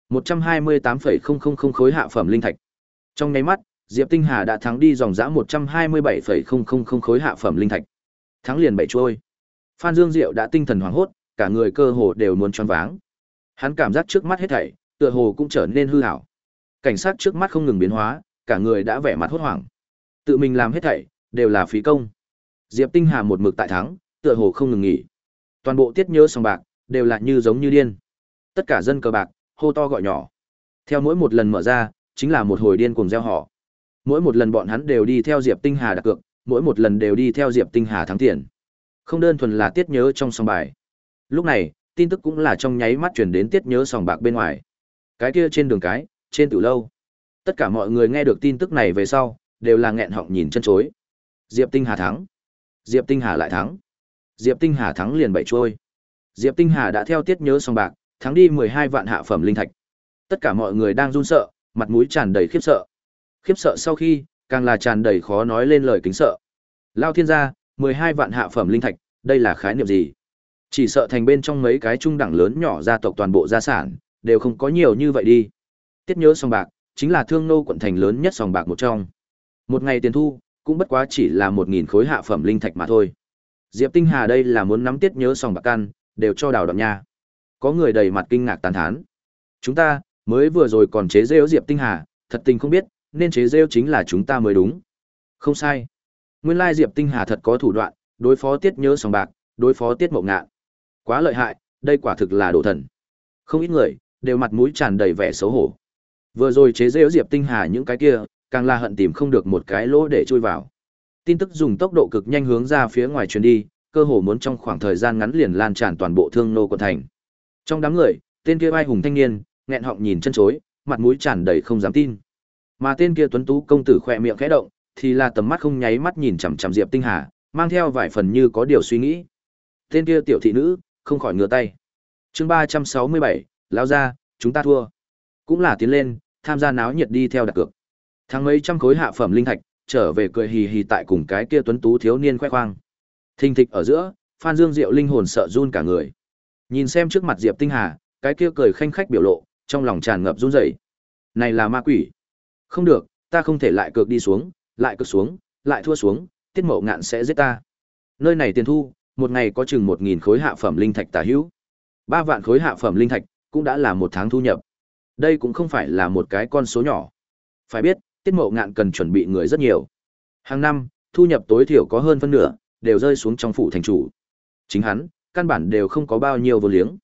128,000 khối hạ phẩm linh thạch. Trong nháy mắt, Diệp Tinh Hà đã thắng đi dòng dã 127,000 khối hạ phẩm linh thạch. Thắng liền bảy trôi. Phan Dương Diệu đã tinh thần hoảng hốt, cả người cơ hồ đều muốn choáng váng. Hắn cảm giác trước mắt hết thảy, tựa hồ cũng trở nên hư ảo. Cảnh sát trước mắt không ngừng biến hóa, cả người đã vẻ mặt hốt hoảng. Tự mình làm hết thảy, đều là phí công. Diệp Tinh Hà một mực tại thắng, tựa hồ không ngừng nghỉ. Toàn bộ tiết nhớ sòng bạc, đều là như giống như điên. Tất cả dân cờ bạc, hô to gọi nhỏ. Theo mỗi một lần mở ra, chính là một hồi điên cuồng gieo họ. Mỗi một lần bọn hắn đều đi theo Diệp Tinh Hà đặt cược, mỗi một lần đều đi theo Diệp Tinh Hà thắng tiền. Không đơn thuần là tiết nhớ trong sòng bài. Lúc này, tin tức cũng là trong nháy mắt chuyển đến tiết nhớ sòng bạc bên ngoài. Cái kia trên đường cái, trên tử lâu. Tất cả mọi người nghe được tin tức này về sau, đều là nghẹn họng nhìn chân chối. Diệp Tinh Hà thắng. Diệp Tinh Hà lại thắng. Diệp Tinh Hà thắng liền bảy trôi. Diệp Tinh Hà đã theo tiết nhớ sòng bạc, thắng đi 12 vạn hạ phẩm linh thạch. Tất cả mọi người đang run sợ, mặt mũi tràn đầy khiếp sợ. Khiếp sợ sau khi, càng là tràn đầy khó nói lên lời kính sợ. Lao thiên gia, 12 vạn hạ phẩm linh thạch, đây là khái niệm gì? Chỉ sợ thành bên trong mấy cái trung đẳng lớn nhỏ gia tộc toàn bộ gia sản, đều không có nhiều như vậy đi. Tiết nhớ sòng bạc, chính là thương nô quận thành lớn nhất sòng bạc một trong. Một ngày tiền thu, cũng bất quá chỉ là 1.000 khối hạ phẩm linh thạch mà thôi. Diệp Tinh Hà đây là muốn nắm tiết nhớ sòng bạc căn, đều cho đào đoạn nha. Có người đầy mặt kinh ngạc tán thán. Chúng ta, mới vừa rồi còn chế rêu Diệp Tinh Hà, thật tình không biết, nên chế rêu chính là chúng ta mới đúng. Không sai. Nguyên lai Diệp Tinh Hà thật có thủ đoạn, đối phó tiết nhớ sòng bạc, đối phó tiết mộng ngạn. Quá lợi hại, đây quả thực là đồ thần. Không ít người, đều mặt mũi tràn đầy vẻ xấu hổ. Vừa rồi chế giễu Diệp Tinh Hà những cái kia, càng là hận tìm không được một cái lỗ để chui vào. Tin tức dùng tốc độ cực nhanh hướng ra phía ngoài truyền đi, cơ hồ muốn trong khoảng thời gian ngắn liền lan tràn toàn bộ thương nô quận thành. Trong đám người, tên kia vai hùng thanh niên, nghẹn họng nhìn chân chối, mặt mũi tràn đầy không dám tin. Mà tên kia tuấn tú công tử khỏe miệng khẽ động, thì là tầm mắt không nháy mắt nhìn chằm chằm Diệp Tinh Hà, mang theo vài phần như có điều suy nghĩ. Tên kia tiểu thị nữ, không khỏi ngửa tay. Chương 367, lão gia, chúng ta thua. Cũng là tiến lên, tham gia náo nhiệt đi theo đặt cược. Thắng mấy trăm khối hạ phẩm linh thạch, trở về cười hì hì tại cùng cái kia tuấn tú thiếu niên khoe khoang. Thình thịch ở giữa, Phan Dương Diệu linh hồn sợ run cả người. Nhìn xem trước mặt Diệp Tinh Hà, cái kia cười khanh khách biểu lộ, trong lòng tràn ngập run rẩy. Này là ma quỷ. Không được, ta không thể lại cược đi xuống, lại cược xuống, lại thua xuống, Tiết Mậu Ngạn sẽ giết ta. Nơi này tiền thu, một ngày có chừng một nghìn khối hạ phẩm linh thạch tả hữu. ba vạn khối hạ phẩm linh thạch, cũng đã là một tháng thu nhập. Đây cũng không phải là một cái con số nhỏ. Phải biết, Tiết Mậu Ngạn cần chuẩn bị người rất nhiều. Hàng năm, thu nhập tối thiểu có hơn phân nửa, đều rơi xuống trong phủ thành chủ. Chính hắn, căn bản đều không có bao nhiêu vô liếng.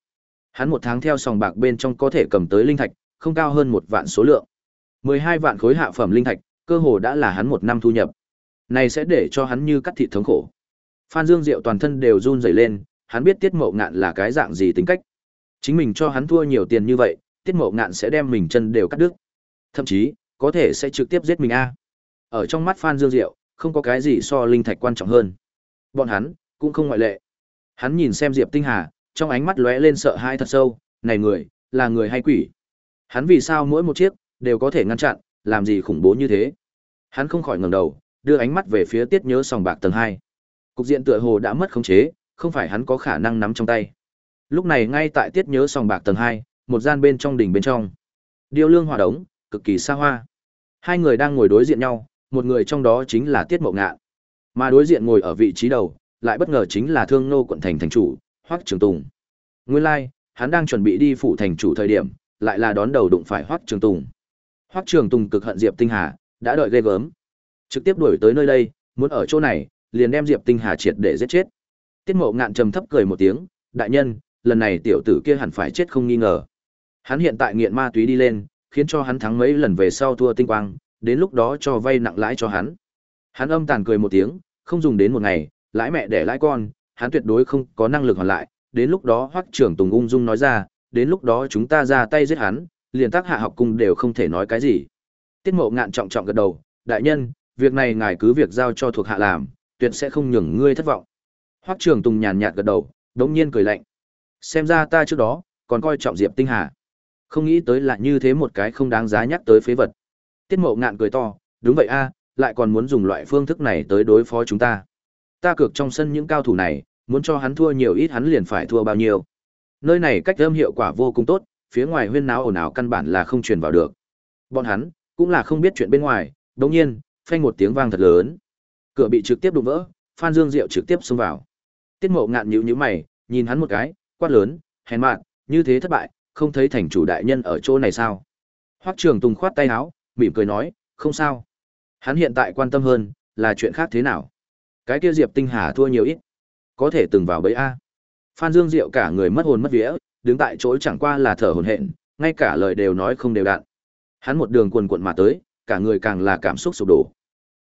Hắn một tháng theo sòng bạc bên trong có thể cầm tới linh thạch, không cao hơn một vạn số lượng. 12 vạn khối hạ phẩm linh thạch, cơ hồ đã là hắn một năm thu nhập. Này sẽ để cho hắn như cắt thịt thống khổ. Phan Dương Diệu toàn thân đều run rẩy lên, hắn biết Tiết Mộ Ngạn là cái dạng gì tính cách. Chính mình cho hắn thua nhiều tiền như vậy, Tiết Mộ Ngạn sẽ đem mình chân đều cắt đứt. Thậm chí, có thể sẽ trực tiếp giết mình a. Ở trong mắt Phan Dương Diệu, không có cái gì so linh thạch quan trọng hơn. Bọn hắn cũng không ngoại lệ. Hắn nhìn xem Diệp Tinh Hà, trong ánh mắt lóe lên sợ hãi thật sâu, này người, là người hay quỷ? Hắn vì sao mỗi một chiếc đều có thể ngăn chặn, làm gì khủng bố như thế? Hắn không khỏi ngẩng đầu, đưa ánh mắt về phía Tiết Nhớ sòng bạc tầng 2. Cục diện tựa hồ đã mất khống chế, không phải hắn có khả năng nắm trong tay. Lúc này ngay tại Tiết Nhớ sòng bạc tầng 2, một gian bên trong đỉnh bên trong. Điêu lương hòa đống, cực kỳ xa hoa. Hai người đang ngồi đối diện nhau, một người trong đó chính là Tiết Mộ Ngạn. Mà đối diện ngồi ở vị trí đầu, lại bất ngờ chính là Thương Nô quận thành thành chủ, Hoắc Trường Tùng. Nguyên lai, like, hắn đang chuẩn bị đi phủ thành chủ thời điểm, lại là đón đầu đụng phải Hoắc Trường Tùng. Hoắc Trường Tùng cực hận Diệp Tinh Hà, đã đợi ghê gớm. Trực tiếp đuổi tới nơi đây, muốn ở chỗ này, liền đem Diệp Tinh Hà triệt để giết chết. Tiết Mộ Ngạn trầm thấp cười một tiếng, "Đại nhân, lần này tiểu tử kia hẳn phải chết không nghi ngờ." Hắn hiện tại nghiện ma túy đi lên, khiến cho hắn thắng mấy lần về sau thua tinh quang, đến lúc đó cho vay nặng lãi cho hắn. Hắn âm tàn cười một tiếng, không dùng đến một ngày, lãi mẹ để lãi con, hắn tuyệt đối không có năng lực hoàn lại, đến lúc đó Hoắc trưởng Tùng ung dung nói ra, đến lúc đó chúng ta ra tay giết hắn, liền tác hạ học cung đều không thể nói cái gì. Tiết Mộ ngạn trọng trọng gật đầu, đại nhân, việc này ngài cứ việc giao cho thuộc hạ làm, tuyệt sẽ không nhường ngươi thất vọng. Hoắc trưởng Tùng nhàn nhạt gật đầu, đống nhiên cười lạnh. Xem ra ta trước đó còn coi trọng Diệp Tinh Hà. Không nghĩ tới là như thế một cái không đáng giá nhắc tới phế vật. Tiết Mộ ngạn cười to, đúng vậy a, lại còn muốn dùng loại phương thức này tới đối phó chúng ta. Ta cược trong sân những cao thủ này, muốn cho hắn thua nhiều ít hắn liền phải thua bao nhiêu. Nơi này cách âm hiệu quả vô cùng tốt, phía ngoài huyên náo ồn ào căn bản là không truyền vào được. Bọn hắn cũng là không biết chuyện bên ngoài, đương nhiên, phanh một tiếng vang thật lớn. Cửa bị trực tiếp đụng vỡ, Phan Dương Diệu trực tiếp xông vào. Tiết Mộ ngạn nhíu nhíu mày, nhìn hắn một cái, quát lớn, hèn mạn, như thế thất bại, không thấy thành chủ đại nhân ở chỗ này sao? Hoắc Trường Tùng khoát tay áo, mỉm cười nói, không sao. Hắn hiện tại quan tâm hơn là chuyện khác thế nào? Cái kia Diệp Tinh Hà thua nhiều ít, có thể từng vào bẫy a. Phan Dương Diệu cả người mất hồn mất vía, đứng tại chỗ chẳng qua là thở hổn hển, ngay cả lời đều nói không đều đặn. Hắn một đường quần quần mà tới, cả người càng là cảm xúc sụp đổ.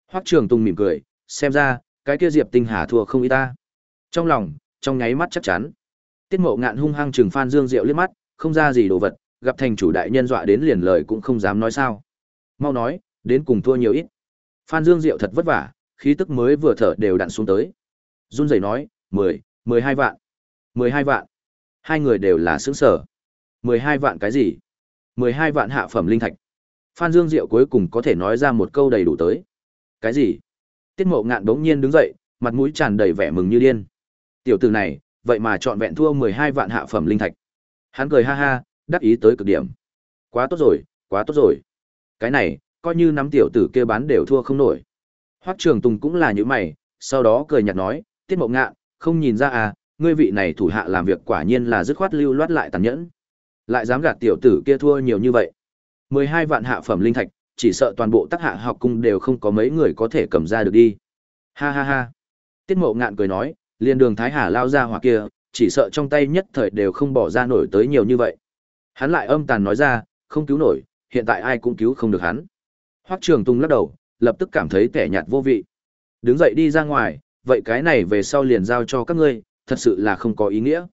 Hoắc Trường Tùng mỉm cười, xem ra, cái kia Diệp Tinh Hà thua không ít ta. Trong lòng, trong nháy mắt chắc chắn. Tiết Mộ Ngạn hung hăng trừng Phan Dương Diệu liếc mắt, không ra gì đồ vật, gặp thành chủ đại nhân dọa đến liền lời cũng không dám nói sao. Mau nói, đến cùng thua nhiều ít. Phan Dương Diệu thật vất vả, khí tức mới vừa thở đều đặn xuống tới. Run rẩy nói, mười, mười hai vạn. mười hai vạn. Hai người đều là sướng sở. mười hai vạn cái gì? mười hai vạn hạ phẩm linh thạch. Phan Dương Diệu cuối cùng có thể nói ra một câu đầy đủ tới. Cái gì? Tiết Mộ Ngạn đống nhiên đứng dậy, mặt mũi tràn đầy vẻ mừng như điên. Tiểu tử này, vậy mà chọn vẹn thua mười hai vạn hạ phẩm linh thạch. Hắn cười ha ha, đắc ý tới cực điểm. Quá tốt rồi, quá tốt rồi. Cái này, coi như nắm tiểu tử kia bán đều thua không nổi. Hoắc Trường Tùng cũng là như mày, sau đó cười nhạt nói, Tiết Mộng Ngạn, không nhìn ra à, ngươi vị này thủ hạ làm việc quả nhiên là dứt khoát lưu loát lại tàn nhẫn. Lại dám gạt tiểu tử kia thua nhiều như vậy. 12 vạn hạ phẩm linh thạch, chỉ sợ toàn bộ tác hạ học cung đều không có mấy người có thể cầm ra được đi. Ha ha ha. Tiết Mộng Ngạn cười nói, liền đường Thái Hà lao ra hỏa kia, chỉ sợ trong tay nhất thời đều không bỏ ra nổi tới nhiều như vậy. Hắn lại âm tàn nói ra, không cứu nổi, hiện tại ai cũng cứu không được hắn. Hoắc Trường Tung lắc đầu, lập tức cảm thấy tẻ nhạt vô vị. Đứng dậy đi ra ngoài, vậy cái này về sau liền giao cho các ngươi, thật sự là không có ý nghĩa.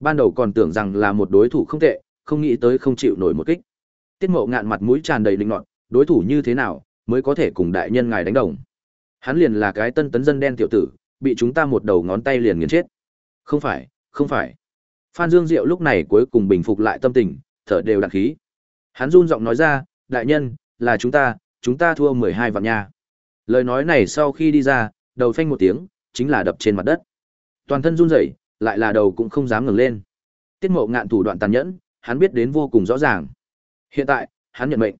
Ban đầu còn tưởng rằng là một đối thủ không tệ, không nghĩ tới không chịu nổi một kích. Tiết Mộ ngạn mặt mũi tràn đầy linh nọt, đối thủ như thế nào mới có thể cùng đại nhân ngài đánh đồng. Hắn liền là cái tân tấn dân đen tiểu tử, bị chúng ta một đầu ngón tay liền nghiền chết. Không phải, không phải. Phan Dương Diệu lúc này cuối cùng bình phục lại tâm tình, thở đều đặn khí. Hắn run giọng nói ra, đại nhân, là chúng ta, chúng ta thua mười hai vạn nha. Lời nói này sau khi đi ra, đầu phanh một tiếng, chính là đập trên mặt đất. Toàn thân run rẩy, lại là đầu cũng không dám ngẩng lên. Tiết Mộ Ngạn thủ đoạn tàn nhẫn, hắn biết đến vô cùng rõ ràng. Hiện tại, hắn nhận mệnh.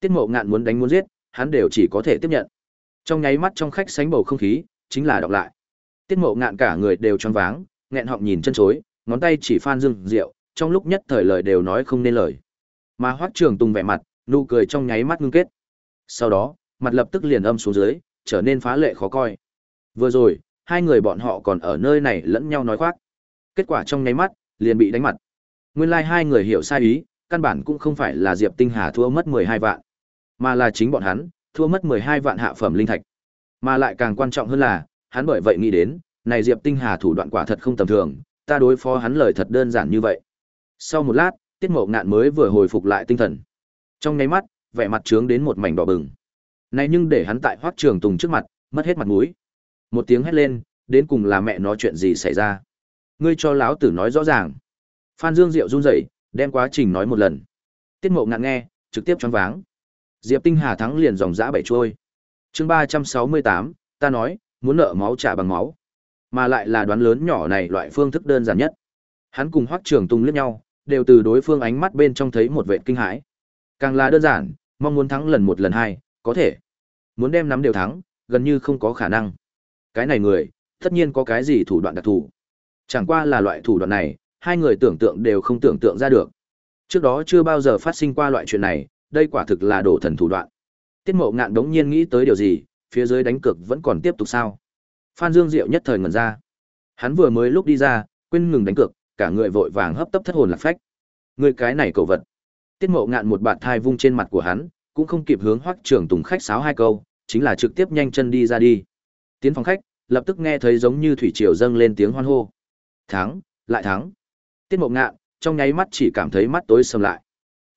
Tiết Mộ Ngạn muốn đánh muốn giết, hắn đều chỉ có thể tiếp nhận. Trong nháy mắt trong khách sánh bầu không khí, chính là đọc lại. Tiết Mộ Ngạn cả người đều choáng váng, nghẹn họng nhìn chân chối, ngón tay chỉ Phan Dương Diệu, trong lúc nhất thời lời đều nói không nên lời. Mà Hoắc Trường Tùng vẻ mặt, nụ cười trong nháy mắt ngưng kết. Sau đó, mặt lập tức liền âm xuống dưới, trở nên phá lệ khó coi. Vừa rồi, hai người bọn họ còn ở nơi này lẫn nhau nói khoác. Kết quả trong nháy mắt, liền bị đánh mặt. Nguyên lai like hai người hiểu sai ý, căn bản cũng không phải là Diệp Tinh Hà thua mất 12 vạn, mà là chính bọn hắn thua mất 12 vạn hạ phẩm linh thạch. Mà lại càng quan trọng hơn là, hắn bởi vậy nghĩ đến, này Diệp Tinh Hà thủ đoạn quả thật không tầm thường, ta đối phó hắn lời thật đơn giản như vậy. Sau một lát, Tiết Mộ Ngạn mới vừa hồi phục lại tinh thần. Trong nháy mắt, vẻ mặt trướng đến một mảnh đỏ bừng. Này nhưng để hắn tại Hoắc Trường Tùng trước mặt, mất hết mặt mũi. Một tiếng hét lên, đến cùng là mẹ nó chuyện gì xảy ra? Ngươi cho lão tử nói rõ ràng. Phan Dương Diệu run rẩy, đem quá trình nói một lần. Tiết Mộ Ngạn nghe, trực tiếp choáng váng. Diệp Tinh Hà thắng liền dòng dã bảy trôi. Chương ba trăm sáu mươi tám, ta nói, muốn nợ máu trả bằng máu. Mà lại là đoán lớn nhỏ này loại phương thức đơn giản nhất. Hắn cùng Hoắc Trường tung liếc nhau, đều từ đối phương ánh mắt bên trong thấy một vẻ kinh hãi. Càng là đơn giản, mong muốn thắng lần một lần hai, có thể. Muốn đem nắm đều thắng, gần như không có khả năng. Cái này người, tất nhiên có cái gì thủ đoạn đặc thù. Chẳng qua là loại thủ đoạn này, hai người tưởng tượng đều không tưởng tượng ra được. Trước đó chưa bao giờ phát sinh qua loại chuyện này, đây quả thực là đổ thần thủ đoạn. Tiết Mộ Ngạn đống nhiên nghĩ tới điều gì, phía dưới đánh cược vẫn còn tiếp tục sao? Phan Dương Diệu nhất thời ngẩn ra. Hắn vừa mới lúc đi ra, quên ngừng đánh cược, cả người vội vàng hấp tấp thất hồn lạc phách. Người cái này cầu vật. Tiết Mộ Ngạn một bạt thai vung trên mặt của hắn, cũng không kịp hướng Hoắc Trường Tùng khách sáo hai câu, chính là trực tiếp nhanh chân đi ra đi. Tiến phòng khách, lập tức nghe thấy giống như thủy triều dâng lên tiếng hoan hô. Thắng, lại thắng. Tiết Mộ Ngạn trong nháy mắt chỉ cảm thấy mắt tối sầm lại.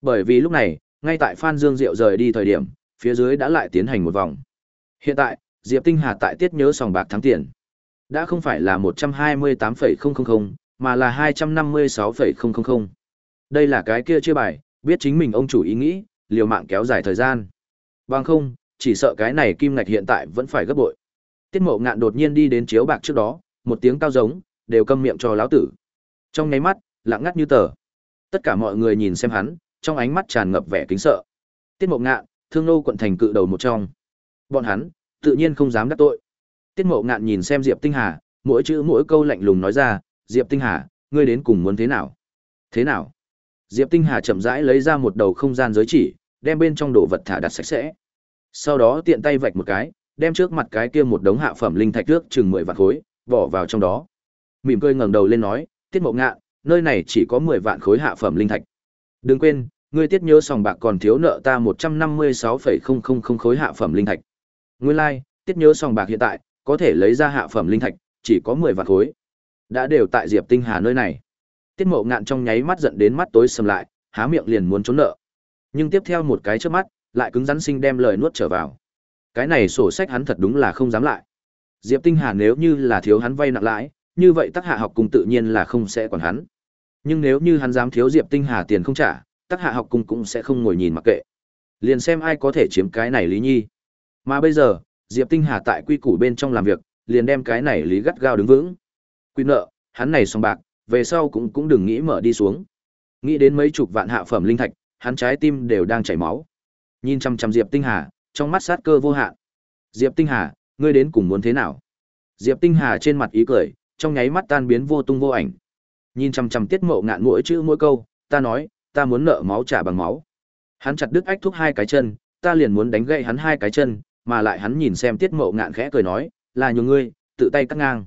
Bởi vì lúc này, ngay tại Phan Dương Diệu rời đi thời điểm, phía dưới đã lại tiến hành một vòng. Hiện tại, Diệp Tinh Hà tại tiết nhớ sòng bạc thắng tiền. Đã không phải là 128,000, mà là 256,000. Đây là cái kia chưa bài, biết chính mình ông chủ ý nghĩ, liều mạng kéo dài thời gian. Bằng không, chỉ sợ cái này kim ngạch hiện tại vẫn phải gấp bội. Tiết Mộ Ngạn đột nhiên đi đến chiếu bạc trước đó, một tiếng cao giống, đều câm miệng cho lão tử. Trong nháy mắt, lặng ngắt như tờ. Tất cả mọi người nhìn xem hắn, trong ánh mắt tràn ngập vẻ kính sợ. Tiết Mộ Ngạn, Thương Nô quận thành cự đầu một trong. Bọn hắn, tự nhiên không dám đắc tội. Tiết Mộ Ngạn nhìn xem Diệp Tinh Hà, mỗi chữ mỗi câu lạnh lùng nói ra, "Diệp Tinh Hà, ngươi đến cùng muốn thế nào?" "Thế nào?" Diệp Tinh Hà chậm rãi lấy ra một đầu không gian giới chỉ, đem bên trong đồ vật thả đặt sạch sẽ. Sau đó tiện tay vạch một cái, đem trước mặt cái kia một đống hạ phẩm linh thạch trước chừng 10 vạn khối, bỏ vào trong đó. Mỉm cười ngẩng đầu lên nói, "Tiết Mộ Ngạn, nơi này chỉ có 10 vạn khối hạ phẩm linh thạch. Đừng quên, ngươi tiết nhớ sòng bạc còn thiếu nợ ta 156,000 khối hạ phẩm linh thạch. Nguyên lai, like, tiết nhớ sòng bạc hiện tại có thể lấy ra hạ phẩm linh thạch, chỉ có 10 vạn khối. Đã đều tại Diệp Tinh Hà nơi này. Tiết Mộ Ngạn trong nháy mắt giận đến mắt tối sầm lại, há miệng liền muốn trốn nợ. Nhưng tiếp theo một cái chớp mắt, lại cứng rắn sinh đem lời nuốt trở vào. Cái này sổ sách hắn thật đúng là không dám lại. Diệp Tinh Hà nếu như là thiếu hắn vay nặng lãi, như vậy Tắc Hạ học cùng tự nhiên là không sẽ còn hắn. Nhưng nếu như hắn dám thiếu Diệp Tinh Hà tiền không trả, Tắc Hạ học cùng cũng sẽ không ngồi nhìn mặc kệ. Liền xem ai có thể chiếm cái này Lý Nhi. Mà bây giờ, Diệp Tinh Hà tại quy củ bên trong làm việc, liền đem cái này lý gắt gao đứng vững. Quy nợ, hắn này xong bạc, về sau cũng cũng đừng nghĩ mở đi xuống. Nghĩ đến mấy chục vạn hạ phẩm linh thạch, hắn trái tim đều đang chảy máu. Nhìn chăm chăm Diệp Tinh Hà, trong mắt sát cơ vô hạn. Diệp Tinh Hà, ngươi đến cùng muốn thế nào? Diệp Tinh Hà trên mặt ý cười, trong nháy mắt tan biến vô tung vô ảnh. Nhìn chăm chăm Tiết Mộ Ngạn mỗi chữ mỗi câu, ta nói, ta muốn nợ máu trả bằng máu. Hắn chặt đứt ách thúc hai cái chân, ta liền muốn đánh gãy hắn hai cái chân, mà lại hắn nhìn xem Tiết Mộ Ngạn khẽ cười nói, là nhiều ngươi, tự tay cắt ngang.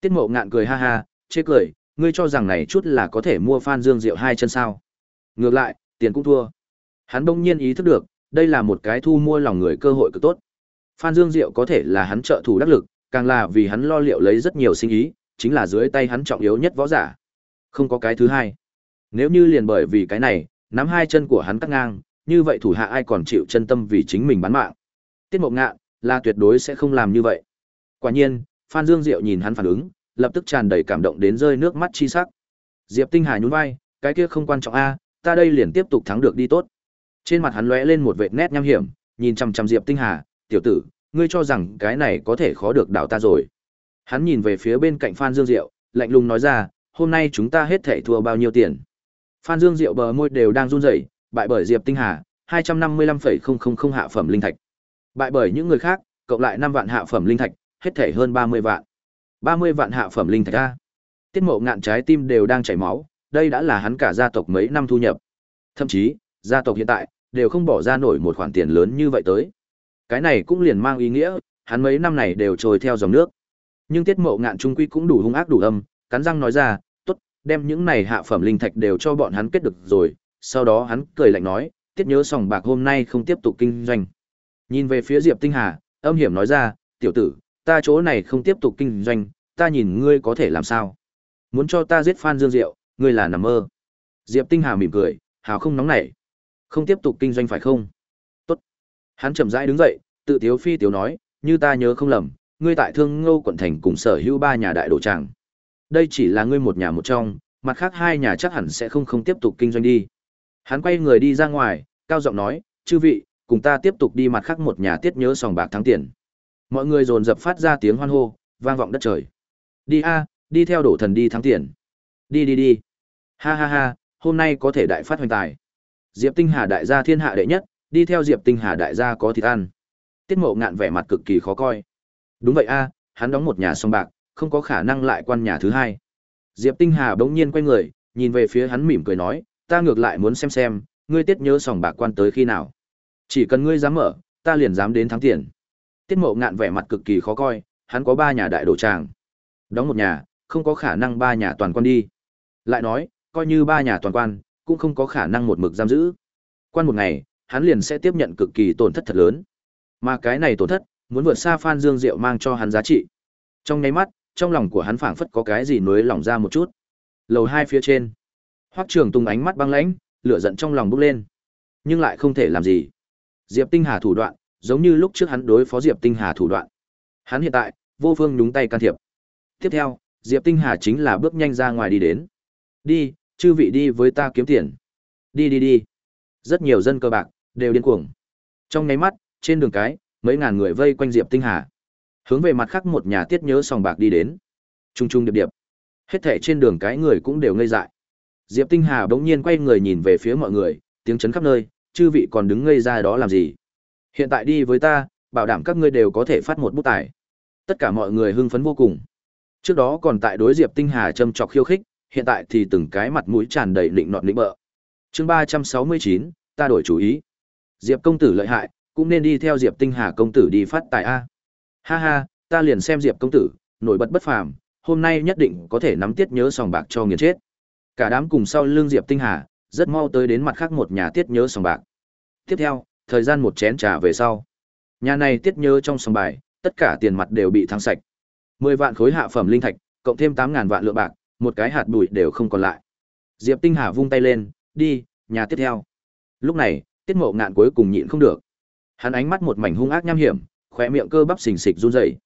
Tiết Mộ Ngạn cười ha ha, chê cười, ngươi cho rằng này chút là có thể mua Phan Dương Diệu hai chân sao? Ngược lại, tiền cũng thua. Hắn đông nhiên ý thức được, đây là một cái thu mua lòng người cơ hội cực tốt. Phan Dương Diệu có thể là hắn trợ thủ đắc lực, càng là vì hắn lo liệu lấy rất nhiều sinh ý, chính là dưới tay hắn trọng yếu nhất võ giả. Không có cái thứ hai. Nếu như liền bởi vì cái này, nắm hai chân của hắn cắt ngang, như vậy thủ hạ ai còn chịu chân tâm vì chính mình bán mạng. Tiết Mộng Ngạn là tuyệt đối sẽ không làm như vậy. Quả nhiên, Phan Dương Diệu nhìn hắn phản ứng, lập tức tràn đầy cảm động đến rơi nước mắt chi sắc. Diệp Tinh Hà nhún vai, cái kia không quan trọng a, ta đây liền tiếp tục thắng được đi tốt. Trên mặt hắn lóe lên một vệt nét nham hiểm, nhìn chằm chằm Diệp Tinh Hà, "Tiểu tử, ngươi cho rằng cái này có thể khó được đảo ta rồi. Hắn nhìn về phía bên cạnh Phan Dương Diệu, lạnh lùng nói ra, hôm nay chúng ta hết thể thua bao nhiêu tiền. Phan Dương Diệu bờ môi đều đang run rẩy, bại bởi Diệp Tinh Hà, 255,000 hạ phẩm linh thạch. Bại bởi những người khác, cộng lại 5 vạn hạ phẩm linh thạch, hết thể hơn 30 vạn. 30 vạn hạ phẩm linh thạch a. Tiết Mộ ngạn trái tim đều đang chảy máu, đây đã là hắn cả gia tộc mấy năm thu nhập. Thậm chí, gia tộc hiện tại đều không bỏ ra nổi một khoản tiền lớn như vậy tới. Cái này cũng liền mang ý nghĩa, hắn mấy năm này đều trôi theo dòng nước. Nhưng Tiết Mộ ngạn trung quy cũng đủ hung ác đủ âm, cắn răng nói ra, "Tốt, đem những này hạ phẩm linh thạch đều cho bọn hắn kết được rồi." Sau đó hắn cười lạnh nói, "Tiết nhớ sòng bạc hôm nay không tiếp tục kinh doanh." Nhìn về phía Diệp Tinh Hà, âm hiểm nói ra, "Tiểu tử, ta chỗ này không tiếp tục kinh doanh, ta nhìn ngươi có thể làm sao? Muốn cho ta giết Phan Dương Diệu, ngươi là nằm mơ." Diệp Tinh Hà mỉm cười, hào không nóng nảy. Không tiếp tục kinh doanh phải không? Tốt. Hắn chậm rãi đứng dậy, tự tiếu phi tiếu nói, như ta nhớ không lầm, ngươi tại Thương Ngô quận thành cùng sở hữu ba nhà đại đồ tràng. Đây chỉ là ngươi một nhà một trong, mặt khác hai nhà chắc hẳn sẽ không không tiếp tục kinh doanh đi. Hắn quay người đi ra ngoài, cao giọng nói, chư vị, cùng ta tiếp tục đi mặt khác một nhà tiết nhớ sòng bạc thắng tiền. Mọi người dồn dập phát ra tiếng hoan hô, vang vọng đất trời. Đi a, đi theo đổ thần đi thắng tiền. Đi đi đi. Ha ha ha, hôm nay có thể đại phát hoành tài. Diệp Tinh Hà đại gia thiên hạ đệ nhất, đi theo Diệp Tinh Hà đại gia có thịt ăn. Tiết Mộ ngạn vẻ mặt cực kỳ khó coi. Đúng vậy a, hắn đóng một nhà sòng bạc, không có khả năng lại quan nhà thứ hai. Diệp Tinh Hà bỗng nhiên quay người, nhìn về phía hắn mỉm cười nói, ta ngược lại muốn xem xem, ngươi tiết nhớ sòng bạc quan tới khi nào. Chỉ cần ngươi dám mở, ta liền dám đến thắng tiền. Tiết Mộ ngạn vẻ mặt cực kỳ khó coi, hắn có ba nhà đại đồ tràng. Đóng một nhà, không có khả năng ba nhà toàn quan đi. Lại nói, coi như ba nhà toàn quan, cũng không có khả năng một mực giam giữ. Quan một ngày, hắn liền sẽ tiếp nhận cực kỳ tổn thất thật lớn. Mà cái này tổn thất, muốn vượt xa Phan Dương Diệu mang cho hắn giá trị. Trong nháy mắt, trong lòng của hắn phảng phất có cái gì nuối lỏng ra một chút. Lầu hai phía trên, Hoắc Trường Tùng ánh mắt băng lãnh, lửa giận trong lòng bốc lên, nhưng lại không thể làm gì. Diệp Tinh Hà thủ đoạn, giống như lúc trước hắn đối phó Diệp Tinh Hà thủ đoạn. Hắn hiện tại, vô phương nhúng tay can thiệp. Tiếp theo, Diệp Tinh Hà chính là bước nhanh ra ngoài đi đến. Đi, chư vị đi với ta kiếm tiền. Đi đi đi. Rất nhiều dân cơ bạc, đều điên cuồng. Trong nháy mắt, trên đường cái, mấy ngàn người vây quanh Diệp Tinh Hà. Hướng về mặt khác một nhà tiết nhớ sòng bạc đi đến. Trung trung điệp điệp. Hết thảy trên đường cái người cũng đều ngây dại. Diệp Tinh Hà bỗng nhiên quay người nhìn về phía mọi người, tiếng chấn khắp nơi, chư vị còn đứng ngây ra đó làm gì? Hiện tại đi với ta, bảo đảm các ngươi đều có thể phát một bút tài. Tất cả mọi người hưng phấn vô cùng. Trước đó còn tại đối Diệp Tinh Hà châm chọc khiêu khích, hiện tại thì từng cái mặt mũi tràn đầy lịnh nọt lĩnh bợ. Chương ba trăm sáu mươi chín, ta đổi chủ ý. Diệp công tử lợi hại, cũng nên đi theo Diệp Tinh Hà công tử đi phát tài a. Ha ha, ta liền xem Diệp công tử, nổi bật bất phàm, hôm nay nhất định có thể nắm tiết nhớ sòng bạc cho nghiền chết. Cả đám cùng sau lưng Diệp Tinh Hà, rất mau tới đến mặt khác một nhà tiết nhớ sòng bạc. Tiếp theo, thời gian một chén trà về sau. Nhà này tiết nhớ trong sòng bài, tất cả tiền mặt đều bị thắng sạch. mười vạn khối hạ phẩm linh thạch, cộng thêm tám ngàn vạn lượng bạc, một cái hạt bụi đều không còn lại. Diệp Tinh Hà vung tay lên, đi, nhà tiếp theo. Lúc này, Tiết Mộ Ngạn cuối cùng nhịn không được. Hắn ánh mắt một mảnh hung ác nham hiểm, khóe miệng cơ bắp xình sịch run rẩy.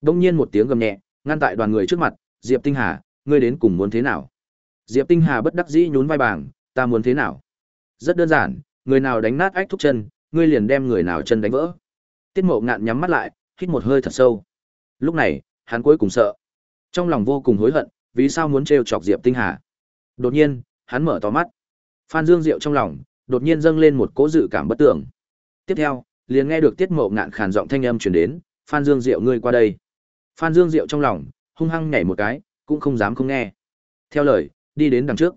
Đông nhiên một tiếng gầm nhẹ, ngăn tại đoàn người trước mặt, "Diệp Tinh Hà, ngươi đến cùng muốn thế nào?" Diệp Tinh Hà bất đắc dĩ nhún vai bảng, "Ta muốn thế nào?" Rất đơn giản, người nào đánh nát ách thúc chân, ngươi liền đem người nào chân đánh vỡ. Tiết Mộ Ngạn nhắm mắt lại, hít một hơi thật sâu. Lúc này, hắn cuối cùng sợ. Trong lòng vô cùng hối hận, vì sao muốn trêu chọc Diệp Tinh Hà. Đột nhiên, hắn mở to mắt. Phan Dương Diệu trong lòng, đột nhiên dâng lên một cỗ dự cảm bất tưởng. Tiếp theo, liền nghe được Tiết Mộ Ngạn khàn giọng thanh âm truyền đến, "Phan Dương Diệu ngươi qua đây." Phan Dương Diệu trong lòng, hung hăng nhảy một cái, cũng không dám không nghe. Theo lời, đi đến đằng trước.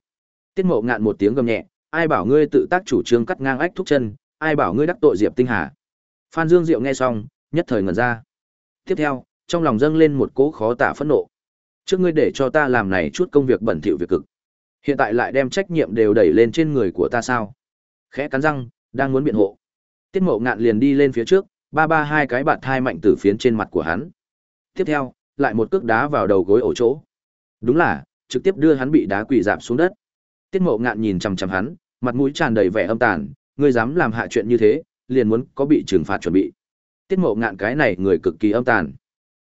Tiết Mộ Ngạn một tiếng gầm nhẹ, "Ai bảo ngươi tự tác chủ trương cắt ngang ách thúc chân, ai bảo ngươi đắc tội Diệp Tinh Hà?" Phan Dương Diệu nghe xong, nhất thời ngẩn ra. Tiếp theo, trong lòng dâng lên một cỗ khó tả phẫn nộ. Trước ngươi để cho ta làm này chút công việc bẩn thỉu việc cực. Hiện tại lại đem trách nhiệm đều đẩy lên trên người của ta sao? Khẽ cắn răng, đang muốn biện hộ. Tiết Mộ Ngạn liền đi lên phía trước, ba ba hai cái bạt thai mạnh từ phiến trên mặt của hắn. Tiếp theo, lại một cước đá vào đầu gối ổ chỗ. Đúng là, trực tiếp đưa hắn bị đá quỳ dạp xuống đất. Tiết Mộ Ngạn nhìn chằm chằm hắn, mặt mũi tràn đầy vẻ âm tàn, ngươi dám làm hạ chuyện như thế, liền muốn có bị trừng phạt chuẩn bị. Tiết Mộ Ngạn cái này người cực kỳ âm tàn.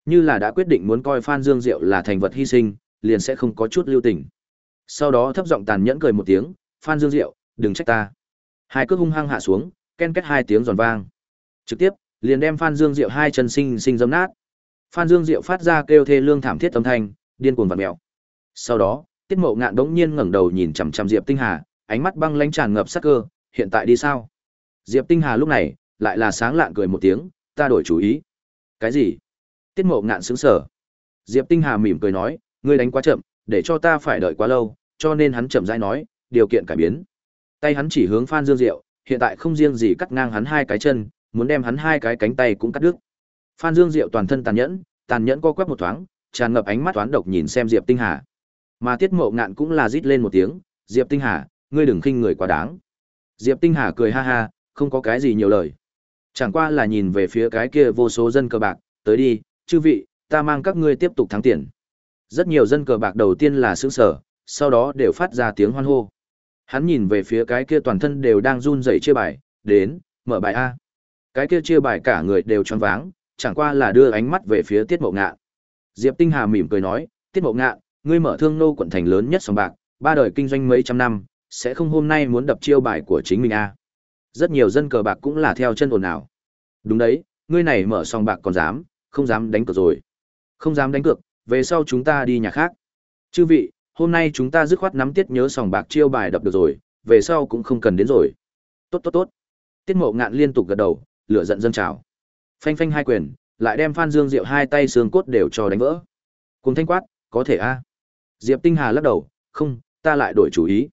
Như là đã quyết định muốn coi Phan Dương Diệu là thành vật hy sinh, liền sẽ không có chút lưu tình. Sau đó thấp giọng tàn nhẫn cười một tiếng, "Phan Dương Diệu, đừng trách ta." Hai cước hung hăng hạ xuống, ken két hai tiếng giòn vang. Trực tiếp liền đem Phan Dương Diệu hai chân sinh sinh dẫm nát. Phan Dương Diệu phát ra kêu thê lương thảm thiết âm thanh, điên cuồng vặn mèo. Sau đó, Tiết Mộ Ngạn đống nhiên ngẩng đầu nhìn chằm chằm Diệp Tinh Hà, ánh mắt băng lãnh tràn ngập sát cơ, hiện tại đi sao? Diệp Tinh Hà lúc này lại là sáng lạn cười một tiếng, ta đổi chủ ý. Cái gì? Tiết Mộ Ngạn sững sờ. Diệp Tinh Hà mỉm cười nói, ngươi đánh quá chậm, để cho ta phải đợi quá lâu, cho nên hắn chậm rãi nói, điều kiện cải biến. Tay hắn chỉ hướng Phan Dương Diệu, hiện tại không riêng gì cắt ngang hắn hai cái chân, muốn đem hắn hai cái cánh tay cũng cắt đứt. Phan Dương Diệu toàn thân tàn nhẫn, tàn nhẫn co quắp một thoáng, tràn ngập ánh mắt toán độc nhìn xem Diệp Tinh Hà. Mà Tiết Mộ Ngạn cũng là rít lên một tiếng, "Diệp Tinh Hà, ngươi đừng khinh người quá đáng." Diệp Tinh Hà cười ha ha, không có cái gì nhiều lời. Chẳng qua là nhìn về phía cái kia vô số dân cờ bạc, "Tới đi, chư vị, ta mang các ngươi tiếp tục thắng tiền." Rất nhiều dân cờ bạc đầu tiên là sững sờ, sau đó đều phát ra tiếng hoan hô. Hắn nhìn về phía cái kia toàn thân đều đang run rẩy chia bài, "Đến, mở bài a." Cái kia chia bài cả người đều choáng váng, chẳng qua là đưa ánh mắt về phía Tiết Mộ Ngạn. Diệp Tinh Hà mỉm cười nói, "Tiết Mộ Ngạn, ngươi mở thương nô quận thành lớn nhất sòng bạc, ba đời kinh doanh mấy trăm năm, sẽ không hôm nay muốn đập chiêu bài của chính mình a?" Rất nhiều dân cờ bạc cũng là theo chân ồn ào. "Đúng đấy, ngươi này mở sòng bạc còn dám, không dám đánh cược rồi." "Không dám đánh cược, về sau chúng ta đi nhà khác." "Chư vị, hôm nay chúng ta dứt khoát nắm tiết nhớ sòng bạc chiêu bài đập được rồi, về sau cũng không cần đến rồi." "Tốt tốt tốt." Tiết Mộ Ngạn liên tục gật đầu, lửa giận dâng trào. Phanh phanh hai quyền, lại đem Phan Dương Diệu hai tay xương cốt đều cho đánh vỡ. Cùng thanh quát, có thể a. Diệp Tinh Hà lắc đầu, không, ta lại đổi chủ ý.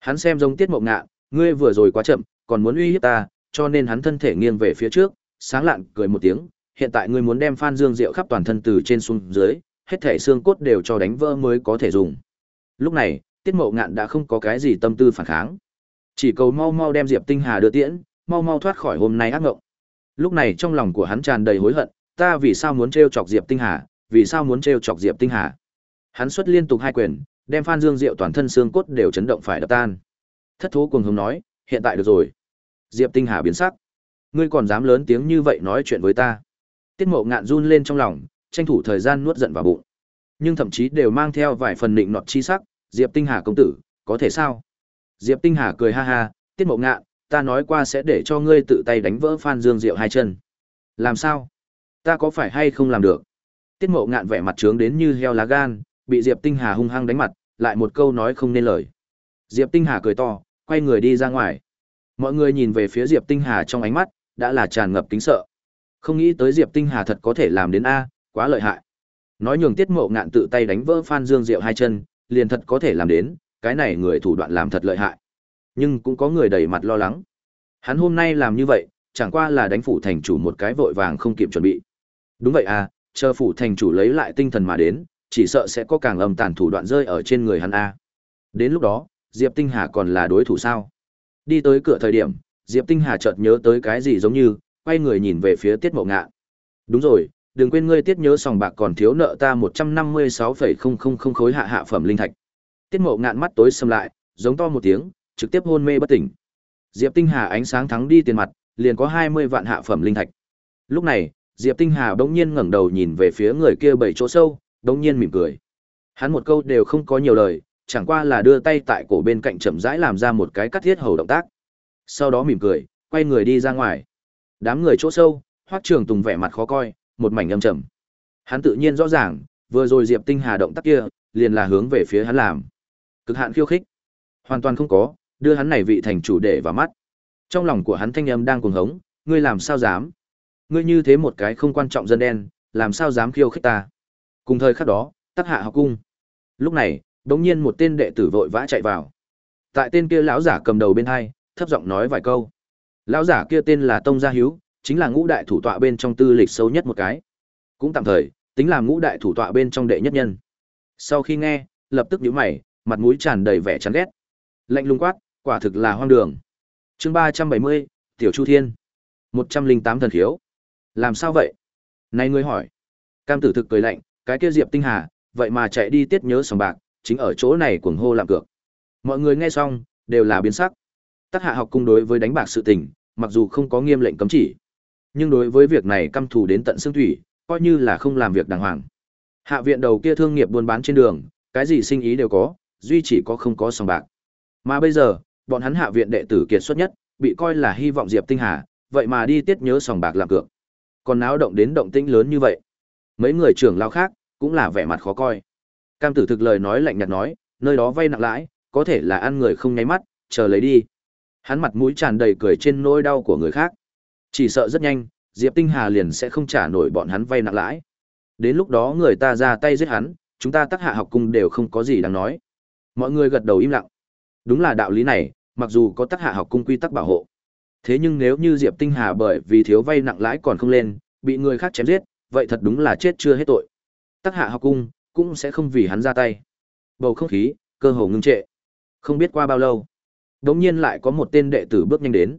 Hắn xem giống Tiết Mộng Ngạn, ngươi vừa rồi quá chậm, còn muốn uy hiếp ta, cho nên hắn thân thể nghiêng về phía trước, sáng lạn cười một tiếng, hiện tại ngươi muốn đem Phan Dương Diệu khắp toàn thân từ trên xuống dưới, hết thể xương cốt đều cho đánh vỡ mới có thể dùng. Lúc này, Tiết Mộng Ngạn đã không có cái gì tâm tư phản kháng. Chỉ cầu mau mau đem Diệp Tinh Hà đưa tiễn, mau mau thoát khỏi hôm nay ác ngộng. Lúc này trong lòng của hắn tràn đầy hối hận, ta vì sao muốn trêu chọc Diệp Tinh Hà, vì sao muốn trêu chọc Diệp Tinh Hà? Hắn xuất liên tục hai quyền, đem Phan Dương Diệu toàn thân xương cốt đều chấn động phải đập tan. Thất thố cuồng hùng nói, hiện tại được rồi. Diệp Tinh Hà biến sắc. Ngươi còn dám lớn tiếng như vậy nói chuyện với ta? Tiết Mộ ngạn run lên trong lòng, tranh thủ thời gian nuốt giận vào bụng. Nhưng thậm chí đều mang theo vài phần định nọt chi sắc, Diệp Tinh Hà công tử, có thể sao? Diệp Tinh Hà cười ha ha, Tiết Mộ ngạn, ta nói qua sẽ để cho ngươi tự tay đánh vỡ Phan Dương Diệu hai chân. Làm sao? Ta có phải hay không làm được? Tiết Mộ ngạn vẻ mặt trướng đến như heo lá gan, bị Diệp Tinh Hà hung hăng đánh mặt, lại một câu nói không nên lời. Diệp Tinh Hà cười to, quay người đi ra ngoài. Mọi người nhìn về phía Diệp Tinh Hà trong ánh mắt, đã là tràn ngập kính sợ. Không nghĩ tới Diệp Tinh Hà thật có thể làm đến A, quá lợi hại. Nói nhường Tiết Mộ ngạn tự tay đánh vỡ Phan Dương Diệu hai chân, liền thật có thể làm đến, cái này người thủ đoạn làm thật lợi hại. Nhưng cũng có người đầy mặt lo lắng. Hắn hôm nay làm như vậy, chẳng qua là đánh phủ thành chủ một cái vội vàng không kịp chuẩn bị. Đúng vậy à, chờ phủ thành chủ lấy lại tinh thần mà đến, chỉ sợ sẽ có càng âm tàn thủ đoạn rơi ở trên người hắn a. Đến lúc đó, Diệp Tinh Hà còn là đối thủ sao? Đi tới cửa thời điểm, Diệp Tinh Hà chợt nhớ tới cái gì giống như, quay người nhìn về phía Tiết Mộ Ngạn. Đúng rồi, đừng quên ngươi tiết nhớ sòng bạc còn thiếu nợ ta 156,000 khối hạ hạ phẩm linh thạch. Tiết Mộ Ngạn mắt tối sầm lại, giống to một tiếng, trực tiếp hôn mê bất tỉnh. Diệp Tinh Hà ánh sáng thắng đi tiền mặt, liền có 20 vạn hạ phẩm linh thạch. Lúc này, Diệp Tinh Hà bỗng nhiên ngẩng đầu nhìn về phía người kia bảy chỗ sâu, đống nhiên mỉm cười. Hắn một câu đều không có nhiều lời, chẳng qua là đưa tay tại cổ bên cạnh chậm rãi làm ra một cái cắt thiết hầu động tác. Sau đó mỉm cười, quay người đi ra ngoài. Đám người chỗ sâu, Hoắc Trường Tùng vẻ mặt khó coi, một mảnh âm trầm. Hắn tự nhiên rõ ràng, vừa rồi Diệp Tinh Hà động tác kia, liền là hướng về phía hắn làm. Cực hạn khiêu khích. Hoàn toàn không có, đưa hắn này vị thành chủ để vào mắt. Trong lòng của hắn thanh âm đang cuồng hống, ngươi làm sao dám? Ngươi như thế một cái không quan trọng dân đen, làm sao dám khiêu khích ta? Cùng thời khắc đó, Tắc Hạ học cung. Lúc này, đống nhiên một tên đệ tử vội vã chạy vào. Tại tên kia lão giả cầm đầu bên hai, thấp giọng nói vài câu. Lão giả kia tên là Tông Gia Hiếu, chính là ngũ đại thủ tọa bên trong tư lịch sâu nhất một cái. Cũng tạm thời, tính là ngũ đại thủ tọa bên trong đệ nhất nhân. Sau khi nghe, lập tức nhíu mày, mặt mũi tràn đầy vẻ chán ghét. Lạnh lùng quát, Quả thực là hoang đường. Chương ba trăm bảy mươi Tiểu Chu Thiên. một trăm linh tám thần khiếu. Làm sao vậy? Này ngươi hỏi. Cam tử thực cười lạnh, cái kia Diệp Tinh Hà, vậy mà chạy đi tiết nhớ sòng bạc, chính ở chỗ này cuồng hô làm cược. Mọi người nghe xong, đều là biến sắc. Tác hạ học cung đối với đánh bạc sự tình, mặc dù không có nghiêm lệnh cấm chỉ, nhưng đối với việc này căm thù đến tận xương thủy, coi như là không làm việc đàng hoàng. Hạ viện đầu kia thương nghiệp buôn bán trên đường, cái gì sinh ý đều có, duy chỉ có không có sòng bạc. Mà bây giờ, bọn hắn hạ viện đệ tử kiệt xuất nhất, bị coi là hy vọng Diệp Tinh Hà, vậy mà đi tiết nhớ sòng bạc làm cược. Còn náo động đến động tĩnh lớn như vậy. Mấy người trưởng lao khác cũng là vẻ mặt khó coi. Cam tử thực lời nói lạnh nhạt nói, nơi đó vay nặng lãi, có thể là ăn người không nháy mắt, chờ lấy đi. Hắn mặt mũi tràn đầy cười trên nỗi đau của người khác. Chỉ sợ rất nhanh, Diệp Tinh Hà liền sẽ không trả nổi bọn hắn vay nặng lãi. Đến lúc đó người ta ra tay giết hắn, chúng ta tác hạ học cung đều không có gì đáng nói. Mọi người gật đầu im lặng. Đúng là đạo lý này, mặc dù có tác hạ học cung quy tắc bảo hộ. Thế nhưng nếu như Diệp Tinh Hà bởi vì thiếu vay nặng lãi còn không lên, bị người khác chém giết, vậy thật đúng là chết chưa hết tội. Tác hạ học cung cũng sẽ không vì hắn ra tay. Bầu không khí cơ hồ ngưng trệ. Không biết qua bao lâu, đột nhiên lại có một tên đệ tử bước nhanh đến.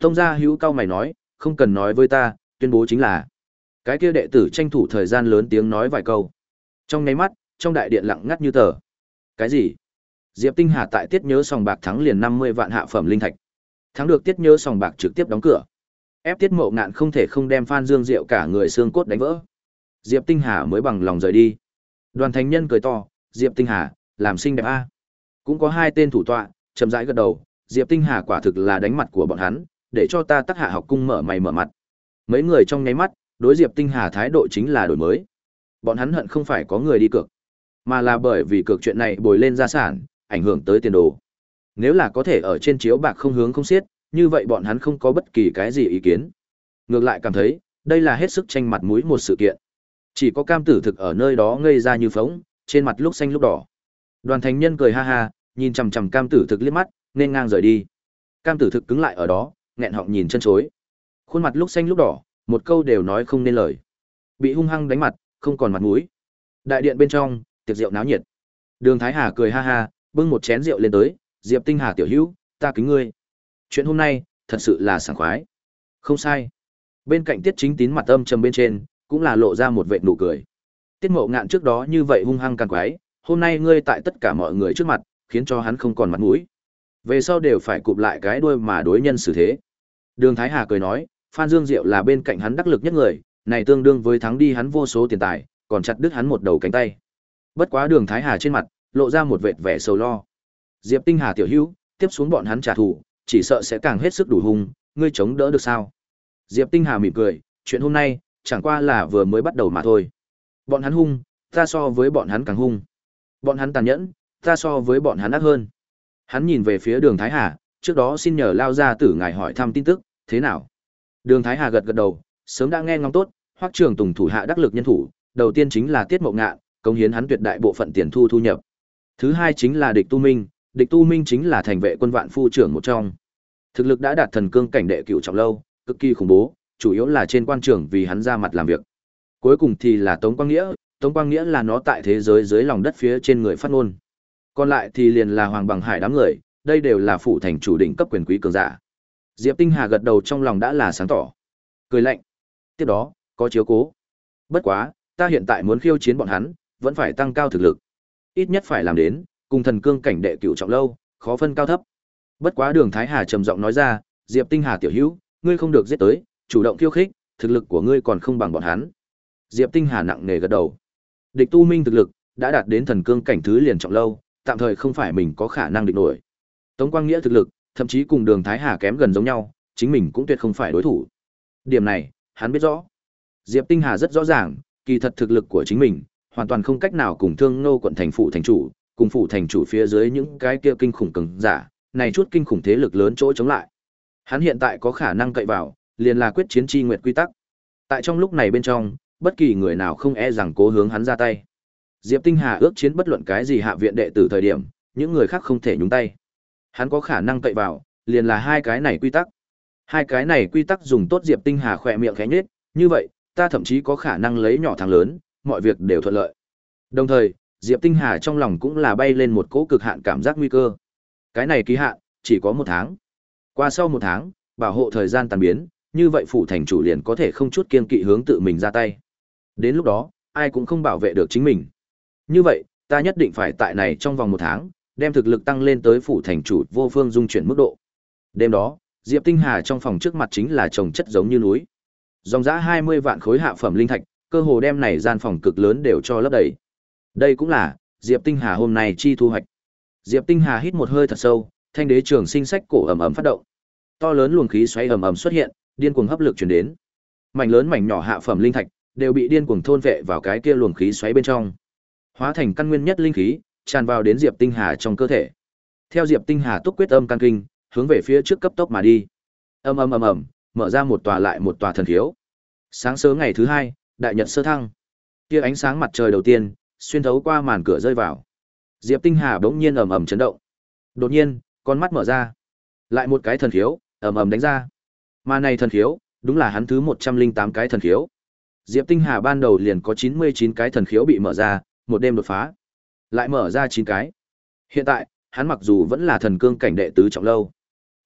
Tông gia hữu cao mày nói, không cần nói với ta, tuyên bố chính là. Cái kia đệ tử tranh thủ thời gian lớn tiếng nói vài câu. Trong nháy mắt, trong đại điện lặng ngắt như tờ. Cái gì? Diệp Tinh Hà tại tiết nhớ sòng bạc thắng liền 50 vạn hạ phẩm linh thạch. Thắng được tiết nhớ sòng bạc trực tiếp đóng cửa. Ép tiết mộ ngạn không thể không đem Phan Dương Diệu cả người xương cốt đánh vỡ. Diệp Tinh Hà mới bằng lòng rời đi. Đoàn thành nhân cười to, Diệp Tinh Hà, làm xinh đẹp a. Cũng có hai tên thủ tọa, chậm rãi gật đầu, Diệp Tinh Hà quả thực là đánh mặt của bọn hắn, để cho ta tác hạ học cung mở mày mở mặt. Mấy người trong nháy mắt, đối Diệp Tinh Hà thái độ chính là đổi mới. Bọn hắn hận không phải có người đi cược, mà là bởi vì cược chuyện này bồi lên gia sản, ảnh hưởng tới tiền đồ. Nếu là có thể ở trên chiếu bạc không hướng không xiết, như vậy bọn hắn không có bất kỳ cái gì ý kiến. Ngược lại cảm thấy, đây là hết sức tranh mặt mũi một sự kiện. Chỉ có cam tử thực ở nơi đó ngây ra như phóng, trên mặt lúc xanh lúc đỏ. Đoàn thành nhân cười ha ha, nhìn chằm chằm cam tử thực liếc mắt, nên ngang rời đi. Cam tử thực cứng lại ở đó, nghẹn họng nhìn chân chối. Khuôn mặt lúc xanh lúc đỏ, một câu đều nói không nên lời. Bị hung hăng đánh mặt, không còn mặt mũi. Đại điện bên trong, tiệc rượu náo nhiệt. Đường Thái Hà cười ha ha, bưng một chén rượu lên tới, "Diệp Tinh Hà tiểu hữu, ta kính ngươi. Chuyện hôm nay, thật sự là sảng khoái." Không sai. Bên cạnh Tiết Chính Tín mặt âm trầm bên trên, cũng là lộ ra một vệt nụ cười. Tiết Mộ Ngạn trước đó như vậy hung hăng càng quái, hôm nay ngươi tại tất cả mọi người trước mặt, khiến cho hắn không còn mặt mũi. Về sau đều phải cụp lại cái đuôi mà đối nhân xử thế. Đường Thái Hà cười nói, Phan Dương Diệu là bên cạnh hắn đắc lực nhất người, này tương đương với thắng đi hắn vô số tiền tài, còn chặt đứt hắn một đầu cánh tay. Bất quá Đường Thái Hà trên mặt lộ ra một vệt vẻ sầu lo. Diệp Tinh Hà tiểu hữu, tiếp xuống bọn hắn trả thù, chỉ sợ sẽ càng hết sức đủ hung, ngươi chống đỡ được sao? Diệp Tinh Hà mỉm cười, chuyện hôm nay chẳng qua là vừa mới bắt đầu mà thôi. Bọn hắn hung, ta so với bọn hắn càng hung. Bọn hắn tàn nhẫn, ta so với bọn hắn ác hơn. Hắn nhìn về phía Đường Thái Hà, trước đó xin nhờ lao ra tử ngài hỏi thăm tin tức, thế nào? Đường Thái Hà gật gật đầu, sớm đã nghe ngóng tốt, Hoắc Trường Tùng thủ hạ đắc lực nhân thủ, đầu tiên chính là Tiết Mộng Ngạn, công hiến hắn tuyệt đại bộ phận tiền thu thu nhập. Thứ hai chính là Địch Tu Minh, Địch Tu Minh chính là thành vệ quân vạn phu trưởng một trong. Thực lực đã đạt thần cương cảnh đệ cựu trọng lâu, cực kỳ khủng bố, chủ yếu là trên quan trường vì hắn ra mặt làm việc. Cuối cùng thì là Tống Quang Nghĩa, Tống Quang Nghĩa là nó tại thế giới dưới lòng đất phía trên người phát ngôn. Còn lại thì liền là Hoàng Bằng Hải đám người, đây đều là phụ thành chủ định cấp quyền quý cường giả. Diệp Tinh Hà gật đầu trong lòng đã là sáng tỏ. Cười lạnh. Tiếp đó, có chiếu cố. Bất quá, ta hiện tại muốn khiêu chiến bọn hắn, vẫn phải tăng cao thực lực. Ít nhất phải làm đến, cùng thần cương cảnh đệ cửu trọng lâu, khó phân cao thấp. Bất quá Đường Thái Hà trầm giọng nói ra, Diệp Tinh Hà tiểu hữu, ngươi không được giết tới, chủ động khiêu khích, thực lực của ngươi còn không bằng bọn hắn. Diệp Tinh Hà nặng nề gật đầu. Địch tu minh thực lực đã đạt đến thần cương cảnh thứ liền trọng lâu, tạm thời không phải mình có khả năng địch nổi. Tống Quang Nghĩa thực lực, thậm chí cùng Đường Thái Hà kém gần giống nhau, chính mình cũng tuyệt không phải đối thủ. Điểm này, hắn biết rõ. Diệp Tinh Hà rất rõ ràng, kỳ thật thực lực của chính mình, hoàn toàn không cách nào cùng Thương Nô quận thành phụ thành chủ, cùng phụ thành chủ phía dưới những cái kia kinh khủng cường giả, này chút kinh khủng thế lực lớn chỗ chống lại. Hắn hiện tại có khả năng cậy vào, liền là quyết chiến chi nguyệt quy tắc. Tại trong lúc này bên trong, bất kỳ người nào không e rằng cố hướng hắn ra tay. Diệp Tinh Hà ước chiến bất luận cái gì hạ viện đệ tử thời điểm, những người khác không thể nhúng tay. Hắn có khả năng cậy vào, liền là hai cái này quy tắc. Hai cái này quy tắc dùng tốt Diệp Tinh Hà khỏe miệng khẽ nhếch, như vậy, ta thậm chí có khả năng lấy nhỏ thằng lớn, mọi việc đều thuận lợi. Đồng thời, Diệp Tinh Hà trong lòng cũng là bay lên một cỗ cực hạn cảm giác nguy cơ. Cái này kỳ hạn chỉ có một tháng. Qua sau một tháng, bảo hộ thời gian tàn biến, như vậy phủ thành chủ liền có thể không chút kiên kỵ hướng tự mình ra tay. Đến lúc đó, ai cũng không bảo vệ được chính mình. Như vậy, ta nhất định phải tại này trong vòng một tháng, đem thực lực tăng lên tới phủ thành chủ vô phương dung chuyển mức độ. Đêm đó, Diệp Tinh Hà trong phòng trước mặt chính là trồng chất giống như núi. Dòng giá 20 vạn khối hạ phẩm linh thạch, cơ hồ đem này gian phòng cực lớn đều cho lấp đầy. Đây cũng là Diệp Tinh Hà hôm nay chi thu hoạch. Diệp Tinh Hà hít một hơi thật sâu, thanh đế trường sinh sách cổ ầm ầm phát động. To lớn luồng khí xoáy ầm ầm xuất hiện, điên cuồng hấp lực truyền đến. mảnh lớn mảnh nhỏ hạ phẩm linh thạch đều bị điên cuồng thôn vệ vào cái kia luồng khí xoáy bên trong. Hóa thành căn nguyên nhất linh khí, tràn vào đến Diệp Tinh Hà trong cơ thể. Theo Diệp Tinh Hà túc quyết âm căn kinh, hướng về phía trước cấp tốc mà đi. ầm ầm ầm ầm, mở ra một tòa lại một tòa thần thiếu. Sáng sớm ngày thứ hai, đại nhật sơ thăng. Kia ánh sáng mặt trời đầu tiên, xuyên thấu qua màn cửa rơi vào. Diệp Tinh Hà bỗng nhiên ầm ầm chấn động. Đột nhiên, con mắt mở ra. Lại một cái thần khiếu, ầm ầm đánh ra. Mà này thần khiếu, đúng là hắn thứ 108 cái thần khiếu. Diệp Tinh Hà ban đầu liền có 99 cái thần khiếu bị mở ra, một đêm đột phá. Lại mở ra 9 cái. Hiện tại, hắn mặc dù vẫn là thần cương cảnh đệ tứ trọng lâu,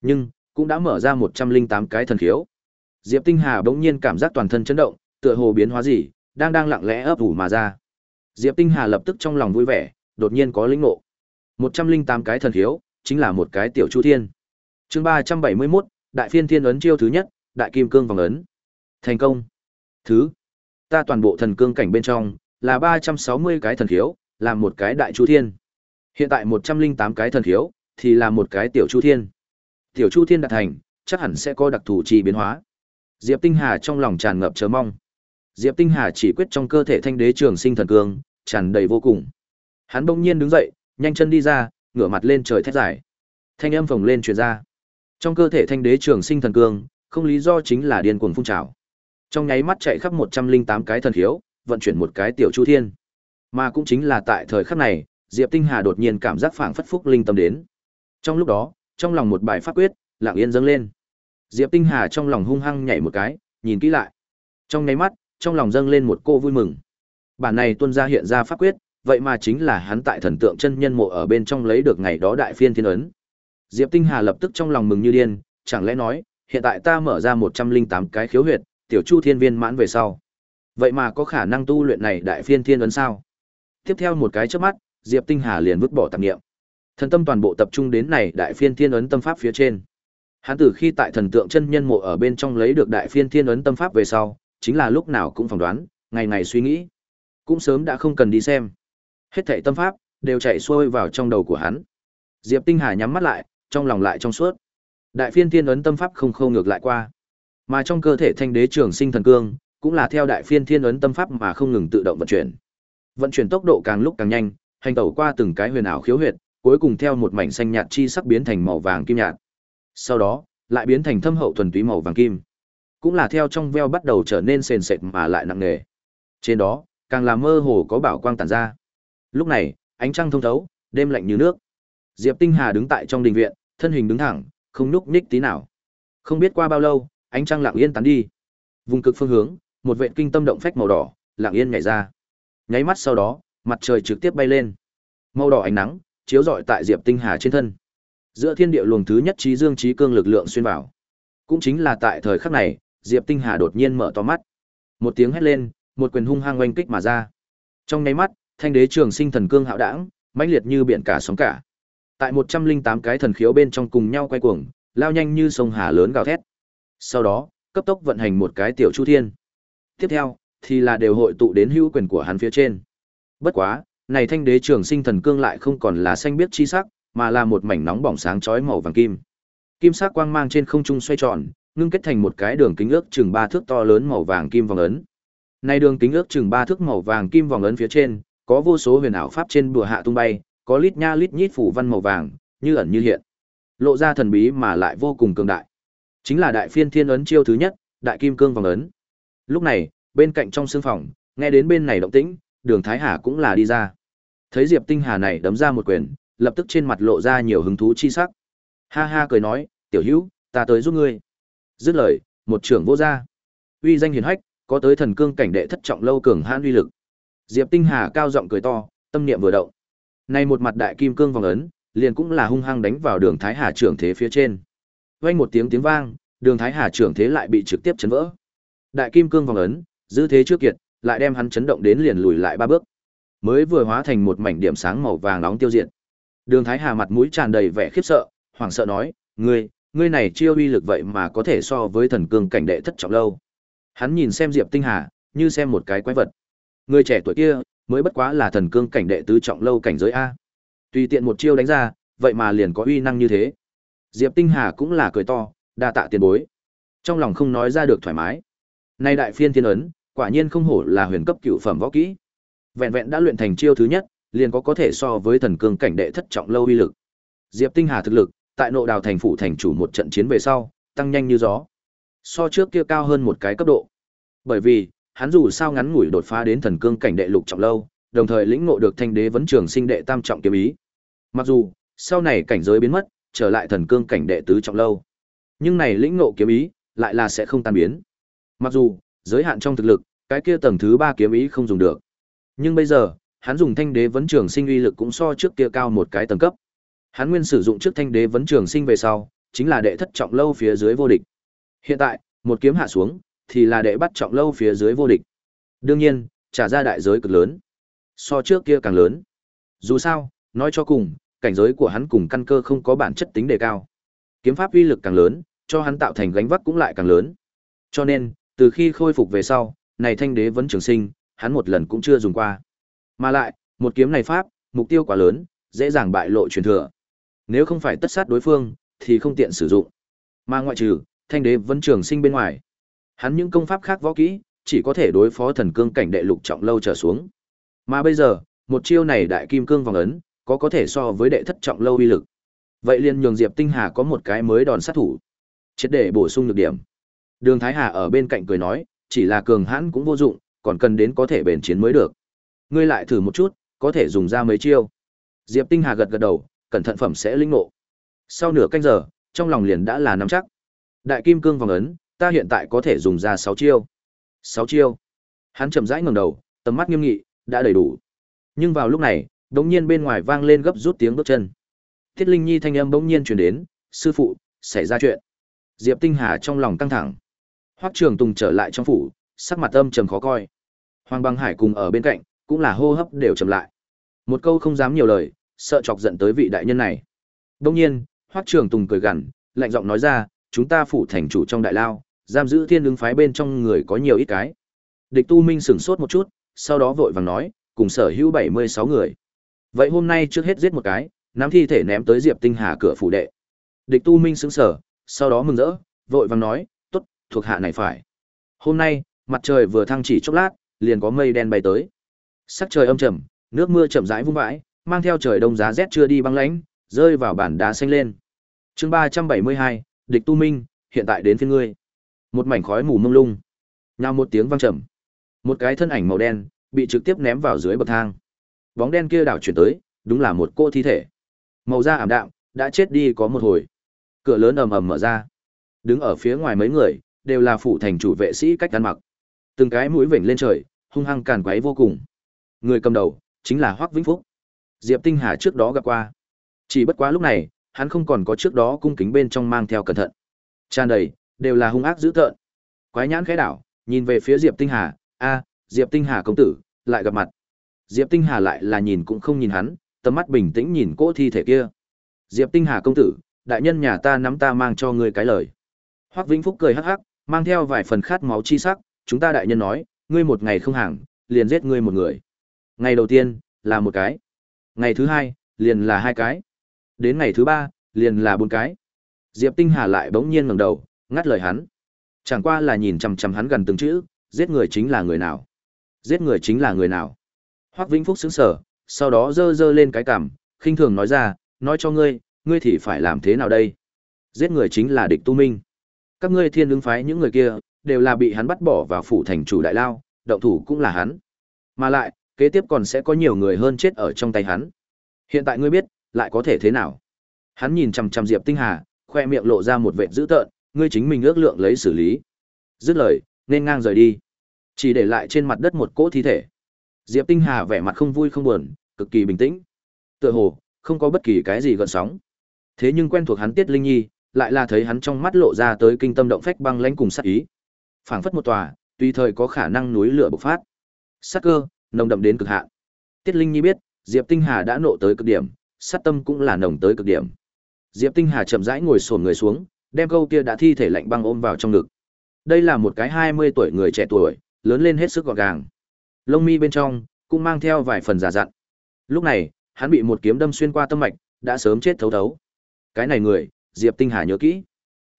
nhưng cũng đã mở ra 108 cái thần khiếu. Diệp Tinh Hà bỗng nhiên cảm giác toàn thân chấn động, tựa hồ biến hóa gì, đang đang lặng lẽ ấp ủ mà ra. Diệp Tinh Hà lập tức trong lòng vui vẻ, đột nhiên có linh ngộ. 108 cái thần hiếu, chính là một cái tiểu chu thiên. Chương 371, Đại Phiên Thiên ấn chiêu thứ nhất, Đại Kim Cương vòng ấn. Thành công. Thứ ta toàn bộ thần cương cảnh bên trong là 360 cái thần hiếu, là một cái đại chu thiên. Hiện tại 108 cái thần hiếu thì là một cái tiểu chu thiên. Tiểu chu thiên đạt thành, chắc hẳn sẽ có đặc thù chi biến hóa. Diệp Tinh Hà trong lòng tràn ngập chờ mong. Diệp Tinh Hà chỉ quyết trong cơ thể thanh đế trường sinh thần cương, tràn đầy vô cùng. Hắn bỗng nhiên đứng dậy, nhanh chân đi ra, ngửa mặt lên trời thét dài. Thanh âm phồng lên truyền ra. Trong cơ thể thanh đế trường sinh thần cương, không lý do chính là điên cuồng phun trào. Trong nháy mắt chạy khắp 108 cái thần khiếu, vận chuyển một cái tiểu chu thiên. Mà cũng chính là tại thời khắc này, Diệp Tinh Hà đột nhiên cảm giác phảng phất phúc linh tâm đến. Trong lúc đó, trong lòng một bài pháp quyết, lặng yên dâng lên. Diệp Tinh Hà trong lòng hung hăng nhảy một cái, nhìn kỹ lại. Trong nháy mắt, trong lòng dâng lên một cô vui mừng. Bản này tuân ra hiện ra pháp quyết, vậy mà chính là hắn tại thần tượng chân nhân mộ ở bên trong lấy được ngày đó đại phiên thiên ấn. Diệp Tinh Hà lập tức trong lòng mừng như điên, chẳng lẽ nói, hiện tại ta mở ra 108 cái khiếu huyệt, tiểu chu thiên viên mãn về sau. Vậy mà có khả năng tu luyện này đại phiên thiên ấn sao? Tiếp theo một cái chớp mắt, Diệp Tinh Hà liền vứt bỏ tạp niệm. Thần tâm toàn bộ tập trung đến này đại phiên thiên ấn tâm pháp phía trên. Hắn từ khi tại thần tượng chân nhân mộ ở bên trong lấy được đại phiên thiên ấn tâm pháp về sau, chính là lúc nào cũng phỏng đoán, ngày ngày suy nghĩ, cũng sớm đã không cần đi xem. Hết thảy tâm pháp đều chạy xuôi vào trong đầu của hắn. Diệp Tinh Hà nhắm mắt lại, trong lòng lại trong suốt. Đại phiên thiên ấn tâm pháp không khâu ngược lại qua. Mà trong cơ thể thanh đế trường sinh thần cương, cũng là theo đại phiên thiên ấn tâm pháp mà không ngừng tự động vận chuyển. Vận chuyển tốc độ càng lúc càng nhanh, hành tẩu qua từng cái huyền ảo khiếu huyệt, cuối cùng theo một mảnh xanh nhạt chi sắc biến thành màu vàng kim nhạt. Sau đó, lại biến thành thâm hậu thuần túy màu vàng kim. Cũng là theo trong veo bắt đầu trở nên sền sệt mà lại nặng nề. Trên đó, càng là mơ hồ có bảo quang tản ra. Lúc này, ánh trăng thông thấu, đêm lạnh như nước. Diệp Tinh Hà đứng tại trong đình viện, thân hình đứng thẳng, không nhúc nhích tí nào. Không biết qua bao lâu, ánh trăng lặng yên tán đi. Vùng cực phương hướng, một vệt kinh tâm động phách màu đỏ, lặng yên nhảy ra. Nháy mắt sau đó, mặt trời trực tiếp bay lên. Màu đỏ ánh nắng chiếu rọi tại Diệp Tinh Hà trên thân. Giữa thiên địa luồng thứ nhất trí dương trí cương lực lượng xuyên vào. Cũng chính là tại thời khắc này, Diệp Tinh Hà đột nhiên mở to mắt. Một tiếng hét lên, một quyền hung hăng oanh kích mà ra. Trong nháy mắt, thanh đế trường sinh thần cương hạo đãng, mãnh liệt như biển cả sóng cả. Tại 108 cái thần khiếu bên trong cùng nhau quay cuồng, lao nhanh như sông hà lớn gào thét sau đó cấp tốc vận hành một cái tiểu chu thiên tiếp theo thì là đều hội tụ đến hữu quyền của hắn phía trên bất quá này thanh đế trường sinh thần cương lại không còn là xanh biếc chi sắc mà là một mảnh nóng bỏng sáng chói màu vàng kim kim sắc quang mang trên không trung xoay tròn ngưng kết thành một cái đường kính ước chừng ba thước to lớn màu vàng kim vòng ấn Nay đường kính ước chừng ba thước màu vàng kim vòng ấn phía trên có vô số huyền ảo pháp trên bùa hạ tung bay có lít nha lít nhít phủ văn màu vàng như ẩn như hiện lộ ra thần bí mà lại vô cùng cường đại Chính là đại phiên thiên ấn chiêu thứ nhất, đại kim cương vòng ấn. Lúc này, bên cạnh trong sương phòng, nghe đến bên này động tĩnh, đường Thái Hà cũng là đi ra. Thấy Diệp Tinh Hà này đấm ra một quyền, lập tức trên mặt lộ ra nhiều hứng thú chi sắc. Ha ha cười nói, tiểu hữu, ta tới giúp ngươi. Dứt lời, một trưởng vô ra. Uy danh hiển hách, có tới thần cương cảnh đệ thất trọng lâu cường hãn uy lực. Diệp Tinh Hà cao giọng cười to, tâm niệm vừa động. nay một mặt đại kim cương vòng ấn, liền cũng là hung hăng đánh vào đường Thái Hà trưởng thế phía trên vang một tiếng tiếng vang, Đường Thái Hà trưởng thế lại bị trực tiếp chấn vỡ. Đại kim cương vòng ấn, dư thế trước kiệt, lại đem hắn chấn động đến liền lùi lại ba bước. Mới vừa hóa thành một mảnh điểm sáng màu vàng nóng tiêu diệt. Đường Thái Hà mặt mũi tràn đầy vẻ khiếp sợ, hoảng sợ nói, "Ngươi, ngươi này chiêu uy lực vậy mà có thể so với thần cương cảnh đệ thất trọng lâu." Hắn nhìn xem Diệp Tinh Hà, như xem một cái quái vật. Người trẻ tuổi kia, mới bất quá là thần cương cảnh đệ tứ trọng lâu cảnh giới a. Tùy tiện một chiêu đánh ra, vậy mà liền có uy năng như thế. Diệp Tinh Hà cũng là cười to, đa tạ tiền bối. Trong lòng không nói ra được thoải mái. Nay đại phiên thiên ấn, quả nhiên không hổ là huyền cấp cựu phẩm võ kỹ. Vẹn vẹn đã luyện thành chiêu thứ nhất, liền có có thể so với thần cương cảnh đệ thất trọng lâu uy lực. Diệp Tinh Hà thực lực, tại nội đào thành phủ thành chủ một trận chiến về sau, tăng nhanh như gió. So trước kia cao hơn một cái cấp độ. Bởi vì, hắn dù sao ngắn ngủi đột phá đến thần cương cảnh đệ lục trọng lâu, đồng thời lĩnh ngộ được thanh đế vấn trường sinh đệ tam trọng kiếm ý. Mặc dù, sau này cảnh giới biến mất, trở lại thần cương cảnh đệ tứ trọng lâu. Nhưng này lĩnh ngộ kiếm ý, lại là sẽ không tan biến. Mặc dù, giới hạn trong thực lực, cái kia tầng thứ ba kiếm ý không dùng được. Nhưng bây giờ, hắn dùng thanh đế vấn trường sinh uy lực cũng so trước kia cao một cái tầng cấp. Hắn nguyên sử dụng trước thanh đế vấn trường sinh về sau, chính là đệ thất trọng lâu phía dưới vô địch. Hiện tại, một kiếm hạ xuống, thì là đệ bắt trọng lâu phía dưới vô địch. Đương nhiên, trả ra đại giới cực lớn. So trước kia càng lớn. Dù sao, nói cho cùng, cảnh giới của hắn cùng căn cơ không có bản chất tính đề cao. Kiếm pháp uy lực càng lớn, cho hắn tạo thành gánh vác cũng lại càng lớn. Cho nên, từ khi khôi phục về sau, này thanh đế vẫn trường sinh, hắn một lần cũng chưa dùng qua. Mà lại, một kiếm này pháp, mục tiêu quá lớn, dễ dàng bại lộ truyền thừa. Nếu không phải tất sát đối phương, thì không tiện sử dụng. Mà ngoại trừ thanh đế vẫn trường sinh bên ngoài, hắn những công pháp khác võ kỹ, chỉ có thể đối phó thần cương cảnh đệ lục trọng lâu trở xuống. Mà bây giờ, một chiêu này đại kim cương vòng ấn, có có thể so với đệ thất trọng lâu uy lực. Vậy liền nhường Diệp Tinh Hà có một cái mới đòn sát thủ. triệt để bổ sung được điểm. Đường Thái Hà ở bên cạnh cười nói, chỉ là cường hãn cũng vô dụng, còn cần đến có thể bền chiến mới được. Ngươi lại thử một chút, có thể dùng ra mấy chiêu. Diệp Tinh Hà gật gật đầu, cẩn thận phẩm sẽ linh ngộ. Sau nửa canh giờ, trong lòng liền đã là nắm chắc. Đại kim cương vòng ấn, ta hiện tại có thể dùng ra 6 chiêu. 6 chiêu. Hắn chậm rãi ngẩng đầu, tầm mắt nghiêm nghị, đã đầy đủ. Nhưng vào lúc này, đột nhiên bên ngoài vang lên gấp rút tiếng bước chân. Thiết Linh Nhi thanh âm bỗng nhiên truyền đến, "Sư phụ, xảy ra chuyện." Diệp Tinh Hà trong lòng căng thẳng. Hoắc Trường Tùng trở lại trong phủ, sắc mặt âm trầm khó coi. Hoàng Băng Hải cùng ở bên cạnh, cũng là hô hấp đều trầm lại. Một câu không dám nhiều lời, sợ chọc giận tới vị đại nhân này. Đương nhiên, Hoắc Trường Tùng cười gằn, lạnh giọng nói ra, chúng ta phủ thành chủ trong đại lao, giam giữ thiên ứng phái bên trong người có nhiều ít cái. Địch Tu Minh sửng sốt một chút, sau đó vội vàng nói, cùng sở hữu 76 người. Vậy hôm nay trước hết giết một cái, nắm thi thể ném tới Diệp Tinh Hà cửa phủ đệ. Địch Tu Minh sững sờ, sau đó mừng rỡ, vội vàng nói, "Tốt, thuộc hạ này phải." Hôm nay, mặt trời vừa thăng chỉ chốc lát, liền có mây đen bay tới. Sắc trời âm trầm, nước mưa chậm rãi vung vãi, mang theo trời đông giá rét chưa đi băng lãnh, rơi vào bản đá xanh lên. Chương 372, Địch Tu Minh, hiện tại đến phiên ngươi. Một mảnh khói mù mông lung. Nào một tiếng vang trầm. Một cái thân ảnh màu đen bị trực tiếp ném vào dưới bậc thang. Bóng đen kia đảo chuyển tới, đúng là một cô thi thể. Màu da ảm đạm, đã chết đi có một hồi. Cửa lớn ầm ầm mở ra. Đứng ở phía ngoài mấy người, đều là phủ thành chủ vệ sĩ cách ăn mặc. Từng cái mũi vểnh lên trời, hung hăng càn quấy vô cùng. Người cầm đầu chính là Hoắc Vĩnh Phúc. Diệp Tinh Hà trước đó gặp qua. Chỉ bất quá lúc này, hắn không còn có trước đó cung kính bên trong mang theo cẩn thận. Tràn đầy đều là hung ác dữ tợn. Quái nhãn khẽ đảo, nhìn về phía Diệp Tinh Hà, "A, Diệp Tinh Hà công tử, lại gặp mặt." Diệp Tinh Hà lại là nhìn cũng không nhìn hắn, tầm mắt bình tĩnh nhìn cỗ thi thể kia. "Diệp Tinh Hà công tử, đại nhân nhà ta nắm ta mang cho ngươi cái lời." Hoắc Vĩnh Phúc cười hắc hắc, mang theo vài phần khát máu chi sắc, "Chúng ta đại nhân nói, ngươi một ngày không hàng, liền giết ngươi một người. Ngày đầu tiên là một cái, ngày thứ hai liền là hai cái, đến ngày thứ ba liền là bốn cái." Diệp Tinh Hà lại bỗng nhiên ngẩng đầu, ngắt lời hắn. Chẳng qua là nhìn chằm chằm hắn gần từng chữ, giết người chính là người nào? Giết người chính là người nào? Hoắc Vĩnh Phúc sững sờ, sau đó giơ giơ lên cái cằm, khinh thường nói ra, nói cho ngươi, ngươi thì phải làm thế nào đây? Giết người chính là địch tu minh. Các ngươi thiên ứng phái những người kia, đều là bị hắn bắt bỏ vào phủ thành chủ đại lao, động thủ cũng là hắn. Mà lại, kế tiếp còn sẽ có nhiều người hơn chết ở trong tay hắn. Hiện tại ngươi biết, lại có thể thế nào? Hắn nhìn chằm chằm Diệp Tinh Hà, khoe miệng lộ ra một vệt dữ tợn, ngươi chính mình ước lượng lấy xử lý. Dứt lời, nên ngang rời đi. Chỉ để lại trên mặt đất một cỗ thi thể. Diệp Tinh Hà vẻ mặt không vui không buồn, cực kỳ bình tĩnh. Tựa hồ không có bất kỳ cái gì gợn sóng. Thế nhưng quen thuộc hắn Tiết Linh Nhi, lại là thấy hắn trong mắt lộ ra tới kinh tâm động phách băng lãnh cùng sát ý. Phảng phất một tòa, tùy thời có khả năng núi lửa bộc phát. Sát cơ, nồng đậm đến cực hạn. Tiết Linh Nhi biết, Diệp Tinh Hà đã nộ tới cực điểm, sát tâm cũng là nồng tới cực điểm. Diệp Tinh Hà chậm rãi ngồi xổm người xuống, đem câu kia đã thi thể lạnh băng ôm vào trong ngực. Đây là một cái 20 tuổi người trẻ tuổi, lớn lên hết sức gọn gàng. Lông mi bên trong cũng mang theo vài phần giả dặn. Lúc này, hắn bị một kiếm đâm xuyên qua tâm mạch, đã sớm chết thấu thấu. Cái này người, Diệp Tinh Hà nhớ kỹ.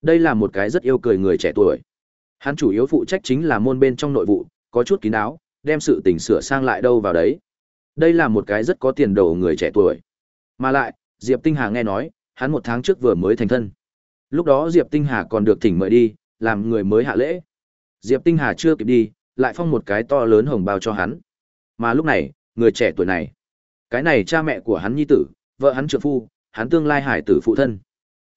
Đây là một cái rất yêu cười người trẻ tuổi. Hắn chủ yếu phụ trách chính là môn bên trong nội vụ, có chút kín đáo, đem sự tình sửa sang lại đâu vào đấy. Đây là một cái rất có tiền đồ người trẻ tuổi. Mà lại, Diệp Tinh Hà nghe nói, hắn một tháng trước vừa mới thành thân. Lúc đó Diệp Tinh Hà còn được thỉnh mời đi, làm người mới hạ lễ. Diệp Tinh Hà chưa kịp đi, lại phong một cái to lớn hồng bao cho hắn. Mà lúc này, người trẻ tuổi này, cái này cha mẹ của hắn nhi tử, vợ hắn trợ phu, hắn tương lai hải tử phụ thân.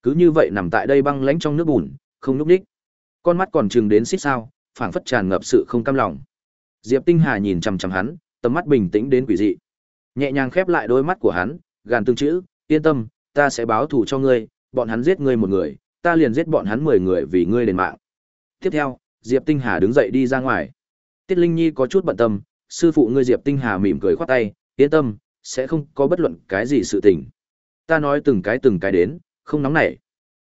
Cứ như vậy nằm tại đây băng lãnh trong nước bùn, không lúc đích. Con mắt còn trừng đến xít sao, phảng phất tràn ngập sự không cam lòng. Diệp Tinh Hà nhìn chằm chằm hắn, tầm mắt bình tĩnh đến quỷ dị. Nhẹ nhàng khép lại đôi mắt của hắn, gàn tương chữ, yên tâm, ta sẽ báo thù cho ngươi, bọn hắn giết ngươi một người, ta liền giết bọn hắn mười người vì ngươi đền mạng. Tiếp theo, Diệp Tinh Hà đứng dậy đi ra ngoài. Tiết Linh Nhi có chút bận tâm, sư phụ ngươi Diệp Tinh Hà mỉm cười khoát tay, yên tâm, sẽ không có bất luận cái gì sự tình. Ta nói từng cái từng cái đến, không nóng nảy.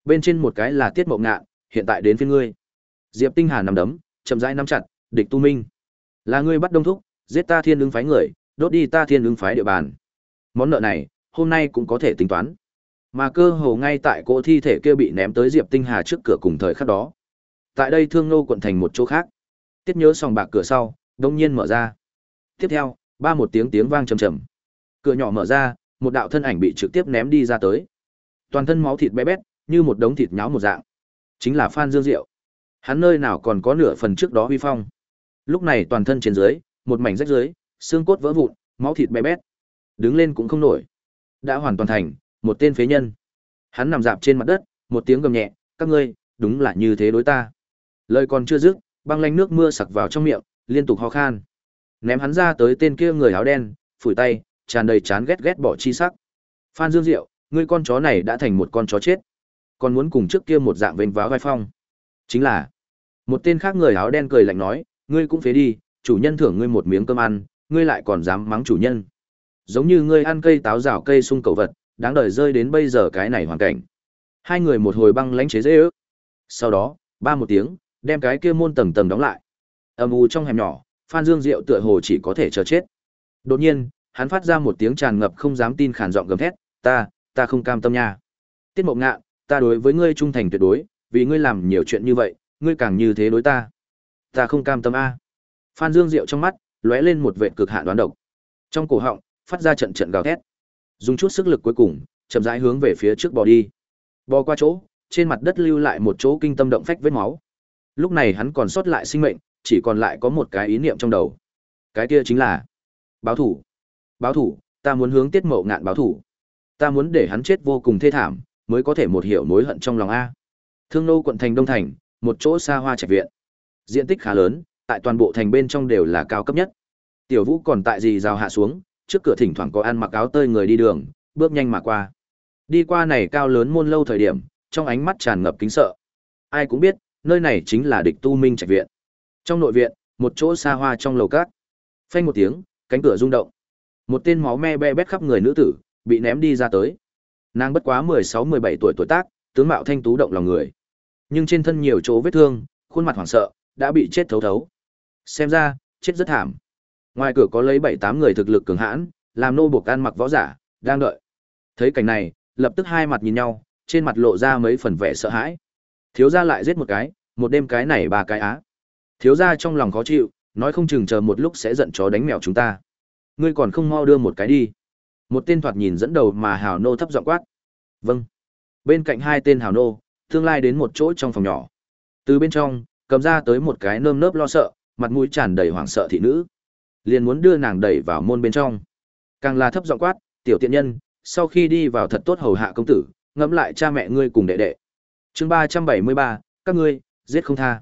Bên trên một cái là Tiết Mộng Ngạn, hiện tại đến phiên ngươi. Diệp Tinh Hà nắm đấm, chậm rãi nắm chặt, địch tu minh. Là ngươi bắt đông thúc, giết ta thiên ứng phái người, đốt đi ta thiên ứng phái địa bàn. Món nợ này, hôm nay cũng có thể tính toán. Mà cơ hồ ngay tại cỗ thi thể kia bị ném tới Diệp Tinh Hà trước cửa cùng thời khắc đó. Tại đây Thương Nô quận thành một chỗ khác. Tiết nhớ sòng bạc cửa sau, đông nhiên mở ra. Tiếp theo, ba một tiếng tiếng vang trầm trầm. Cửa nhỏ mở ra, một đạo thân ảnh bị trực tiếp ném đi ra tới. Toàn thân máu thịt bé bét, như một đống thịt nháo một dạng. Chính là Phan Dương Diệu. Hắn nơi nào còn có nửa phần trước đó huy phong. Lúc này toàn thân trên dưới, một mảnh rách dưới, xương cốt vỡ vụn, máu thịt bé bét. Đứng lên cũng không nổi. Đã hoàn toàn thành một tên phế nhân. Hắn nằm dạp trên mặt đất, một tiếng gầm nhẹ, các ngươi, đúng là như thế đối ta. Lời còn chưa dứt, băng lanh nước mưa sặc vào trong miệng, liên tục ho khan. Ném hắn ra tới tên kia người áo đen, phủi tay, tràn đầy chán ghét ghét bỏ chi sắc. Phan Dương Diệu, ngươi con chó này đã thành một con chó chết. Còn muốn cùng trước kia một dạng vênh váo vai phong. Chính là, một tên khác người áo đen cười lạnh nói, ngươi cũng phế đi, chủ nhân thưởng ngươi một miếng cơm ăn, ngươi lại còn dám mắng chủ nhân. Giống như ngươi ăn cây táo rào cây sung cầu vật, đáng đời rơi đến bây giờ cái này hoàn cảnh. Hai người một hồi băng lãnh chế dễ ước. Sau đó, ba một tiếng, đem cái kia môn tầng tầng đóng lại. Âm u trong hẻm nhỏ, Phan Dương Diệu tựa hồ chỉ có thể chờ chết. Đột nhiên, hắn phát ra một tiếng tràn ngập không dám tin khàn giọng gầm thét, "Ta, ta không cam tâm nha." Tiết Mộng Ngạn, ta đối với ngươi trung thành tuyệt đối, vì ngươi làm nhiều chuyện như vậy, ngươi càng như thế đối ta. Ta không cam tâm a. Phan Dương Diệu trong mắt lóe lên một vệ cực hạn đoán độc. Trong cổ họng phát ra trận trận gào thét. Dùng chút sức lực cuối cùng, chậm rãi hướng về phía trước bò đi. Bò qua chỗ, trên mặt đất lưu lại một chỗ kinh tâm động phách vết máu. Lúc này hắn còn sót lại sinh mệnh, chỉ còn lại có một cái ý niệm trong đầu. Cái kia chính là báo thủ. Báo thủ, ta muốn hướng Tiết Mậu Ngạn báo thủ. Ta muốn để hắn chết vô cùng thê thảm, mới có thể một hiểu mối hận trong lòng a. Thương Nô quận thành Đông thành, một chỗ xa hoa trạch viện. Diện tích khá lớn, tại toàn bộ thành bên trong đều là cao cấp nhất. Tiểu Vũ còn tại gì rào hạ xuống, trước cửa thỉnh thoảng có ăn mặc áo tơi người đi đường, bước nhanh mà qua. Đi qua này cao lớn môn lâu thời điểm, trong ánh mắt tràn ngập kính sợ. Ai cũng biết, nơi này chính là địch tu minh trạch viện. Trong nội viện, một chỗ xa hoa trong lầu cát. Phanh một tiếng, cánh cửa rung động. Một tên máu me be bét khắp người nữ tử, bị ném đi ra tới. Nàng bất quá 16-17 tuổi tuổi tác, tướng mạo thanh tú động lòng người. Nhưng trên thân nhiều chỗ vết thương, khuôn mặt hoảng sợ, đã bị chết thấu thấu. Xem ra, chết rất thảm. Ngoài cửa có lấy 7-8 người thực lực cường hãn, làm nô buộc ăn mặc võ giả, đang đợi. Thấy cảnh này, lập tức hai mặt nhìn nhau, trên mặt lộ ra mấy phần vẻ sợ hãi. Thiếu gia lại giết một cái, một đêm cái này ba cái á. Thiếu gia trong lòng khó chịu, nói không chừng chờ một lúc sẽ giận chó đánh mèo chúng ta. Ngươi còn không mau đưa một cái đi. Một tên thoạt nhìn dẫn đầu mà hào nô thấp giọng quát. Vâng. Bên cạnh hai tên hào nô, tương lai đến một chỗ trong phòng nhỏ. Từ bên trong, cầm ra tới một cái nơm nớp lo sợ, mặt mũi tràn đầy hoảng sợ thị nữ. Liền muốn đưa nàng đẩy vào môn bên trong. Càng là thấp giọng quát, tiểu tiện nhân, sau khi đi vào thật tốt hầu hạ công tử, ngẫm lại cha mẹ ngươi cùng đệ đệ. Chương ba trăm bảy mươi ba, các ngươi, giết không tha.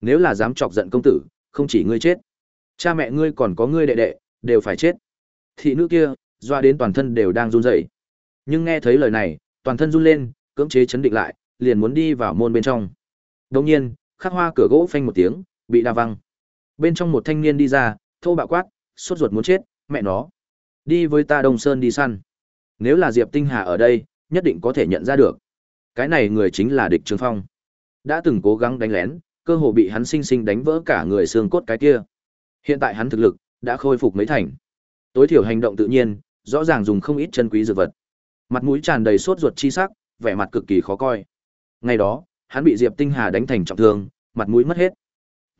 Nếu là dám chọc giận công tử, không chỉ ngươi chết, cha mẹ ngươi còn có ngươi đệ đệ, đều phải chết. Thị nữ kia, doa đến toàn thân đều đang run rẩy. Nhưng nghe thấy lời này, toàn thân run lên, cưỡng chế chấn định lại, liền muốn đi vào môn bên trong. Đồng nhiên, khắc hoa cửa gỗ phanh một tiếng, bị đa văng. Bên trong một thanh niên đi ra, thô bạo quát, sốt ruột muốn chết, mẹ nó. Đi với ta Đông Sơn đi săn. Nếu là Diệp Tinh Hà ở đây, nhất định có thể nhận ra được. Cái này người chính là địch Trường Phong. Đã từng cố gắng đánh lén, cơ hồ bị hắn sinh sinh đánh vỡ cả người xương cốt cái kia. Hiện tại hắn thực lực đã khôi phục mấy thành. Tối thiểu hành động tự nhiên, rõ ràng dùng không ít chân quý dược vật. Mặt mũi tràn đầy sốt ruột chi sắc, vẻ mặt cực kỳ khó coi. Ngày đó, hắn bị Diệp Tinh Hà đánh thành trọng thương, mặt mũi mất hết.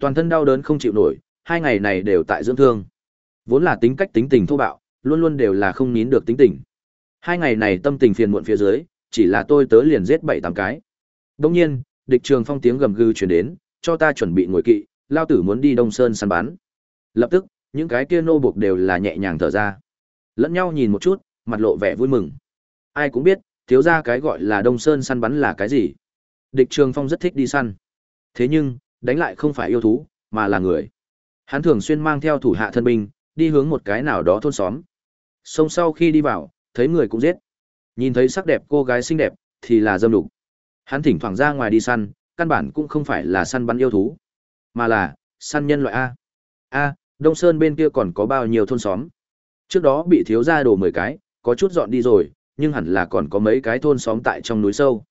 Toàn thân đau đớn không chịu nổi, hai ngày này đều tại dưỡng thương. Vốn là tính cách tính tình thô bạo, luôn luôn đều là không nín được tính tình. Hai ngày này tâm tình phiền muộn phía dưới, chỉ là tôi tớ liền giết bảy tám cái. Đương nhiên, địch trường phong tiếng gầm gừ truyền đến, cho ta chuẩn bị ngồi kỵ, lao tử muốn đi Đông Sơn săn bắn. Lập tức, những cái kia nô buộc đều là nhẹ nhàng thở ra. Lẫn nhau nhìn một chút, mặt lộ vẻ vui mừng. Ai cũng biết, thiếu gia cái gọi là Đông Sơn săn bắn là cái gì. Địch Trường Phong rất thích đi săn. Thế nhưng, đánh lại không phải yêu thú, mà là người. Hắn thường xuyên mang theo thủ hạ thân binh, đi hướng một cái nào đó thôn xóm. Sông sau khi đi vào, thấy người cũng giết. Nhìn thấy sắc đẹp cô gái xinh đẹp, thì là dâm đục. Hắn thỉnh thoảng ra ngoài đi săn, căn bản cũng không phải là săn bắn yêu thú, mà là săn nhân loại A. A, Đông Sơn bên kia còn có bao nhiêu thôn xóm. Trước đó bị thiếu gia đồ mười cái, có chút dọn đi rồi, nhưng hẳn là còn có mấy cái thôn xóm tại trong núi sâu.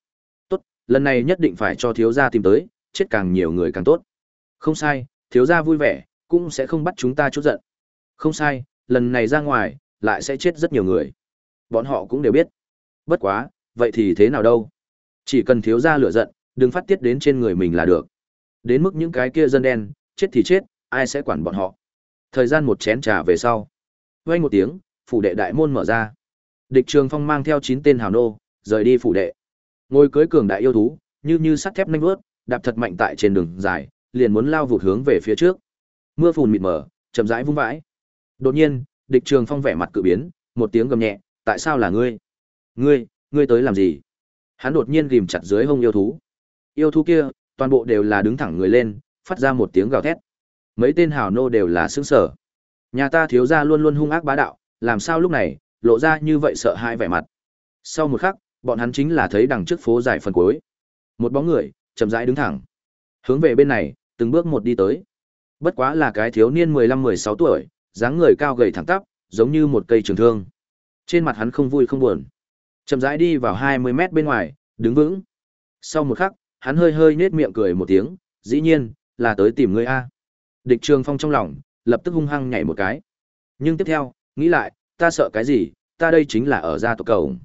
Lần này nhất định phải cho thiếu gia tìm tới, chết càng nhiều người càng tốt. Không sai, thiếu gia vui vẻ, cũng sẽ không bắt chúng ta chút giận. Không sai, lần này ra ngoài, lại sẽ chết rất nhiều người. Bọn họ cũng đều biết. Bất quá, vậy thì thế nào đâu? Chỉ cần thiếu gia lửa giận, đừng phát tiết đến trên người mình là được. Đến mức những cái kia dân đen, chết thì chết, ai sẽ quản bọn họ. Thời gian một chén trà về sau. Quay một tiếng, phủ đệ đại môn mở ra. Địch Trường Phong mang theo 9 tên hào nô, rời đi phủ đệ. Ngồi cưới cường đại yêu thú, như như sắt thép nhanh vớt, đạp thật mạnh tại trên đường dài, liền muốn lao vụt hướng về phía trước. Mưa phùn mịt mờ, chậm rãi vung vãi. Đột nhiên, Địch Trường Phong vẻ mặt cự biến, một tiếng gầm nhẹ, "Tại sao là ngươi? Ngươi, ngươi tới làm gì?" Hắn đột nhiên ghìm chặt dưới hông yêu thú. Yêu thú kia, toàn bộ đều là đứng thẳng người lên, phát ra một tiếng gào thét. Mấy tên hào nô đều là sững sờ. Nhà ta thiếu gia luôn luôn hung ác bá đạo, làm sao lúc này lộ ra như vậy sợ hãi vẻ mặt. Sau một khắc, bọn hắn chính là thấy đằng trước phố dài phần cuối. Một bóng người, chậm rãi đứng thẳng. Hướng về bên này, từng bước một đi tới. Bất quá là cái thiếu niên 15-16 tuổi, dáng người cao gầy thẳng tắp, giống như một cây trường thương. Trên mặt hắn không vui không buồn. Chậm rãi đi vào 20 mét bên ngoài, đứng vững. Sau một khắc, hắn hơi hơi nết miệng cười một tiếng, dĩ nhiên, là tới tìm ngươi a. Địch Trường Phong trong lòng, lập tức hung hăng nhảy một cái. Nhưng tiếp theo, nghĩ lại, ta sợ cái gì, ta đây chính là ở gia tộc cầu.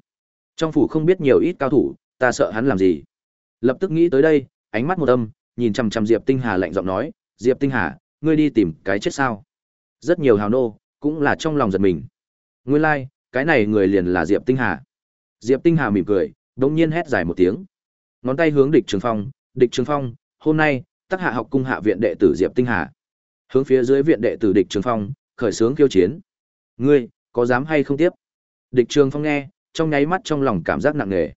Trong phủ không biết nhiều ít cao thủ, ta sợ hắn làm gì. Lập tức nghĩ tới đây, ánh mắt một âm, nhìn chằm chằm Diệp Tinh Hà lạnh giọng nói, "Diệp Tinh Hà, ngươi đi tìm cái chết sao?" Rất nhiều hào nô, cũng là trong lòng giật mình. Nguyên lai, like, cái này người liền là Diệp Tinh Hà. Diệp Tinh Hà mỉm cười, đột nhiên hét dài một tiếng. Ngón tay hướng Địch Trường Phong, "Địch Trường Phong, hôm nay, Tắc Hạ học cung hạ viện đệ tử Diệp Tinh Hà." Hướng phía dưới viện đệ tử Địch Trường Phong, khởi sướng khiêu chiến. "Ngươi, có dám hay không tiếp?" Địch Trường Phong nghe, trong nháy mắt trong lòng cảm giác nặng nề.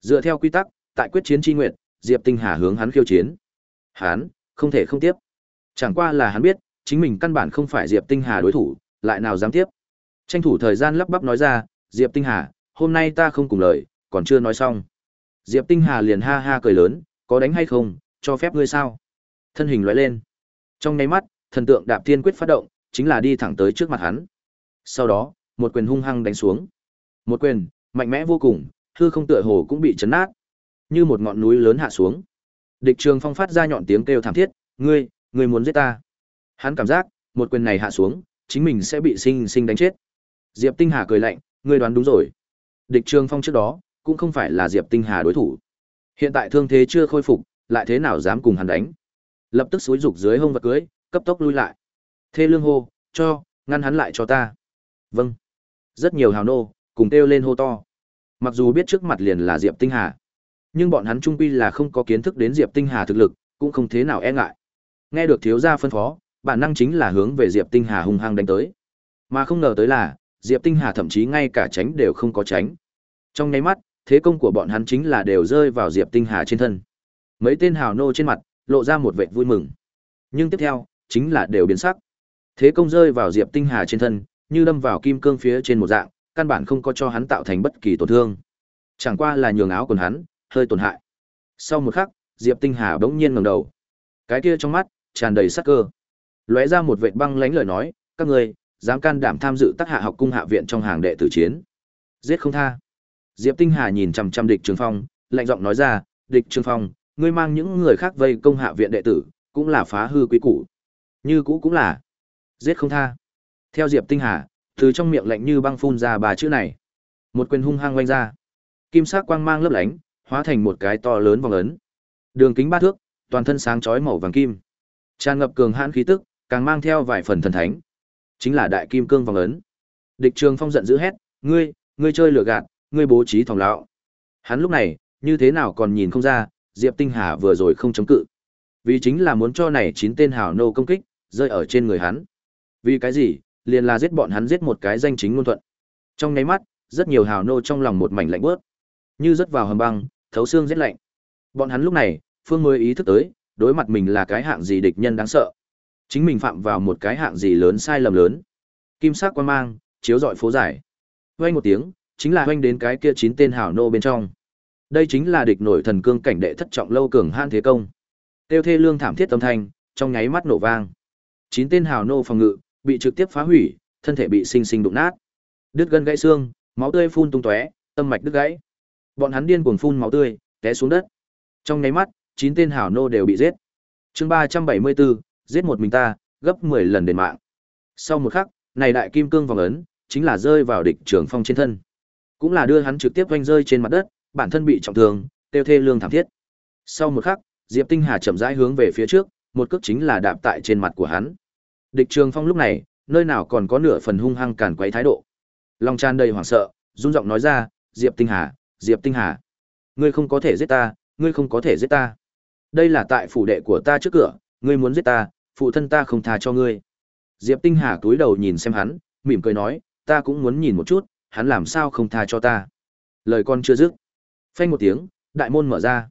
Dựa theo quy tắc, tại quyết chiến chi nguyện, Diệp Tinh Hà hướng hắn khiêu chiến. Hắn, không thể không tiếp. Chẳng qua là hắn biết, chính mình căn bản không phải Diệp Tinh Hà đối thủ, lại nào dám tiếp. Tranh thủ thời gian lắp bắp nói ra, Diệp Tinh Hà, hôm nay ta không cùng lời, còn chưa nói xong. Diệp Tinh Hà liền ha ha cười lớn, có đánh hay không, cho phép ngươi sao? Thân hình lóe lên. Trong nháy mắt, thần tượng đạp thiên quyết phát động, chính là đi thẳng tới trước mặt hắn. Sau đó, một quyền hung hăng đánh xuống. Một quyền, mạnh mẽ vô cùng, hư không tựa hồ cũng bị chấn nát, như một ngọn núi lớn hạ xuống. Địch Trường Phong phát ra nhọn tiếng kêu thảm thiết, "Ngươi, ngươi muốn giết ta?" Hắn cảm giác, một quyền này hạ xuống, chính mình sẽ bị sinh sinh đánh chết. Diệp Tinh Hà cười lạnh, "Ngươi đoán đúng rồi." Địch Trường Phong trước đó, cũng không phải là Diệp Tinh Hà đối thủ. Hiện tại thương thế chưa khôi phục, lại thế nào dám cùng hắn đánh? Lập tức xúi dục dưới hông vật cưới, cấp tốc lui lại. Thê Lương hô, "Cho, ngăn hắn lại cho ta." Vâng. Rất nhiều hào nô, cùng kêu lên hô to. Mặc dù biết trước mặt liền là Diệp Tinh Hà, nhưng bọn hắn trung quy là không có kiến thức đến Diệp Tinh Hà thực lực, cũng không thế nào e ngại. Nghe được thiếu gia phân phó, bản năng chính là hướng về Diệp Tinh Hà hung hăng đánh tới. Mà không ngờ tới là, Diệp Tinh Hà thậm chí ngay cả tránh đều không có tránh. Trong nháy mắt, thế công của bọn hắn chính là đều rơi vào Diệp Tinh Hà trên thân. Mấy tên hào nô trên mặt lộ ra một vẻ vui mừng. Nhưng tiếp theo, chính là đều biến sắc. Thế công rơi vào Diệp Tinh Hà trên thân, như đâm vào kim cương phía trên một dạng, căn bản không có cho hắn tạo thành bất kỳ tổn thương. Chẳng qua là nhường áo quần hắn, hơi tổn hại. Sau một khắc, Diệp Tinh Hà bỗng nhiên ngẩng đầu. Cái kia trong mắt tràn đầy sắc cơ. Lóe ra một vệt băng lãnh lời nói, các ngươi dám can đảm tham dự tác hạ học cung hạ viện trong hàng đệ tử chiến. Giết không tha. Diệp Tinh Hà nhìn chằm chằm địch Trường Phong, lạnh giọng nói ra, "Địch Trường Phong, ngươi mang những người khác vây công hạ viện đệ tử, cũng là phá hư quý củ." Như cũ cũng là giết không tha. Theo Diệp Tinh Hà, từ trong miệng lạnh như băng phun ra ba chữ này. Một quyền hung hăng quanh ra. Kim sắc quang mang lấp lánh, hóa thành một cái to lớn vòng ấn. Đường kính ba thước, toàn thân sáng chói màu vàng kim. Tràn ngập cường hãn khí tức, càng mang theo vài phần thần thánh. Chính là đại kim cương vòng ấn. Địch Trường Phong giận dữ hét, "Ngươi, ngươi chơi lừa gạt, ngươi bố trí thòng lão." Hắn lúc này, như thế nào còn nhìn không ra, Diệp Tinh Hà vừa rồi không chống cự. Vì chính là muốn cho này chín tên hào nô công kích, rơi ở trên người hắn. Vì cái gì? Liền là giết bọn hắn giết một cái danh chính ngôn thuận. Trong nháy mắt, rất nhiều hào nô trong lòng một mảnh lạnh bước, như rớt vào hầm băng, thấu xương rét lạnh. Bọn hắn lúc này, Phương mới ý thức tới, đối mặt mình là cái hạng gì địch nhân đáng sợ. Chính mình phạm vào một cái hạng gì lớn sai lầm lớn. Kim sắc quan mang, chiếu rọi phố dài. Oanh một tiếng, chính là oanh đến cái kia chín tên hào nô bên trong. Đây chính là địch nổi thần cương cảnh đệ thất trọng lâu cường han thế công. Tiêu thê lương thảm thiết âm thanh, trong nháy mắt nổ vang. Chín tên hào nô phòng ngự, bị trực tiếp phá hủy, thân thể bị sinh sinh đụng nát. Đứt gân gãy xương, máu tươi phun tung tóe, tâm mạch đứt gãy. Bọn hắn điên cuồng phun máu tươi, té xuống đất. Trong nháy mắt, chín tên hảo nô đều bị giết. Chương ba trăm bảy mươi 374, giết một mình ta, gấp mười lần đền mạng. Sau một khắc, này đại kim cương vòng ấn, chính là rơi vào địch trưởng phong trên thân. Cũng là đưa hắn trực tiếp quanh rơi trên mặt đất, bản thân bị trọng thương, tiêu thê lương thảm thiết. Sau một khắc, Diệp Tinh Hà chậm rãi hướng về phía trước, một cước chính là đạp tại trên mặt của hắn. Địch Trường Phong lúc này, nơi nào còn có nửa phần hung hăng cản quấy thái độ. Long tràn đầy hoảng sợ, run giọng nói ra, "Diệp Tinh Hà, Diệp Tinh Hà, ngươi không có thể giết ta, ngươi không có thể giết ta. Đây là tại phủ đệ của ta trước cửa, ngươi muốn giết ta, phụ thân ta không tha cho ngươi." Diệp Tinh Hà cúi đầu nhìn xem hắn, mỉm cười nói, "Ta cũng muốn nhìn một chút, hắn làm sao không tha cho ta." Lời con chưa dứt, phanh một tiếng, đại môn mở ra.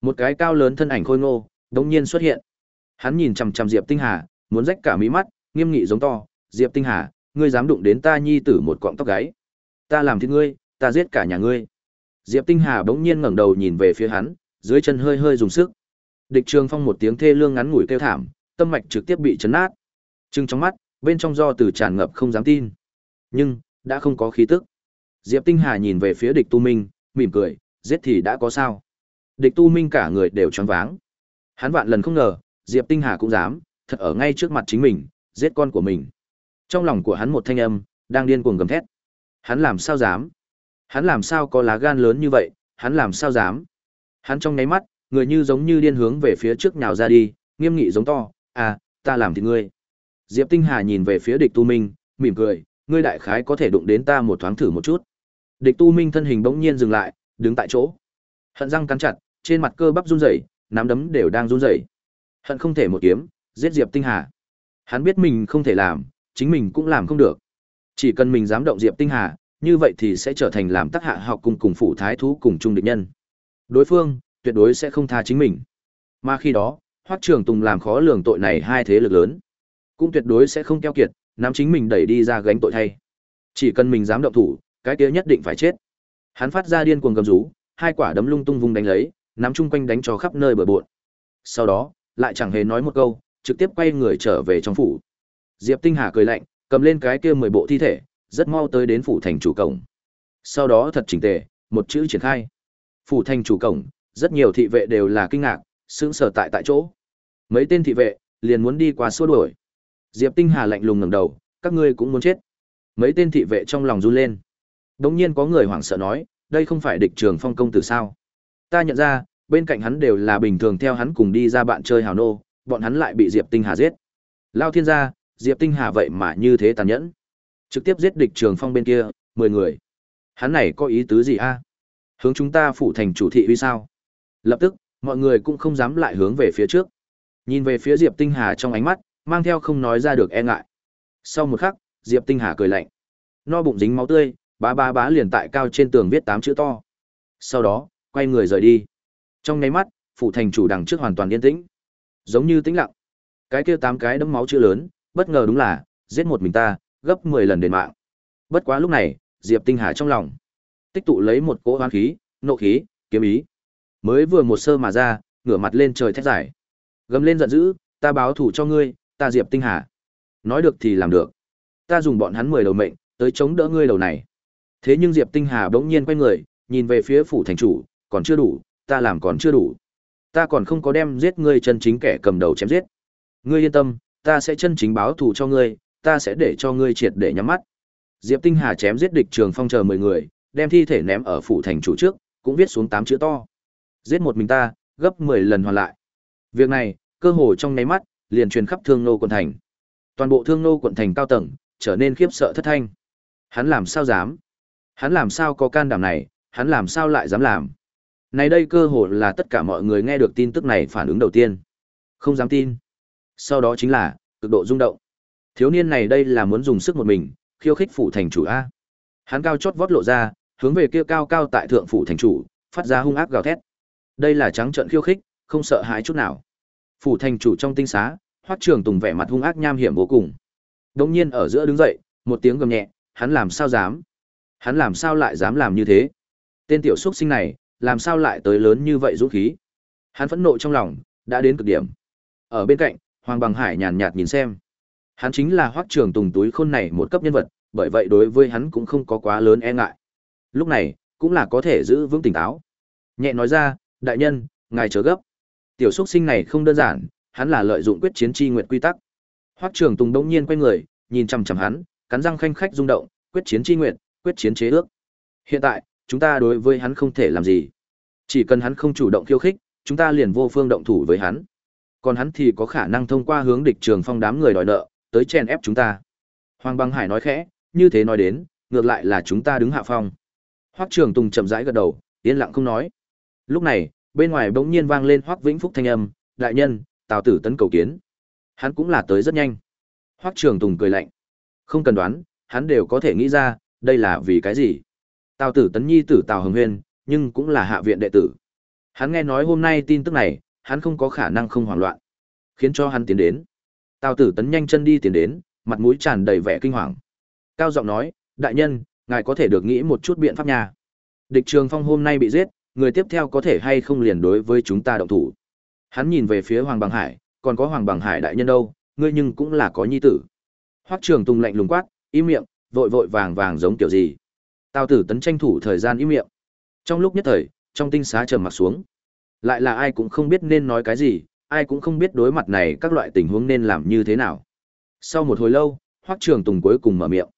Một cái cao lớn thân ảnh khôi ngô, đống nhiên xuất hiện. Hắn nhìn chằm chằm Diệp Tinh Hà, muốn rách cả mí mắt, nghiêm nghị giống to, "Diệp Tinh Hà, ngươi dám đụng đến ta nhi tử một cọng tóc gáy? Ta làm thịt ngươi, ta giết cả nhà ngươi." Diệp Tinh Hà bỗng nhiên ngẩng đầu nhìn về phía hắn, dưới chân hơi hơi dùng sức. Địch Trường Phong một tiếng thê lương ngắn ngủi kêu thảm, tâm mạch trực tiếp bị chấn nát. Trừng trong mắt, bên trong do từ tràn ngập không dám tin. Nhưng, đã không có khí tức. Diệp Tinh Hà nhìn về phía địch Tu Minh, mỉm cười, giết thì đã có sao. Địch Tu Minh cả người đều choáng váng. Hắn vạn lần không ngờ, Diệp Tinh Hà cũng dám, thật ở ngay trước mặt chính mình, giết con của mình. Trong lòng của hắn một thanh âm, đang điên cuồng gầm thét. Hắn làm sao dám? Hắn làm sao có lá gan lớn như vậy, hắn làm sao dám? Hắn trong nháy mắt, người như giống như điên hướng về phía trước nhào ra đi, nghiêm nghị giống to, "À, ta làm thì ngươi." Diệp Tinh Hà nhìn về phía Địch Tu Minh, mỉm cười, "Ngươi đại khái có thể đụng đến ta một thoáng thử một chút." Địch Tu Minh thân hình bỗng nhiên dừng lại, đứng tại chỗ. Hận răng cắn chặt, trên mặt cơ bắp run rẩy, nắm đấm đều đang run rẩy. Hận không thể một kiếm, giết Diệp Tinh Hà. Hắn biết mình không thể làm, chính mình cũng làm không được. Chỉ cần mình dám động Diệp Tinh Hà, như vậy thì sẽ trở thành làm tác hạ học cùng cùng phủ thái thú cùng chung địch nhân. Đối phương, tuyệt đối sẽ không tha chính mình. Mà khi đó, Hoắc Trường Tùng làm khó lường tội này hai thế lực lớn, cũng tuyệt đối sẽ không keo kiệt, nắm chính mình đẩy đi ra gánh tội thay. Chỉ cần mình dám động thủ, cái kia nhất định phải chết. Hắn phát ra điên cuồng gầm rú, hai quả đấm lung tung vung đánh lấy, nắm chung quanh đánh cho khắp nơi bờ bộn. Sau đó, lại chẳng hề nói một câu, trực tiếp quay người trở về trong phủ. Diệp Tinh Hà cười lạnh, cầm lên cái kia mười bộ thi thể, rất mau tới đến phủ thành chủ cổng. Sau đó thật chỉnh tề, một chữ triển khai. Phủ thành chủ cổng, rất nhiều thị vệ đều là kinh ngạc, sững sờ tại tại chỗ. Mấy tên thị vệ liền muốn đi qua xua đuổi. Diệp Tinh Hà lạnh lùng ngẩng đầu, các ngươi cũng muốn chết. Mấy tên thị vệ trong lòng run lên. Đống nhiên có người hoảng sợ nói, đây không phải địch trường phong công tử sao? Ta nhận ra, bên cạnh hắn đều là bình thường theo hắn cùng đi ra bạn chơi hào nô, bọn hắn lại bị Diệp Tinh Hà giết. Lao thiên gia, Diệp Tinh Hà vậy mà như thế tàn nhẫn. Trực tiếp giết địch trường phong bên kia, 10 người. Hắn này có ý tứ gì a? Hướng chúng ta phủ thành chủ thị uy sao? Lập tức, mọi người cũng không dám lại hướng về phía trước. Nhìn về phía Diệp Tinh Hà trong ánh mắt, mang theo không nói ra được e ngại. Sau một khắc, Diệp Tinh Hà cười lạnh. No bụng dính máu tươi, bá bá bá liền tại cao trên tường viết tám chữ to. Sau đó, quay người rời đi. Trong nháy mắt, phủ thành chủ đằng trước hoàn toàn yên tĩnh. Giống như tĩnh lặng. Cái kia tám cái đấm máu chữ lớn, bất ngờ đúng là giết một mình ta, gấp 10 lần đền mạng. Bất quá lúc này, Diệp Tinh Hà trong lòng tích tụ lấy một cỗ oán khí, nộ khí, kiếm ý. Mới vừa một sơ mà ra, ngửa mặt lên trời thét giải. Gầm lên giận dữ, ta báo thủ cho ngươi, ta Diệp Tinh Hà. Nói được thì làm được. Ta dùng bọn hắn 10 đầu mệnh, tới chống đỡ ngươi đầu này. Thế nhưng Diệp Tinh Hà bỗng nhiên quay người, nhìn về phía phủ thành chủ, còn chưa đủ, ta làm còn chưa đủ. Ta còn không có đem giết ngươi chân chính kẻ cầm đầu chém giết. Ngươi yên tâm, ta sẽ chân chính báo thù cho ngươi, ta sẽ để cho ngươi triệt để nhắm mắt. Diệp Tinh Hà chém giết địch trường phong chờ 10 người, đem thi thể ném ở phủ thành chủ trước, cũng viết xuống 8 chữ to. Giết một mình ta, gấp 10 lần hoàn lại. Việc này, cơ hồ trong nháy mắt, liền truyền khắp Thương Nô quận thành. Toàn bộ Thương Nô quận thành cao tầng trở nên khiếp sợ thất thanh. Hắn làm sao dám? Hắn làm sao có can đảm này, hắn làm sao lại dám làm? Này đây cơ hội là tất cả mọi người nghe được tin tức này phản ứng đầu tiên. Không dám tin. Sau đó chính là cực độ rung động. Thiếu niên này đây là muốn dùng sức một mình, khiêu khích phủ thành chủ a. Hắn cao chót vót lộ ra, hướng về kia cao cao tại thượng phủ thành chủ, phát ra hung ác gào thét. Đây là trắng trợn khiêu khích, không sợ hãi chút nào. Phủ thành chủ trong tinh xá, Hoắc Trường Tùng vẻ mặt hung ác nham hiểm vô cùng. Đột nhiên ở giữa đứng dậy, một tiếng gầm nhẹ, hắn làm sao dám? Hắn làm sao lại dám làm như thế? Tên tiểu xuất sinh này, làm sao lại tới lớn như vậy dũng khí? Hắn phẫn nộ trong lòng, đã đến cực điểm. Ở bên cạnh, Hoàng Bằng Hải nhàn nhạt nhìn xem. Hắn chính là Hoắc Trường Tùng túi khôn này một cấp nhân vật, bởi vậy đối với hắn cũng không có quá lớn e ngại. Lúc này, cũng là có thể giữ vững tỉnh táo. Nhẹ nói ra, đại nhân, ngài chớ gấp. Tiểu xuất sinh này không đơn giản, hắn là lợi dụng quyết chiến chi nguyện quy tắc. Hoắc Trường Tùng đống nhiên quay người, nhìn chằm chằm hắn, cắn răng khanh khách rung động, quyết chiến chi nguyện, quyết chiến chế ước. Hiện tại, chúng ta đối với hắn không thể làm gì. Chỉ cần hắn không chủ động khiêu khích, chúng ta liền vô phương động thủ với hắn. Còn hắn thì có khả năng thông qua hướng địch trường phong đám người đòi nợ, tới chèn ép chúng ta. Hoàng Băng Hải nói khẽ, như thế nói đến, ngược lại là chúng ta đứng hạ phong. Hoắc Trường Tùng chậm rãi gật đầu, yên lặng không nói. Lúc này, bên ngoài bỗng nhiên vang lên Hoắc Vĩnh Phúc thanh âm, "Đại nhân, Tào Tử tấn cầu kiến." Hắn cũng là tới rất nhanh. Hoắc Trường Tùng cười lạnh. Không cần đoán, hắn đều có thể nghĩ ra, đây là vì cái gì. Tào Tử tấn nhi tử Tào Hồng Huyên, nhưng cũng là hạ viện đệ tử. Hắn nghe nói hôm nay tin tức này, hắn không có khả năng không hoảng loạn, khiến cho hắn tiến đến. Tào Tử tấn nhanh chân đi tiến đến, mặt mũi tràn đầy vẻ kinh hoàng. Cao giọng nói, đại nhân, ngài có thể được nghĩ một chút biện pháp nha. Địch Trường Phong hôm nay bị giết, người tiếp theo có thể hay không liền đối với chúng ta động thủ. Hắn nhìn về phía Hoàng Bằng Hải, còn có Hoàng Bằng Hải đại nhân đâu, ngươi nhưng cũng là có nhi tử. Hoắc Trường Tùng lạnh lùng quát, im miệng, vội vội vàng vàng giống kiểu gì. Tào Tử Tấn tranh thủ thời gian im miệng. Trong lúc nhất thời, trong tinh xá trầm mặt xuống. Lại là ai cũng không biết nên nói cái gì, ai cũng không biết đối mặt này các loại tình huống nên làm như thế nào. Sau một hồi lâu, Hoắc Trường Tùng cuối cùng mở miệng.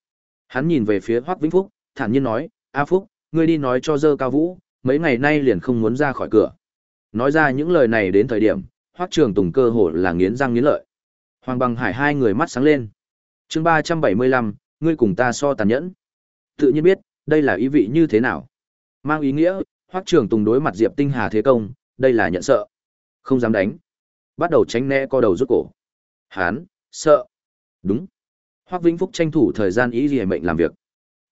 Hắn nhìn về phía Hoắc Vĩnh Phúc, thản nhiên nói, "A Phúc, ngươi đi nói cho Dơ Cao Vũ, mấy ngày nay liền không muốn ra khỏi cửa." Nói ra những lời này đến thời điểm, Hoắc Trường Tùng cơ hồ là nghiến răng nghiến lợi. Hoàng Bằng Hải hai người mắt sáng lên. Chương ba trăm bảy mươi lăm, ngươi cùng ta so tàn nhẫn. Tự nhiên biết, đây là ý vị như thế nào. Mang ý nghĩa, Hoắc Trường Tùng đối mặt Diệp Tinh Hà thế công, đây là nhận sợ. Không dám đánh. Bắt đầu tránh né co đầu rút cổ. Hán, sợ. Đúng. Hoắc Vĩnh Phúc tranh thủ thời gian ý gì mệnh làm việc.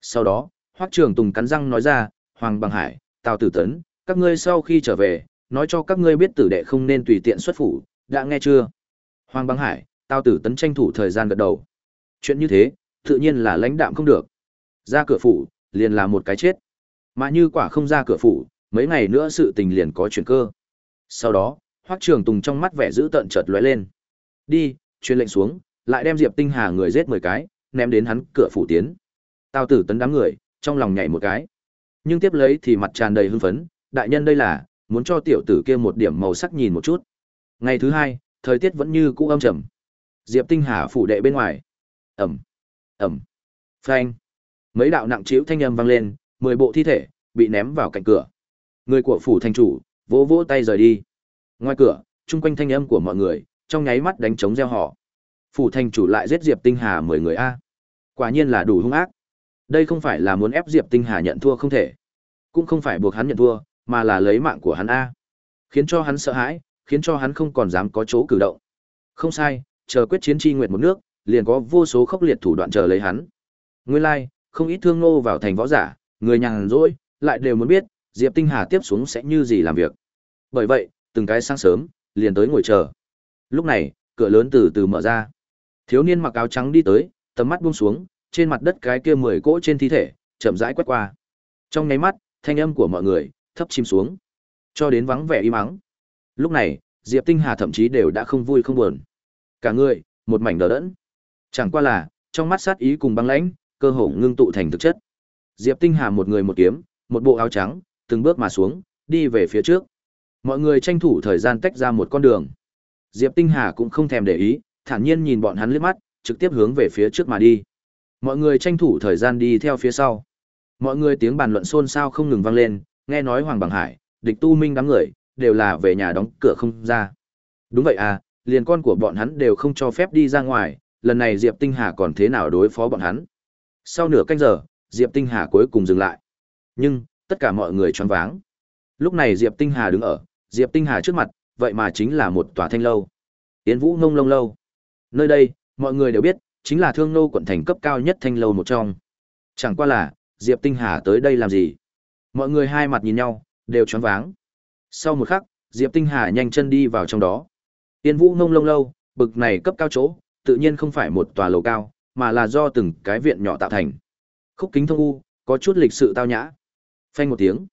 Sau đó, Hoắc Trường Tùng cắn răng nói ra, Hoàng Bằng Hải, Tào Tử Tấn, các ngươi sau khi trở về, nói cho các ngươi biết tử đệ không nên tùy tiện xuất phủ, đã nghe chưa? Hoàng Bằng Hải, Tào Tử Tấn tranh thủ thời gian gật đầu. Chuyện như thế, tự nhiên là lãnh đạm không được. Ra cửa phủ, liền là một cái chết. Mà như quả không ra cửa phủ, mấy ngày nữa sự tình liền có chuyển cơ. Sau đó, Hoắc Trường Tùng trong mắt vẻ dữ tợn chợt lóe lên. Đi, truyền lệnh xuống, lại đem Diệp Tinh Hà người giết 10 cái, ném đến hắn cửa phủ tiến. Tào Tử tấn đám người, trong lòng nhảy một cái. Nhưng tiếp lấy thì mặt tràn đầy hưng phấn, đại nhân đây là muốn cho tiểu tử kia một điểm màu sắc nhìn một chút. Ngày thứ hai, thời tiết vẫn như cũ âm trầm. Diệp Tinh Hà phủ đệ bên ngoài. Ầm, ầm, phanh. Mấy đạo nặng trĩu thanh âm vang lên, mười bộ thi thể bị ném vào cạnh cửa. Người của phủ thành chủ vỗ vỗ tay rời đi. Ngoài cửa, chung quanh thanh âm của mọi người, trong nháy mắt đánh trống reo hò. Phủ thành chủ lại giết Diệp Tinh Hà mười người a. Quả nhiên là đủ hung ác. Đây không phải là muốn ép Diệp Tinh Hà nhận thua không thể, cũng không phải buộc hắn nhận thua, mà là lấy mạng của hắn a. Khiến cho hắn sợ hãi, khiến cho hắn không còn dám có chỗ cử động. Không sai, chờ quyết chiến chi nguyệt một nước, liền có vô số khốc liệt thủ đoạn chờ lấy hắn. Nguyên lai, like, không ít thương nô vào thành võ giả, người nhàn rỗi, lại đều muốn biết, Diệp Tinh Hà tiếp xuống sẽ như gì làm việc. Bởi vậy, từng cái sáng sớm, liền tới ngồi chờ. Lúc này, cửa lớn từ từ mở ra. Thiếu niên mặc áo trắng đi tới, tầm mắt buông xuống, trên mặt đất cái kia mười cỗ trên thi thể, chậm rãi quét qua. Trong nháy mắt, thanh âm của mọi người thấp chìm xuống, cho đến vắng vẻ im mắng. Lúc này, Diệp Tinh Hà thậm chí đều đã không vui không buồn. Cả người, một mảnh đờ đẫn. Chẳng qua là, trong mắt sát ý cùng băng lãnh, cơ hồ ngưng tụ thành thực chất. Diệp Tinh Hà một người một kiếm, một bộ áo trắng, từng bước mà xuống, đi về phía trước. Mọi người tranh thủ thời gian tách ra một con đường. Diệp Tinh Hà cũng không thèm để ý, thản nhiên nhìn bọn hắn liếc mắt, trực tiếp hướng về phía trước mà đi. Mọi người tranh thủ thời gian đi theo phía sau. Mọi người tiếng bàn luận xôn xao không ngừng vang lên, nghe nói Hoàng Bằng Hải, địch tu minh đám người, đều là về nhà đóng cửa không ra. Đúng vậy à, liền con của bọn hắn đều không cho phép đi ra ngoài, lần này Diệp Tinh Hà còn thế nào đối phó bọn hắn. Sau nửa canh giờ, Diệp Tinh Hà cuối cùng dừng lại. Nhưng, tất cả mọi người choáng váng. Lúc này Diệp Tinh Hà đứng ở, Diệp Tinh Hà trước mặt, vậy mà chính là một tòa thanh lâu. Yến Vũ Ngông Lông Lâu. Nơi đây, mọi người đều biết, chính là thương nô quận thành cấp cao nhất thanh lâu một trong. Chẳng qua là, Diệp Tinh Hà tới đây làm gì? Mọi người hai mặt nhìn nhau, đều choáng váng. Sau một khắc, Diệp Tinh Hà nhanh chân đi vào trong đó. Tiên Vũ Ngông Lông Lâu, bực này cấp cao chỗ, tự nhiên không phải một tòa lầu cao, mà là do từng cái viện nhỏ tạo thành. Khúc kính thông u, có chút lịch sự tao nhã. Phanh một tiếng,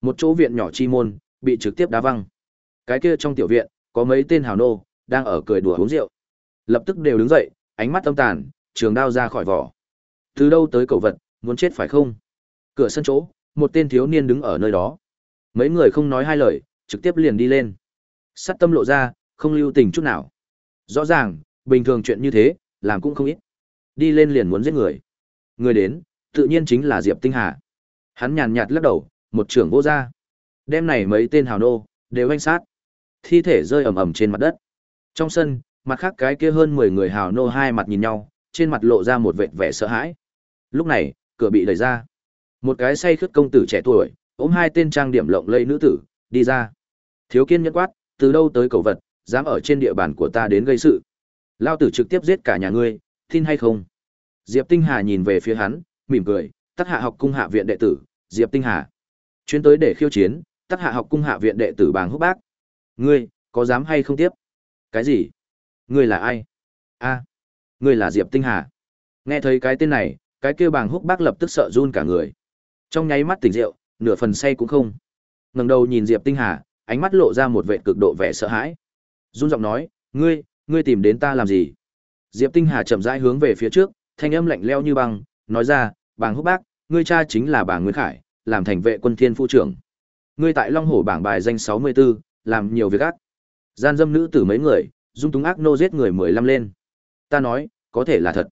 một chỗ viện nhỏ chi môn bị trực tiếp đá văng. Cái kia trong tiểu viện, có mấy tên hào nô đang ở cười đùa uống rượu. Lập tức đều đứng dậy, ánh mắt âm tàn, trường đao ra khỏi vỏ. Từ đâu tới cầu vật, muốn chết phải không? Cửa sân chỗ, một tên thiếu niên đứng ở nơi đó. Mấy người không nói hai lời, trực tiếp liền đi lên. Sắt tâm lộ ra, không lưu tình chút nào. Rõ ràng, bình thường chuyện như thế, làm cũng không ít. Đi lên liền muốn giết người. Người đến, tự nhiên chính là Diệp Tinh Hà. Hắn nhàn nhạt lắc đầu, một trưởng vô ra. Đêm này mấy tên hào nô, đều anh sát. Thi thể rơi ầm ầm trên mặt đất. Trong sân, mặt khác cái kia hơn 10 người hào nô hai mặt nhìn nhau, trên mặt lộ ra một vệt vẻ sợ hãi. Lúc này, cửa bị đẩy ra. Một cái say khướt công tử trẻ tuổi, ôm hai tên trang điểm lộng lẫy nữ tử, đi ra. Thiếu kiên nhẫn quát, từ đâu tới cầu vật, dám ở trên địa bàn của ta đến gây sự. Lao tử trực tiếp giết cả nhà ngươi, tin hay không? Diệp Tinh Hà nhìn về phía hắn, mỉm cười, Tắc Hạ học cung hạ viện đệ tử, Diệp Tinh Hà. Chuyến tới để khiêu chiến, Tắc Hạ học cung hạ viện đệ tử Bàng Húc Bác. Ngươi, có dám hay không tiếp? Cái gì? Ngươi là ai? A, ngươi là Diệp Tinh Hà. Nghe thấy cái tên này, cái kia Bàng Húc Bác lập tức sợ run cả người. Trong nháy mắt tỉnh rượu, nửa phần say cũng không. Ngẩng đầu nhìn Diệp Tinh Hà, ánh mắt lộ ra một vẻ cực độ vẻ sợ hãi. Run giọng nói, "Ngươi, ngươi tìm đến ta làm gì?" Diệp Tinh Hà chậm rãi hướng về phía trước, thanh âm lạnh lẽo như băng, nói ra, "Bàng Húc Bác, ngươi cha chính là Bàng Nguyên Khải, làm thành vệ quân thiên phu trưởng. Ngươi tại Long Hổ bảng bài danh 64, làm nhiều việc ác. Gian dâm nữ tử mấy người, dung túng ác nô giết người 15 lên. Ta nói, có thể là thật."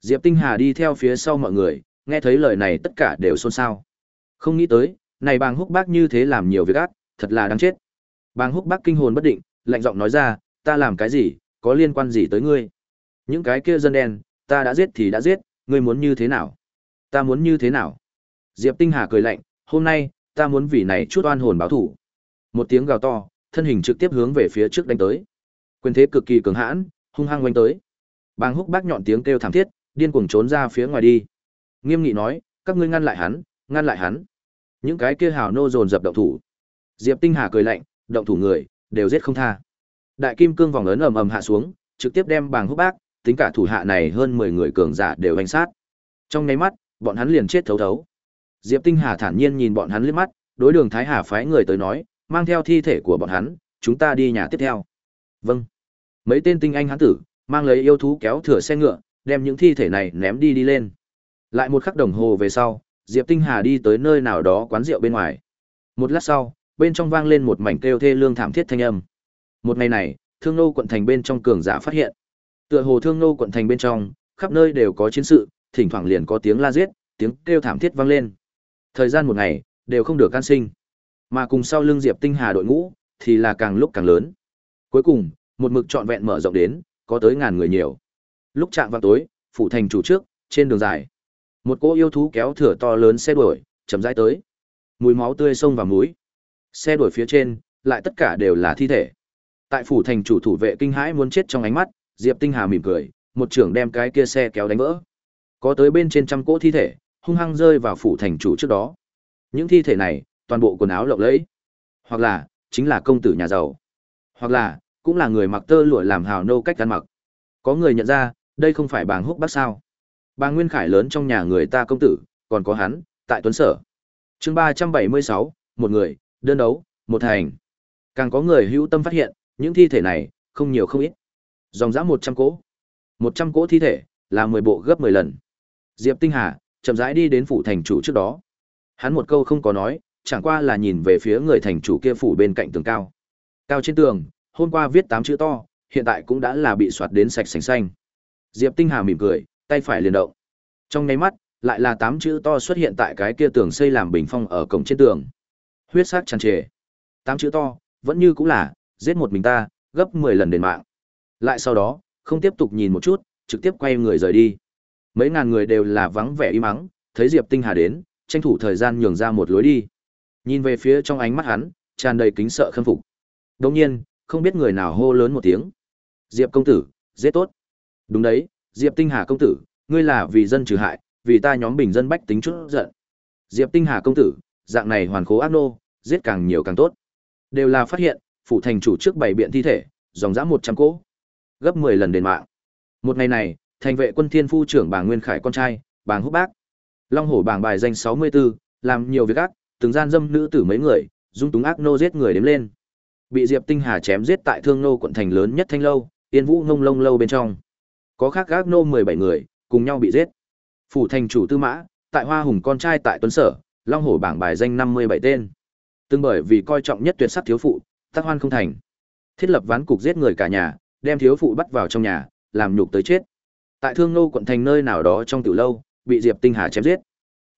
Diệp Tinh Hà đi theo phía sau mọi người, nghe thấy lời này tất cả đều xôn xao. Không nghĩ tới, này Bàng Húc Bác như thế làm nhiều việc ác, thật là đáng chết. Bàng Húc Bác kinh hồn bất định, lạnh giọng nói ra, ta làm cái gì, có liên quan gì tới ngươi? Những cái kia dân đen, ta đã giết thì đã giết, ngươi muốn như thế nào? Ta muốn như thế nào? Diệp Tinh Hà cười lạnh, hôm nay, ta muốn vì này chút oan hồn báo thủ. Một tiếng gào to, thân hình trực tiếp hướng về phía trước đánh tới. Quyền thế cực kỳ cường hãn, hung hăng quanh tới. Bàng Húc Bác nhọn tiếng kêu thảm thiết, điên cuồng trốn ra phía ngoài đi. Nghiêm nghị nói, các ngươi ngăn lại hắn, ngăn lại hắn. Những cái kia hào nô dồn dập động thủ. Diệp Tinh Hà cười lạnh, động thủ người, đều giết không tha. Đại kim cương vòng lớn ầm ầm hạ xuống, trực tiếp đem bàng húc bác, tính cả thủ hạ này hơn 10 người cường giả đều đánh sát. Trong nháy mắt, bọn hắn liền chết thấu thấu. Diệp Tinh Hà thản nhiên nhìn bọn hắn liếc mắt, đối đường Thái Hà phái người tới nói, mang theo thi thể của bọn hắn, chúng ta đi nhà tiếp theo. Vâng. Mấy tên tinh anh hắn tử, mang lấy yêu thú kéo thừa xe ngựa, đem những thi thể này ném đi đi lên. Lại một khắc đồng hồ về sau, Diệp Tinh Hà đi tới nơi nào đó quán rượu bên ngoài. Một lát sau, bên trong vang lên một mảnh kêu thê lương thảm thiết thanh âm. Một ngày này, Thương Nô quận thành bên trong cường giả phát hiện. Tựa hồ Thương Nô quận thành bên trong, khắp nơi đều có chiến sự, thỉnh thoảng liền có tiếng la giết, tiếng kêu thảm thiết vang lên. Thời gian một ngày, đều không được can sinh. Mà cùng sau lưng Diệp Tinh Hà đội ngũ, thì là càng lúc càng lớn. Cuối cùng, một mực trọn vẹn mở rộng đến, có tới ngàn người nhiều. Lúc chạm vào tối, phủ thành chủ trước, trên đường dài, một cỗ yêu thú kéo thửa to lớn xe đuổi, chậm rãi tới. Mùi máu tươi sông vào mũi. Xe đuổi phía trên, lại tất cả đều là thi thể. Tại phủ thành chủ thủ vệ kinh hãi muốn chết trong ánh mắt, Diệp Tinh Hà mỉm cười, một trưởng đem cái kia xe kéo đánh vỡ. Có tới bên trên trăm cỗ thi thể, hung hăng rơi vào phủ thành chủ trước đó. Những thi thể này, toàn bộ quần áo lộng lẫy, hoặc là chính là công tử nhà giàu, hoặc là cũng là người mặc tơ lụa làm hào nô cách ăn mặc. Có người nhận ra, đây không phải bàng húc bác sao? Bàng Nguyên Khải lớn trong nhà người ta công tử, còn có hắn, tại tuấn sở. chương ba trăm bảy mươi sáu một người, đơn đấu, một thành. Càng có người hữu tâm phát hiện, những thi thể này, không nhiều không ít. Dòng dã một trăm cỗ. một trăm cỗ thi thể, là mười bộ gấp mười lần. Diệp Tinh Hà, chậm rãi đi đến phủ thành chủ trước đó. Hắn một câu không có nói, chẳng qua là nhìn về phía người thành chủ kia phủ bên cạnh tường cao. Cao trên tường, hôm qua viết tám chữ to, hiện tại cũng đã là bị soạt đến sạch sành xanh. Diệp Tinh Hà mỉm cười, tay phải liền động. Trong nháy mắt, lại là tám chữ to xuất hiện tại cái kia tường xây làm bình phong ở cổng trên tường. Huyết sắc tràn trề. Tám chữ to, vẫn như cũng là, giết một mình ta, gấp 10 lần đền mạng. Lại sau đó, không tiếp tục nhìn một chút, trực tiếp quay người rời đi. Mấy ngàn người đều là vắng vẻ im mắng, thấy Diệp Tinh Hà đến, tranh thủ thời gian nhường ra một lối đi. Nhìn về phía trong ánh mắt hắn, tràn đầy kính sợ khâm phục. Đồng nhiên, không biết người nào hô lớn một tiếng. Diệp công tử, dễ tốt. Đúng đấy, Diệp Tinh Hà công tử, ngươi là vì dân trừ hại, vì ta nhóm bình dân bách tính chút giận. Diệp Tinh Hà công tử, dạng này hoàn khố ác nô, giết càng nhiều càng tốt. Đều là phát hiện, phủ thành chủ trước bảy biện thi thể, dòng dã 100 cỗ. Gấp 10 lần đền mạng. Một ngày này, thành vệ quân thiên phu trưởng bàng Nguyên Khải con trai, bàng Húc Bác. Long hổ bảng bài danh 64, làm nhiều việc ác, từng gian dâm nữ tử mấy người, dung túng ác nô giết người đếm lên. Bị Diệp Tinh Hà chém giết tại Thương Nô quận thành lớn nhất Thanh lâu, Tiên Vũ ngông lông lâu bên trong. Có khác ác nô 17 người, cùng nhau bị giết. Phủ thành chủ Tư Mã, tại Hoa Hùng con trai tại Tuấn Sở, Long hổ bảng bài danh 57 tên. Từng bởi vì coi trọng nhất tuyệt sắc thiếu phụ, tác hoan không thành. Thiết lập ván cục giết người cả nhà, đem thiếu phụ bắt vào trong nhà, làm nhục tới chết. Tại Thương Nô quận thành nơi nào đó trong tiểu lâu, bị Diệp Tinh Hà chém giết.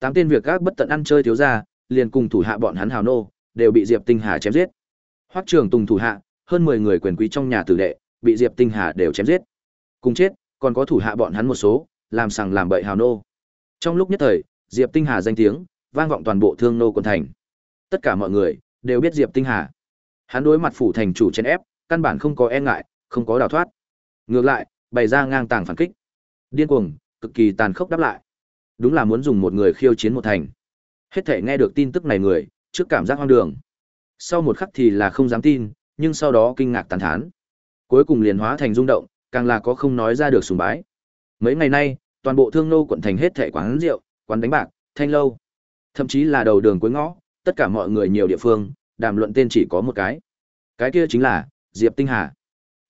Tám tên việc các bất tận ăn chơi thiếu gia, liền cùng thủ hạ bọn hắn hào nô, đều bị Diệp Tinh Hà chém giết. Hoắc Trường Tùng thủ hạ, hơn 10 người quyền quý trong nhà tử đệ, bị Diệp Tinh Hà đều chém giết. Cùng chết, còn có thủ hạ bọn hắn một số, làm sằng làm bậy hào nô. Trong lúc nhất thời, Diệp Tinh Hà danh tiếng vang vọng toàn bộ Thương Nô quận thành. Tất cả mọi người đều biết Diệp Tinh Hà. Hắn đối mặt phủ thành chủ trên ép, căn bản không có e ngại, không có đào thoát. Ngược lại, bày ra ngang tàng phản kích. Điên cuồng, cực kỳ tàn khốc đáp lại. Đúng là muốn dùng một người khiêu chiến một thành. Hết thể nghe được tin tức này người, trước cảm giác hoang đường. Sau một khắc thì là không dám tin, nhưng sau đó kinh ngạc tàn thán. Cuối cùng liền hóa thành rung động, càng là có không nói ra được sùng bái. Mấy ngày nay, toàn bộ thương nô quận thành hết thảy quán rượu, quán đánh bạc, thanh lâu, thậm chí là đầu đường cuối ngõ, tất cả mọi người nhiều địa phương, đàm luận tên chỉ có một cái. Cái kia chính là Diệp Tinh Hà.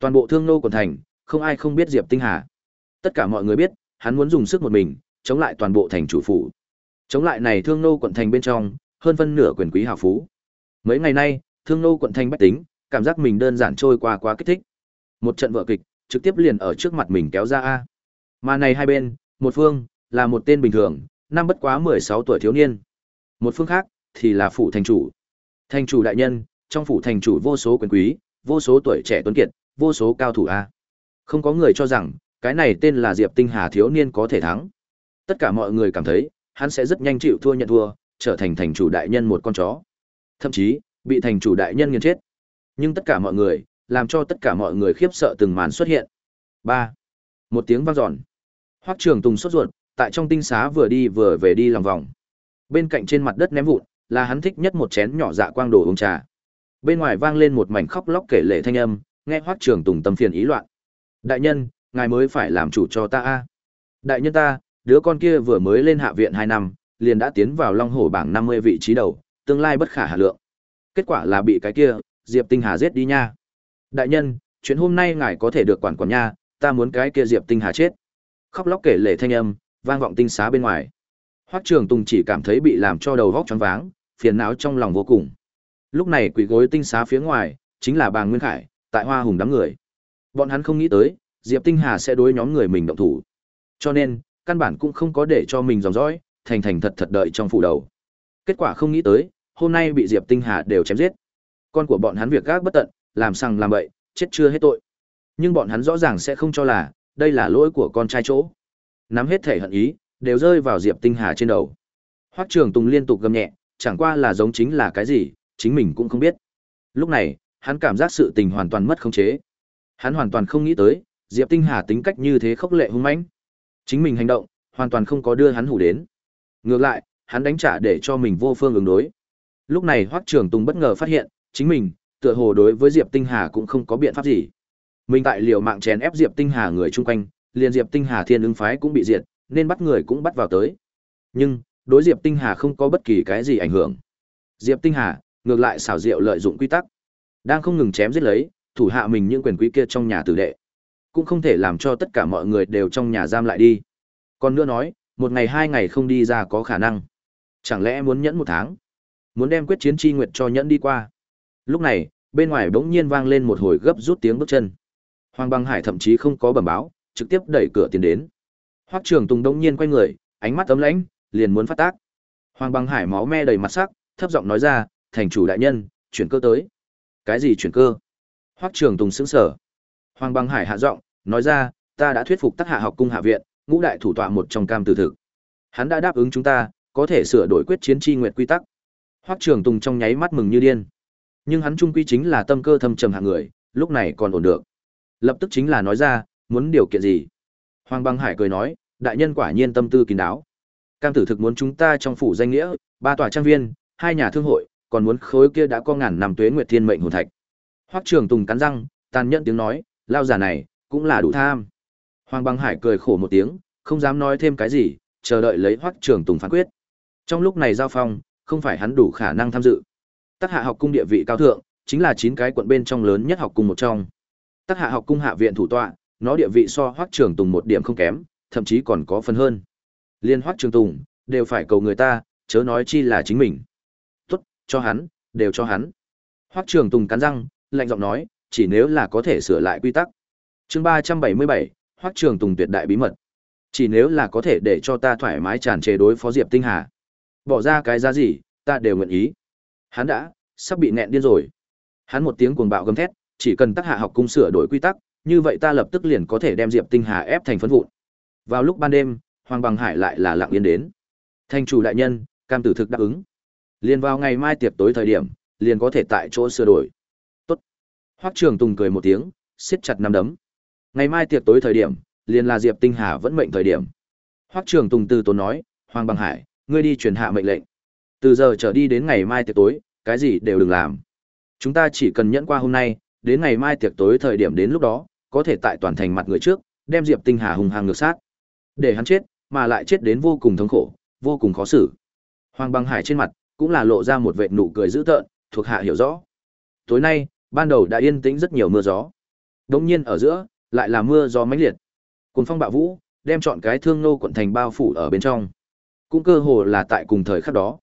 Toàn bộ thương nô quận thành, không ai không biết Diệp Tinh Hà. Tất cả mọi người biết, hắn muốn dùng sức một mình, chống lại toàn bộ thành chủ phủ. Chống lại này thương nô quận thành bên trong, hơn phân nửa quyền quý hào phú. Mấy ngày nay, thương nô quận thành bách tính, cảm giác mình đơn giản trôi qua quá kích thích. Một trận vở kịch, trực tiếp liền ở trước mặt mình kéo ra a. Mà này hai bên, một phương là một tên bình thường, năm bất quá 16 tuổi thiếu niên. Một phương khác thì là phủ thành chủ. Thành chủ đại nhân, trong phủ thành chủ vô số quyền quý, vô số tuổi trẻ tuấn kiệt, vô số cao thủ a. Không có người cho rằng cái này tên là Diệp Tinh Hà thiếu niên có thể thắng. Tất cả mọi người cảm thấy, hắn sẽ rất nhanh chịu thua nhận thua, trở thành thành chủ đại nhân một con chó. Thậm chí, bị thành chủ đại nhân nghiền chết. Nhưng tất cả mọi người, làm cho tất cả mọi người khiếp sợ từng màn xuất hiện. ba Một tiếng vang dọn. Hoắc Trường Tùng sốt ruột, tại trong tinh xá vừa đi vừa về đi lòng vòng. Bên cạnh trên mặt đất ném vụn, là hắn thích nhất một chén nhỏ dạ quang đồ uống trà. Bên ngoài vang lên một mảnh khóc lóc kể lệ thanh âm, nghe Hoắc Trường Tùng tâm phiền ý loạn. Đại nhân, ngài mới phải làm chủ cho ta a. Đại nhân ta, đứa con kia vừa mới lên hạ viện hai năm, liền đã tiến vào Long Hổ bảng 50 vị trí đầu, tương lai bất khả hà lượng. Kết quả là bị cái kia, Diệp Tinh Hà giết đi nha. Đại nhân, chuyện hôm nay ngài có thể được quản quản nha, ta muốn cái kia Diệp Tinh Hà chết. Khóc lóc kể lệ thanh âm, vang vọng tinh xá bên ngoài. Hoắc Trường Tùng chỉ cảm thấy bị làm cho đầu vóc choáng váng, phiền não trong lòng vô cùng. Lúc này quỷ gối tinh xá phía ngoài, chính là Bàng Nguyên Khải, tại Hoa Hùng đám người. Bọn hắn không nghĩ tới, Diệp Tinh Hà sẽ đối nhóm người mình động thủ. Cho nên, căn bản cũng không có để cho mình dòng dõi, thành thành thật thật đợi trong phủ đầu. Kết quả không nghĩ tới, hôm nay bị Diệp Tinh Hà đều chém giết. Con của bọn hắn việc gác bất tận, làm sằng làm bậy, chết chưa hết tội. Nhưng bọn hắn rõ ràng sẽ không cho là, đây là lỗi của con trai chỗ. Nắm hết thể hận ý, đều rơi vào Diệp Tinh Hà trên đầu. Hoắc Trường Tùng liên tục gầm nhẹ, chẳng qua là giống chính là cái gì, chính mình cũng không biết. Lúc này, hắn cảm giác sự tình hoàn toàn mất khống chế. Hắn hoàn toàn không nghĩ tới, Diệp Tinh Hà tính cách như thế khốc lệ hung mãnh. Chính mình hành động, hoàn toàn không có đưa hắn hủ đến. Ngược lại, hắn đánh trả để cho mình vô phương ứng đối. Lúc này Hoắc Trường Tùng bất ngờ phát hiện, chính mình, tựa hồ đối với Diệp Tinh Hà cũng không có biện pháp gì. Mình tại liều mạng chèn ép Diệp Tinh Hà người chung quanh, liền Diệp Tinh Hà thiên ứng phái cũng bị diệt, nên bắt người cũng bắt vào tới. Nhưng, đối Diệp Tinh Hà không có bất kỳ cái gì ảnh hưởng. Diệp Tinh Hà, ngược lại xảo diệu lợi dụng quy tắc, đang không ngừng chém giết lấy, thủ hạ mình những quyền quý kia trong nhà tử đệ. Cũng không thể làm cho tất cả mọi người đều trong nhà giam lại đi. Còn nữa nói, một ngày hai ngày không đi ra có khả năng. Chẳng lẽ muốn nhẫn một tháng? Muốn đem quyết chiến tri nguyệt cho nhẫn đi qua. Lúc này, bên ngoài bỗng nhiên vang lên một hồi gấp rút tiếng bước chân. Hoàng Băng Hải thậm chí không có bẩm báo, trực tiếp đẩy cửa tiến đến. Hoắc Trường Tùng đống nhiên quay người, ánh mắt tấm lãnh, liền muốn phát tác. Hoàng Băng Hải máu me đầy mặt sắc, thấp giọng nói ra, "Thành chủ đại nhân, chuyển cơ tới." "Cái gì chuyển cơ?" Hoắc Trường Tùng sững sờ. Hoàng Băng Hải hạ giọng, nói ra, ta đã thuyết phục Tắc Hạ học cung hạ viện, ngũ đại thủ tọa một trong cam tử thực. Hắn đã đáp ứng chúng ta, có thể sửa đổi quyết chiến chi nguyện quy tắc. Hoắc Trường Tùng trong nháy mắt mừng như điên. Nhưng hắn trung quy chính là tâm cơ thâm trầm hạng người, lúc này còn ổn được. Lập tức chính là nói ra, muốn điều kiện gì? Hoàng Băng Hải cười nói, đại nhân quả nhiên tâm tư kín đáo. Cam tử thực muốn chúng ta trong phủ danh nghĩa, ba tòa trang viên, hai nhà thương hội, còn muốn khối kia đã có ngàn năm tuế nguyệt thiên mệnh hồn thạch. Hoắc Trường Tùng cắn răng, tàn nhẫn tiếng nói, lao giả này cũng là đủ tham. Hoàng Băng Hải cười khổ một tiếng, không dám nói thêm cái gì, chờ đợi lấy Hoắc Trường Tùng phán quyết. Trong lúc này giao phong, không phải hắn đủ khả năng tham dự. Tắc Hạ học cung địa vị cao thượng, chính là chín cái quận bên trong lớn nhất học cung một trong. Tắc Hạ học cung hạ viện thủ tọa, nó địa vị so Hoắc Trường Tùng một điểm không kém, thậm chí còn có phần hơn. Liên Hoắc Trường Tùng đều phải cầu người ta, chớ nói chi là chính mình. Cho hắn, đều cho hắn. Hoắc Trường Tùng cắn răng, lạnh giọng nói, chỉ nếu là có thể sửa lại quy tắc. Chương ba trăm bảy mươi bảy, Hoắc Trường Tùng tuyệt đại bí mật. Chỉ nếu là có thể để cho ta thoải mái tràn trề đối phó Diệp Tinh Hà, bỏ ra cái giá gì, ta đều nguyện ý. Hắn đã sắp bị nẹn điên rồi. Hắn một tiếng cuồng bạo gầm thét, chỉ cần Tắc hạ học cung sửa đổi quy tắc, như vậy ta lập tức liền có thể đem Diệp Tinh Hà ép thành phấn vụn. Vào lúc ban đêm, Hoàng Bằng Hải lại là lặng yên đến. Thanh chủ đại nhân, cam tử thực đáp ứng. Liền vào ngày mai tiệc tối thời điểm, liền có thể tại chỗ sửa đổi. Tốt. Hoắc Trường Tùng cười một tiếng, siết chặt nắm đấm. Ngày mai tiệc tối thời điểm, liền là Diệp Tinh Hà vẫn mệnh thời điểm. Hoắc Trường Tùng từ tốn nói, Hoàng Bằng Hải, ngươi đi truyền hạ mệnh lệnh. Từ giờ trở đi đến ngày mai tiệc tối, cái gì đều đừng làm. Chúng ta chỉ cần nhẫn qua hôm nay, đến ngày mai tiệc tối thời điểm đến lúc đó, có thể tại toàn thành mặt người trước, đem Diệp Tinh Hà hùng hăng ngược sát. Để hắn chết, mà lại chết đến vô cùng thống khổ, vô cùng khó xử. Hoàng Băng Hải trên mặt cũng là lộ ra một vệt nụ cười dữ tợn, thuộc hạ hiểu rõ. Tối nay, ban đầu đã yên tĩnh rất nhiều mưa gió. Đống nhiên ở giữa, lại là mưa gió mãnh liệt. Cùng phong bạo vũ, đem chọn cái thương nô quận thành bao phủ ở bên trong. Cũng cơ hồ là tại cùng thời khắc đó.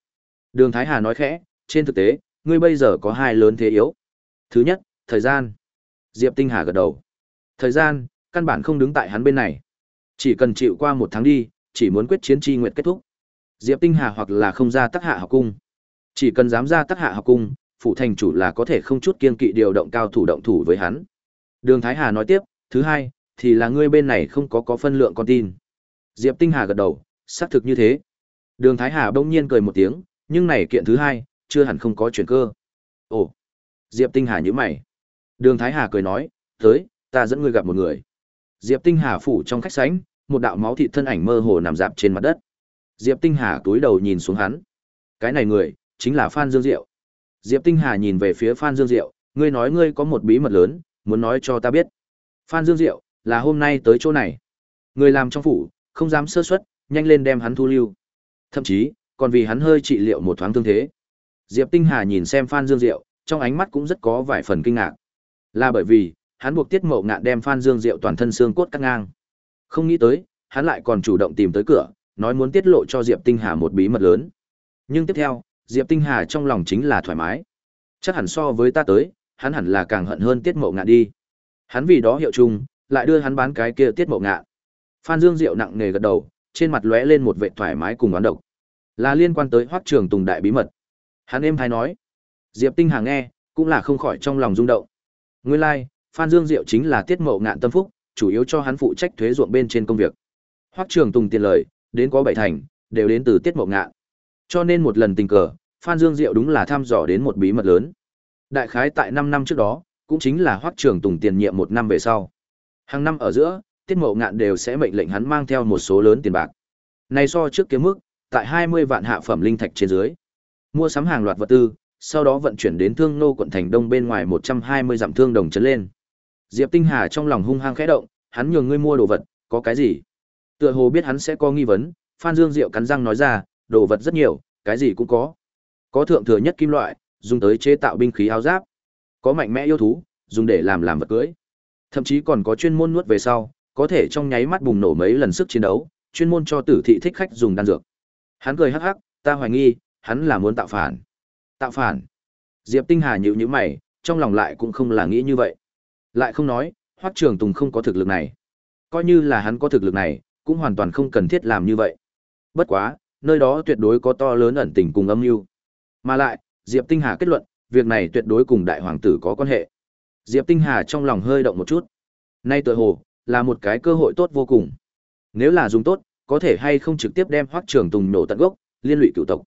Đường Thái Hà nói khẽ, trên thực tế, ngươi bây giờ có hai lớn thế yếu. Thứ nhất, thời gian. Diệp Tinh Hà gật đầu. Thời gian, căn bản không đứng tại hắn bên này. Chỉ cần chịu qua một tháng đi, chỉ muốn quyết chiến chi nguyện kết thúc. Diệp Tinh Hà hoặc là không ra tác hạ học cung. Chỉ cần dám ra tác hạ học cung, phụ thành chủ là có thể không chút kiên kỵ điều động cao thủ động thủ với hắn. Đường Thái Hà nói tiếp, thứ hai, thì là ngươi bên này không có có phân lượng con tin. Diệp Tinh Hà gật đầu, xác thực như thế. Đường Thái Hà bỗng nhiên cười một tiếng, nhưng này kiện thứ hai, chưa hẳn không có chuyển cơ. Ồ, Diệp Tinh Hà nhíu mày. Đường Thái Hà cười nói, tới, ta dẫn ngươi gặp một người. Diệp Tinh Hà phủ trong khách sảnh, một đạo máu thịt thân ảnh mơ hồ nằm dạp trên mặt đất. Diệp Tinh Hà túi đầu nhìn xuống hắn. Cái này người, chính là Phan Dương Diệu. Diệp Tinh Hà nhìn về phía Phan Dương Diệu, ngươi nói ngươi có một bí mật lớn, muốn nói cho ta biết. Phan Dương Diệu, là hôm nay tới chỗ này. Người làm trong phủ, không dám sơ suất, nhanh lên đem hắn thu lưu. Thậm chí, còn vì hắn hơi trị liệu một thoáng thương thế. Diệp Tinh Hà nhìn xem Phan Dương Diệu, trong ánh mắt cũng rất có vài phần kinh ngạc. Là bởi vì, hắn buộc Tiết Mậu Ngạn đem Phan Dương Diệu toàn thân xương cốt cắt ngang. Không nghĩ tới, hắn lại còn chủ động tìm tới cửa, nói muốn tiết lộ cho Diệp Tinh Hà một bí mật lớn. Nhưng tiếp theo, Diệp Tinh Hà trong lòng chính là thoải mái. Chắc hẳn so với ta tới, hắn hẳn là càng hận hơn Tiết Mộ Ngạn đi. Hắn vì đó hiệu chung, lại đưa hắn bán cái kia Tiết Mộ Ngạn. Phan Dương Diệu nặng nề gật đầu, trên mặt lóe lên một vẻ thoải mái cùng oán độc. Là liên quan tới Hoắc Trường Tùng đại bí mật. Hắn êm hay nói. Diệp Tinh Hà nghe, cũng là không khỏi trong lòng rung động. Nguyên lai, like, Phan Dương Diệu chính là Tiết Mộ Ngạn tâm phúc, chủ yếu cho hắn phụ trách thuế ruộng bên trên công việc. Hoắc Trường Tùng tiền lời, đến có bảy thành, đều đến từ Tiết Mộ Ngạn. Cho nên một lần tình cờ, Phan Dương Diệu đúng là thăm dò đến một bí mật lớn. Đại khái tại 5 năm trước đó, cũng chính là Hoắc Trường Tùng tiền nhiệm một năm về sau. Hàng năm ở giữa, Tiết Mậu Ngạn đều sẽ mệnh lệnh hắn mang theo một số lớn tiền bạc. Này so trước kiếm mức, tại 20 vạn hạ phẩm linh thạch trên dưới. Mua sắm hàng loạt vật tư, sau đó vận chuyển đến Thương Nô quận thành Đông bên ngoài 120 dặm thương đồng trấn lên. Diệp Tinh Hà trong lòng hung hăng khẽ động, hắn nhường ngươi mua đồ vật, có cái gì? Tựa hồ biết hắn sẽ có nghi vấn, Phan Dương Diệu cắn răng nói ra, đồ vật rất nhiều, cái gì cũng có. Có thượng thừa nhất kim loại, dùng tới chế tạo binh khí áo giáp. Có mạnh mẽ yêu thú, dùng để làm làm vật cưới. Thậm chí còn có chuyên môn nuốt về sau, có thể trong nháy mắt bùng nổ mấy lần sức chiến đấu, chuyên môn cho tử thị thích khách dùng đan dược. Hắn cười hắc hắc, ta hoài nghi, hắn là muốn tạo phản. Tạo phản? Diệp Tinh Hà nhíu nhíu mày, trong lòng lại cũng không là nghĩ như vậy. Lại không nói, Hoắc Trường Tùng không có thực lực này. Coi như là hắn có thực lực này, cũng hoàn toàn không cần thiết làm như vậy. Bất quá, nơi đó tuyệt đối có to lớn ẩn tình cùng âm mưu. Mà lại, Diệp Tinh Hà kết luận, việc này tuyệt đối cùng đại hoàng tử có quan hệ. Diệp Tinh Hà trong lòng hơi động một chút. Nay tựa hồ là một cái cơ hội tốt vô cùng. Nếu là dùng tốt, có thể hay không trực tiếp đem Hoắc Trường Tùng nổ tận gốc, liên lụy cựu tộc.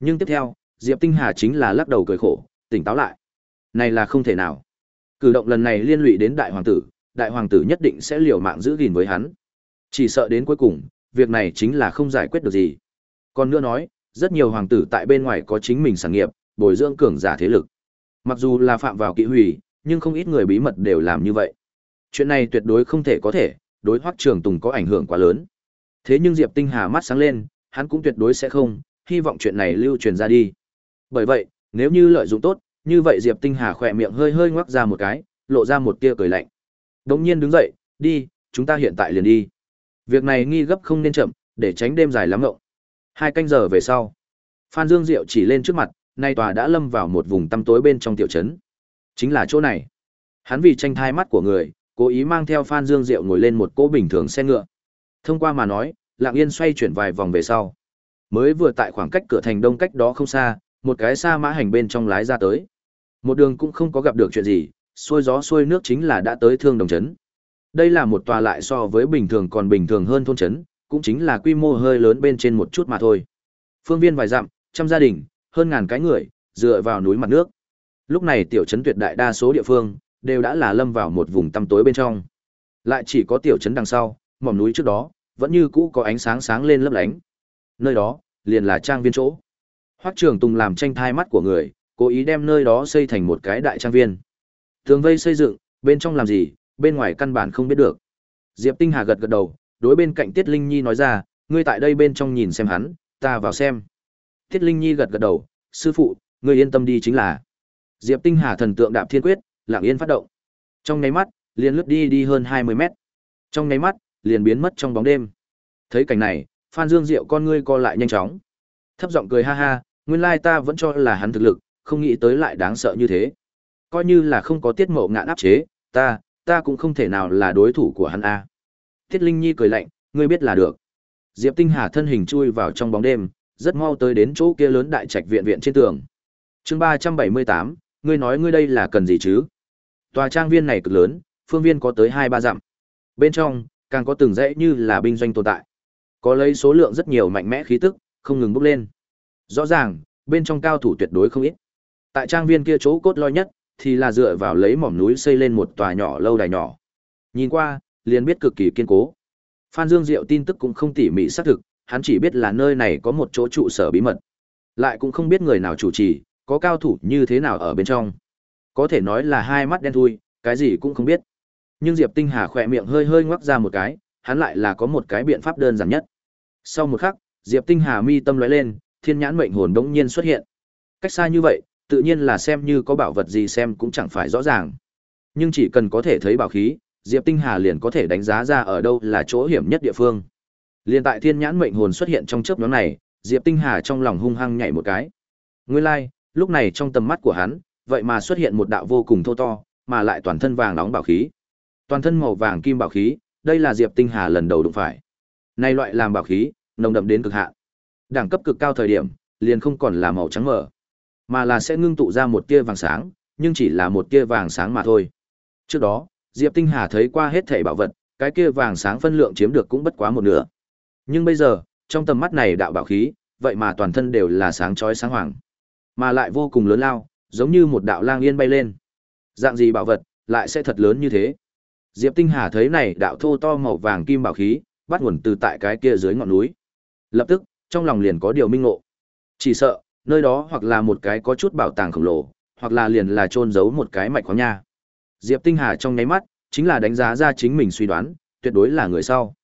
Nhưng tiếp theo, Diệp Tinh Hà chính là lắc đầu cười khổ, tỉnh táo lại. Này là không thể nào. Cử động lần này liên lụy đến đại hoàng tử, đại hoàng tử nhất định sẽ liều mạng giữ gìn với hắn. Chỉ sợ đến cuối cùng, việc này chính là không giải quyết được gì. Còn nữa nói, rất nhiều hoàng tử tại bên ngoài có chính mình sản nghiệp, bồi dưỡng cường giả thế lực. Mặc dù là phạm vào kỵ hủy, nhưng không ít người bí mật đều làm như vậy. Chuyện này tuyệt đối không thể có thể, đối Hoắc Trường Tùng có ảnh hưởng quá lớn. Thế nhưng Diệp Tinh Hà mắt sáng lên, hắn cũng tuyệt đối sẽ không, hy vọng chuyện này lưu truyền ra đi. Bởi vậy, nếu như lợi dụng tốt, như vậy Diệp Tinh Hà khỏe miệng hơi hơi ngoác ra một cái, lộ ra một tia cười lạnh. Đống nhiên đứng dậy, đi, chúng ta hiện tại liền đi. Việc này nghi gấp không nên chậm, để tránh đêm dài lắm ngộng. Hai canh giờ về sau, Phan Dương Diệu chỉ lên trước mặt, nay tòa đã lâm vào một vùng tăm tối bên trong tiểu trấn. Chính là chỗ này. Hắn vì tranh thai mắt của người, cố ý mang theo Phan Dương Diệu ngồi lên một cỗ bình thường xe ngựa. Thông qua mà nói, Lặng Yên xoay chuyển vài vòng về sau. Mới vừa tại khoảng cách cửa thành đông cách đó không xa, một cái xa mã hành bên trong lái ra tới. Một đường cũng không có gặp được chuyện gì, xuôi gió xuôi nước chính là đã tới thương đồng trấn. Đây là một tòa lại so với bình thường còn bình thường hơn thôn trấn, cũng chính là quy mô hơi lớn bên trên một chút mà thôi. Phương viên vài dặm, trăm gia đình, hơn ngàn cái người, dựa vào núi mặt nước. Lúc này tiểu trấn tuyệt đại đa số địa phương đều đã là lâm vào một vùng tăm tối bên trong. Lại chỉ có tiểu trấn đằng sau, mỏm núi trước đó, vẫn như cũ có ánh sáng sáng lên lấp lánh. Nơi đó, liền là trang viên chỗ. Hoắc Trường Tùng làm tranh thai mắt của người, cố ý đem nơi đó xây thành một cái đại trang viên. Tường vây xây dựng, bên trong làm gì, bên ngoài căn bản không biết được. Diệp Tinh Hà gật gật đầu, đối bên cạnh Tiết Linh Nhi nói ra, ngươi tại đây bên trong nhìn xem hắn, ta vào xem. Tiết Linh Nhi gật gật đầu, sư phụ, ngươi yên tâm đi chính là. Diệp Tinh Hà thần tượng đạp thiên quyết, lặng yên phát động. Trong nháy mắt, liền lướt đi đi hơn 20 mét. Trong nháy mắt, liền biến mất trong bóng đêm. Thấy cảnh này, Phan Dương Diệu con ngươi co lại nhanh chóng. Thấp giọng cười ha ha, nguyên lai ta vẫn cho là hắn thực lực, không nghĩ tới lại đáng sợ như thế. Coi như là không có tiết mộ ngạn áp chế, ta, ta cũng không thể nào là đối thủ của hắn a. Tiết Linh Nhi cười lạnh, ngươi biết là được. Diệp Tinh Hà thân hình chui vào trong bóng đêm, rất mau tới đến chỗ kia lớn đại trạch viện viện trên tường. Chương 378, ngươi nói ngươi đây là cần gì chứ? Tòa trang viên này cực lớn, phương viên có tới 2 3 dặm. Bên trong, càng có từng dãy như là binh doanh tồn tại. Có lấy số lượng rất nhiều mạnh mẽ khí tức, không ngừng bốc lên. Rõ ràng, bên trong cao thủ tuyệt đối không ít. Tại trang viên kia chỗ cốt lõi nhất, thì là dựa vào lấy mỏm núi xây lên một tòa nhỏ lâu đài nhỏ. Nhìn qua, liền biết cực kỳ kiên cố. Phan Dương Diệu tin tức cũng không tỉ mỉ xác thực, hắn chỉ biết là nơi này có một chỗ trụ sở bí mật. Lại cũng không biết người nào chủ trì, có cao thủ như thế nào ở bên trong. Có thể nói là hai mắt đen thui, cái gì cũng không biết. Nhưng Diệp Tinh Hà khỏe miệng hơi hơi ngoắc ra một cái, hắn lại là có một cái biện pháp đơn giản nhất. Sau một khắc, Diệp Tinh Hà mi tâm lóe lên, thiên nhãn mệnh hồn đống nhiên xuất hiện. Cách xa như vậy, tự nhiên là xem như có bảo vật gì xem cũng chẳng phải rõ ràng. Nhưng chỉ cần có thể thấy bảo khí, Diệp Tinh Hà liền có thể đánh giá ra ở đâu là chỗ hiểm nhất địa phương. Liên tại thiên nhãn mệnh hồn xuất hiện trong chớp nhoáng này, Diệp Tinh Hà trong lòng hung hăng nhảy một cái. Nguyên lai, like, lúc này trong tầm mắt của hắn, vậy mà xuất hiện một đạo vô cùng thô to, mà lại toàn thân vàng nóng bảo khí. Toàn thân màu vàng kim bảo khí, đây là Diệp Tinh Hà lần đầu đụng phải. Này loại làm bảo khí, nồng đậm đến cực hạn. Đẳng cấp cực cao thời điểm, liền không còn là màu trắng mờ, mà là sẽ ngưng tụ ra một tia vàng sáng, nhưng chỉ là một tia vàng sáng mà thôi. Trước đó, Diệp Tinh Hà thấy qua hết thảy bảo vật, cái kia vàng sáng phân lượng chiếm được cũng bất quá một nửa. Nhưng bây giờ, trong tầm mắt này đạo bảo khí, vậy mà toàn thân đều là sáng chói sáng hoàng, mà lại vô cùng lớn lao, giống như một đạo lang yên bay lên. Dạng gì bảo vật, lại sẽ thật lớn như thế? Diệp Tinh Hà thấy này đạo thô to màu vàng kim bảo khí, bắt nguồn từ tại cái kia dưới ngọn núi. Lập tức, trong lòng liền có điều minh ngộ. Chỉ sợ, nơi đó hoặc là một cái có chút bảo tàng khổng lồ, hoặc là liền là trôn giấu một cái mạch khoáng nha. Diệp Tinh Hà trong nháy mắt, chính là đánh giá ra chính mình suy đoán, tuyệt đối là người sau.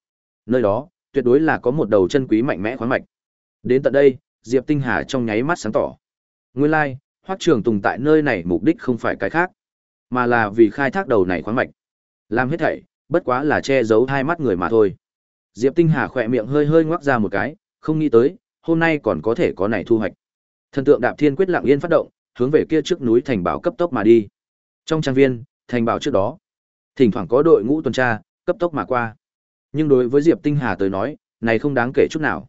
Nơi đó, tuyệt đối là có một đầu chân quý mạnh mẽ khoáng mạch. Đến tận đây, Diệp Tinh Hà trong nháy mắt sáng tỏ. Nguyên lai, like, Hoắc Trường Tùng tại nơi này mục đích không phải cái khác, mà là vì khai thác đầu này khoáng mạch. Làm hết thảy, bất quá là che giấu hai mắt người mà thôi. Diệp Tinh Hà khỏe miệng hơi hơi ngoác ra một cái, không nghĩ tới, hôm nay còn có thể có này thu hoạch. Thần tượng Đạp Thiên quyết lặng yên phát động, hướng về kia trước núi thành bảo cấp tốc mà đi. Trong trang viên, thành bảo trước đó, thỉnh thoảng có đội ngũ tuần tra, cấp tốc mà qua. Nhưng đối với Diệp Tinh Hà tới nói, này không đáng kể chút nào.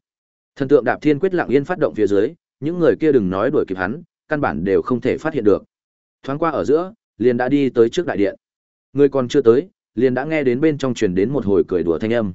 Thần tượng Đạp Thiên quyết lặng yên phát động phía dưới, những người kia đừng nói đuổi kịp hắn, căn bản đều không thể phát hiện được. Thoáng qua ở giữa, liền đã đi tới trước đại điện. Người còn chưa tới, liền đã nghe đến bên trong truyền đến một hồi cười đùa thanh âm.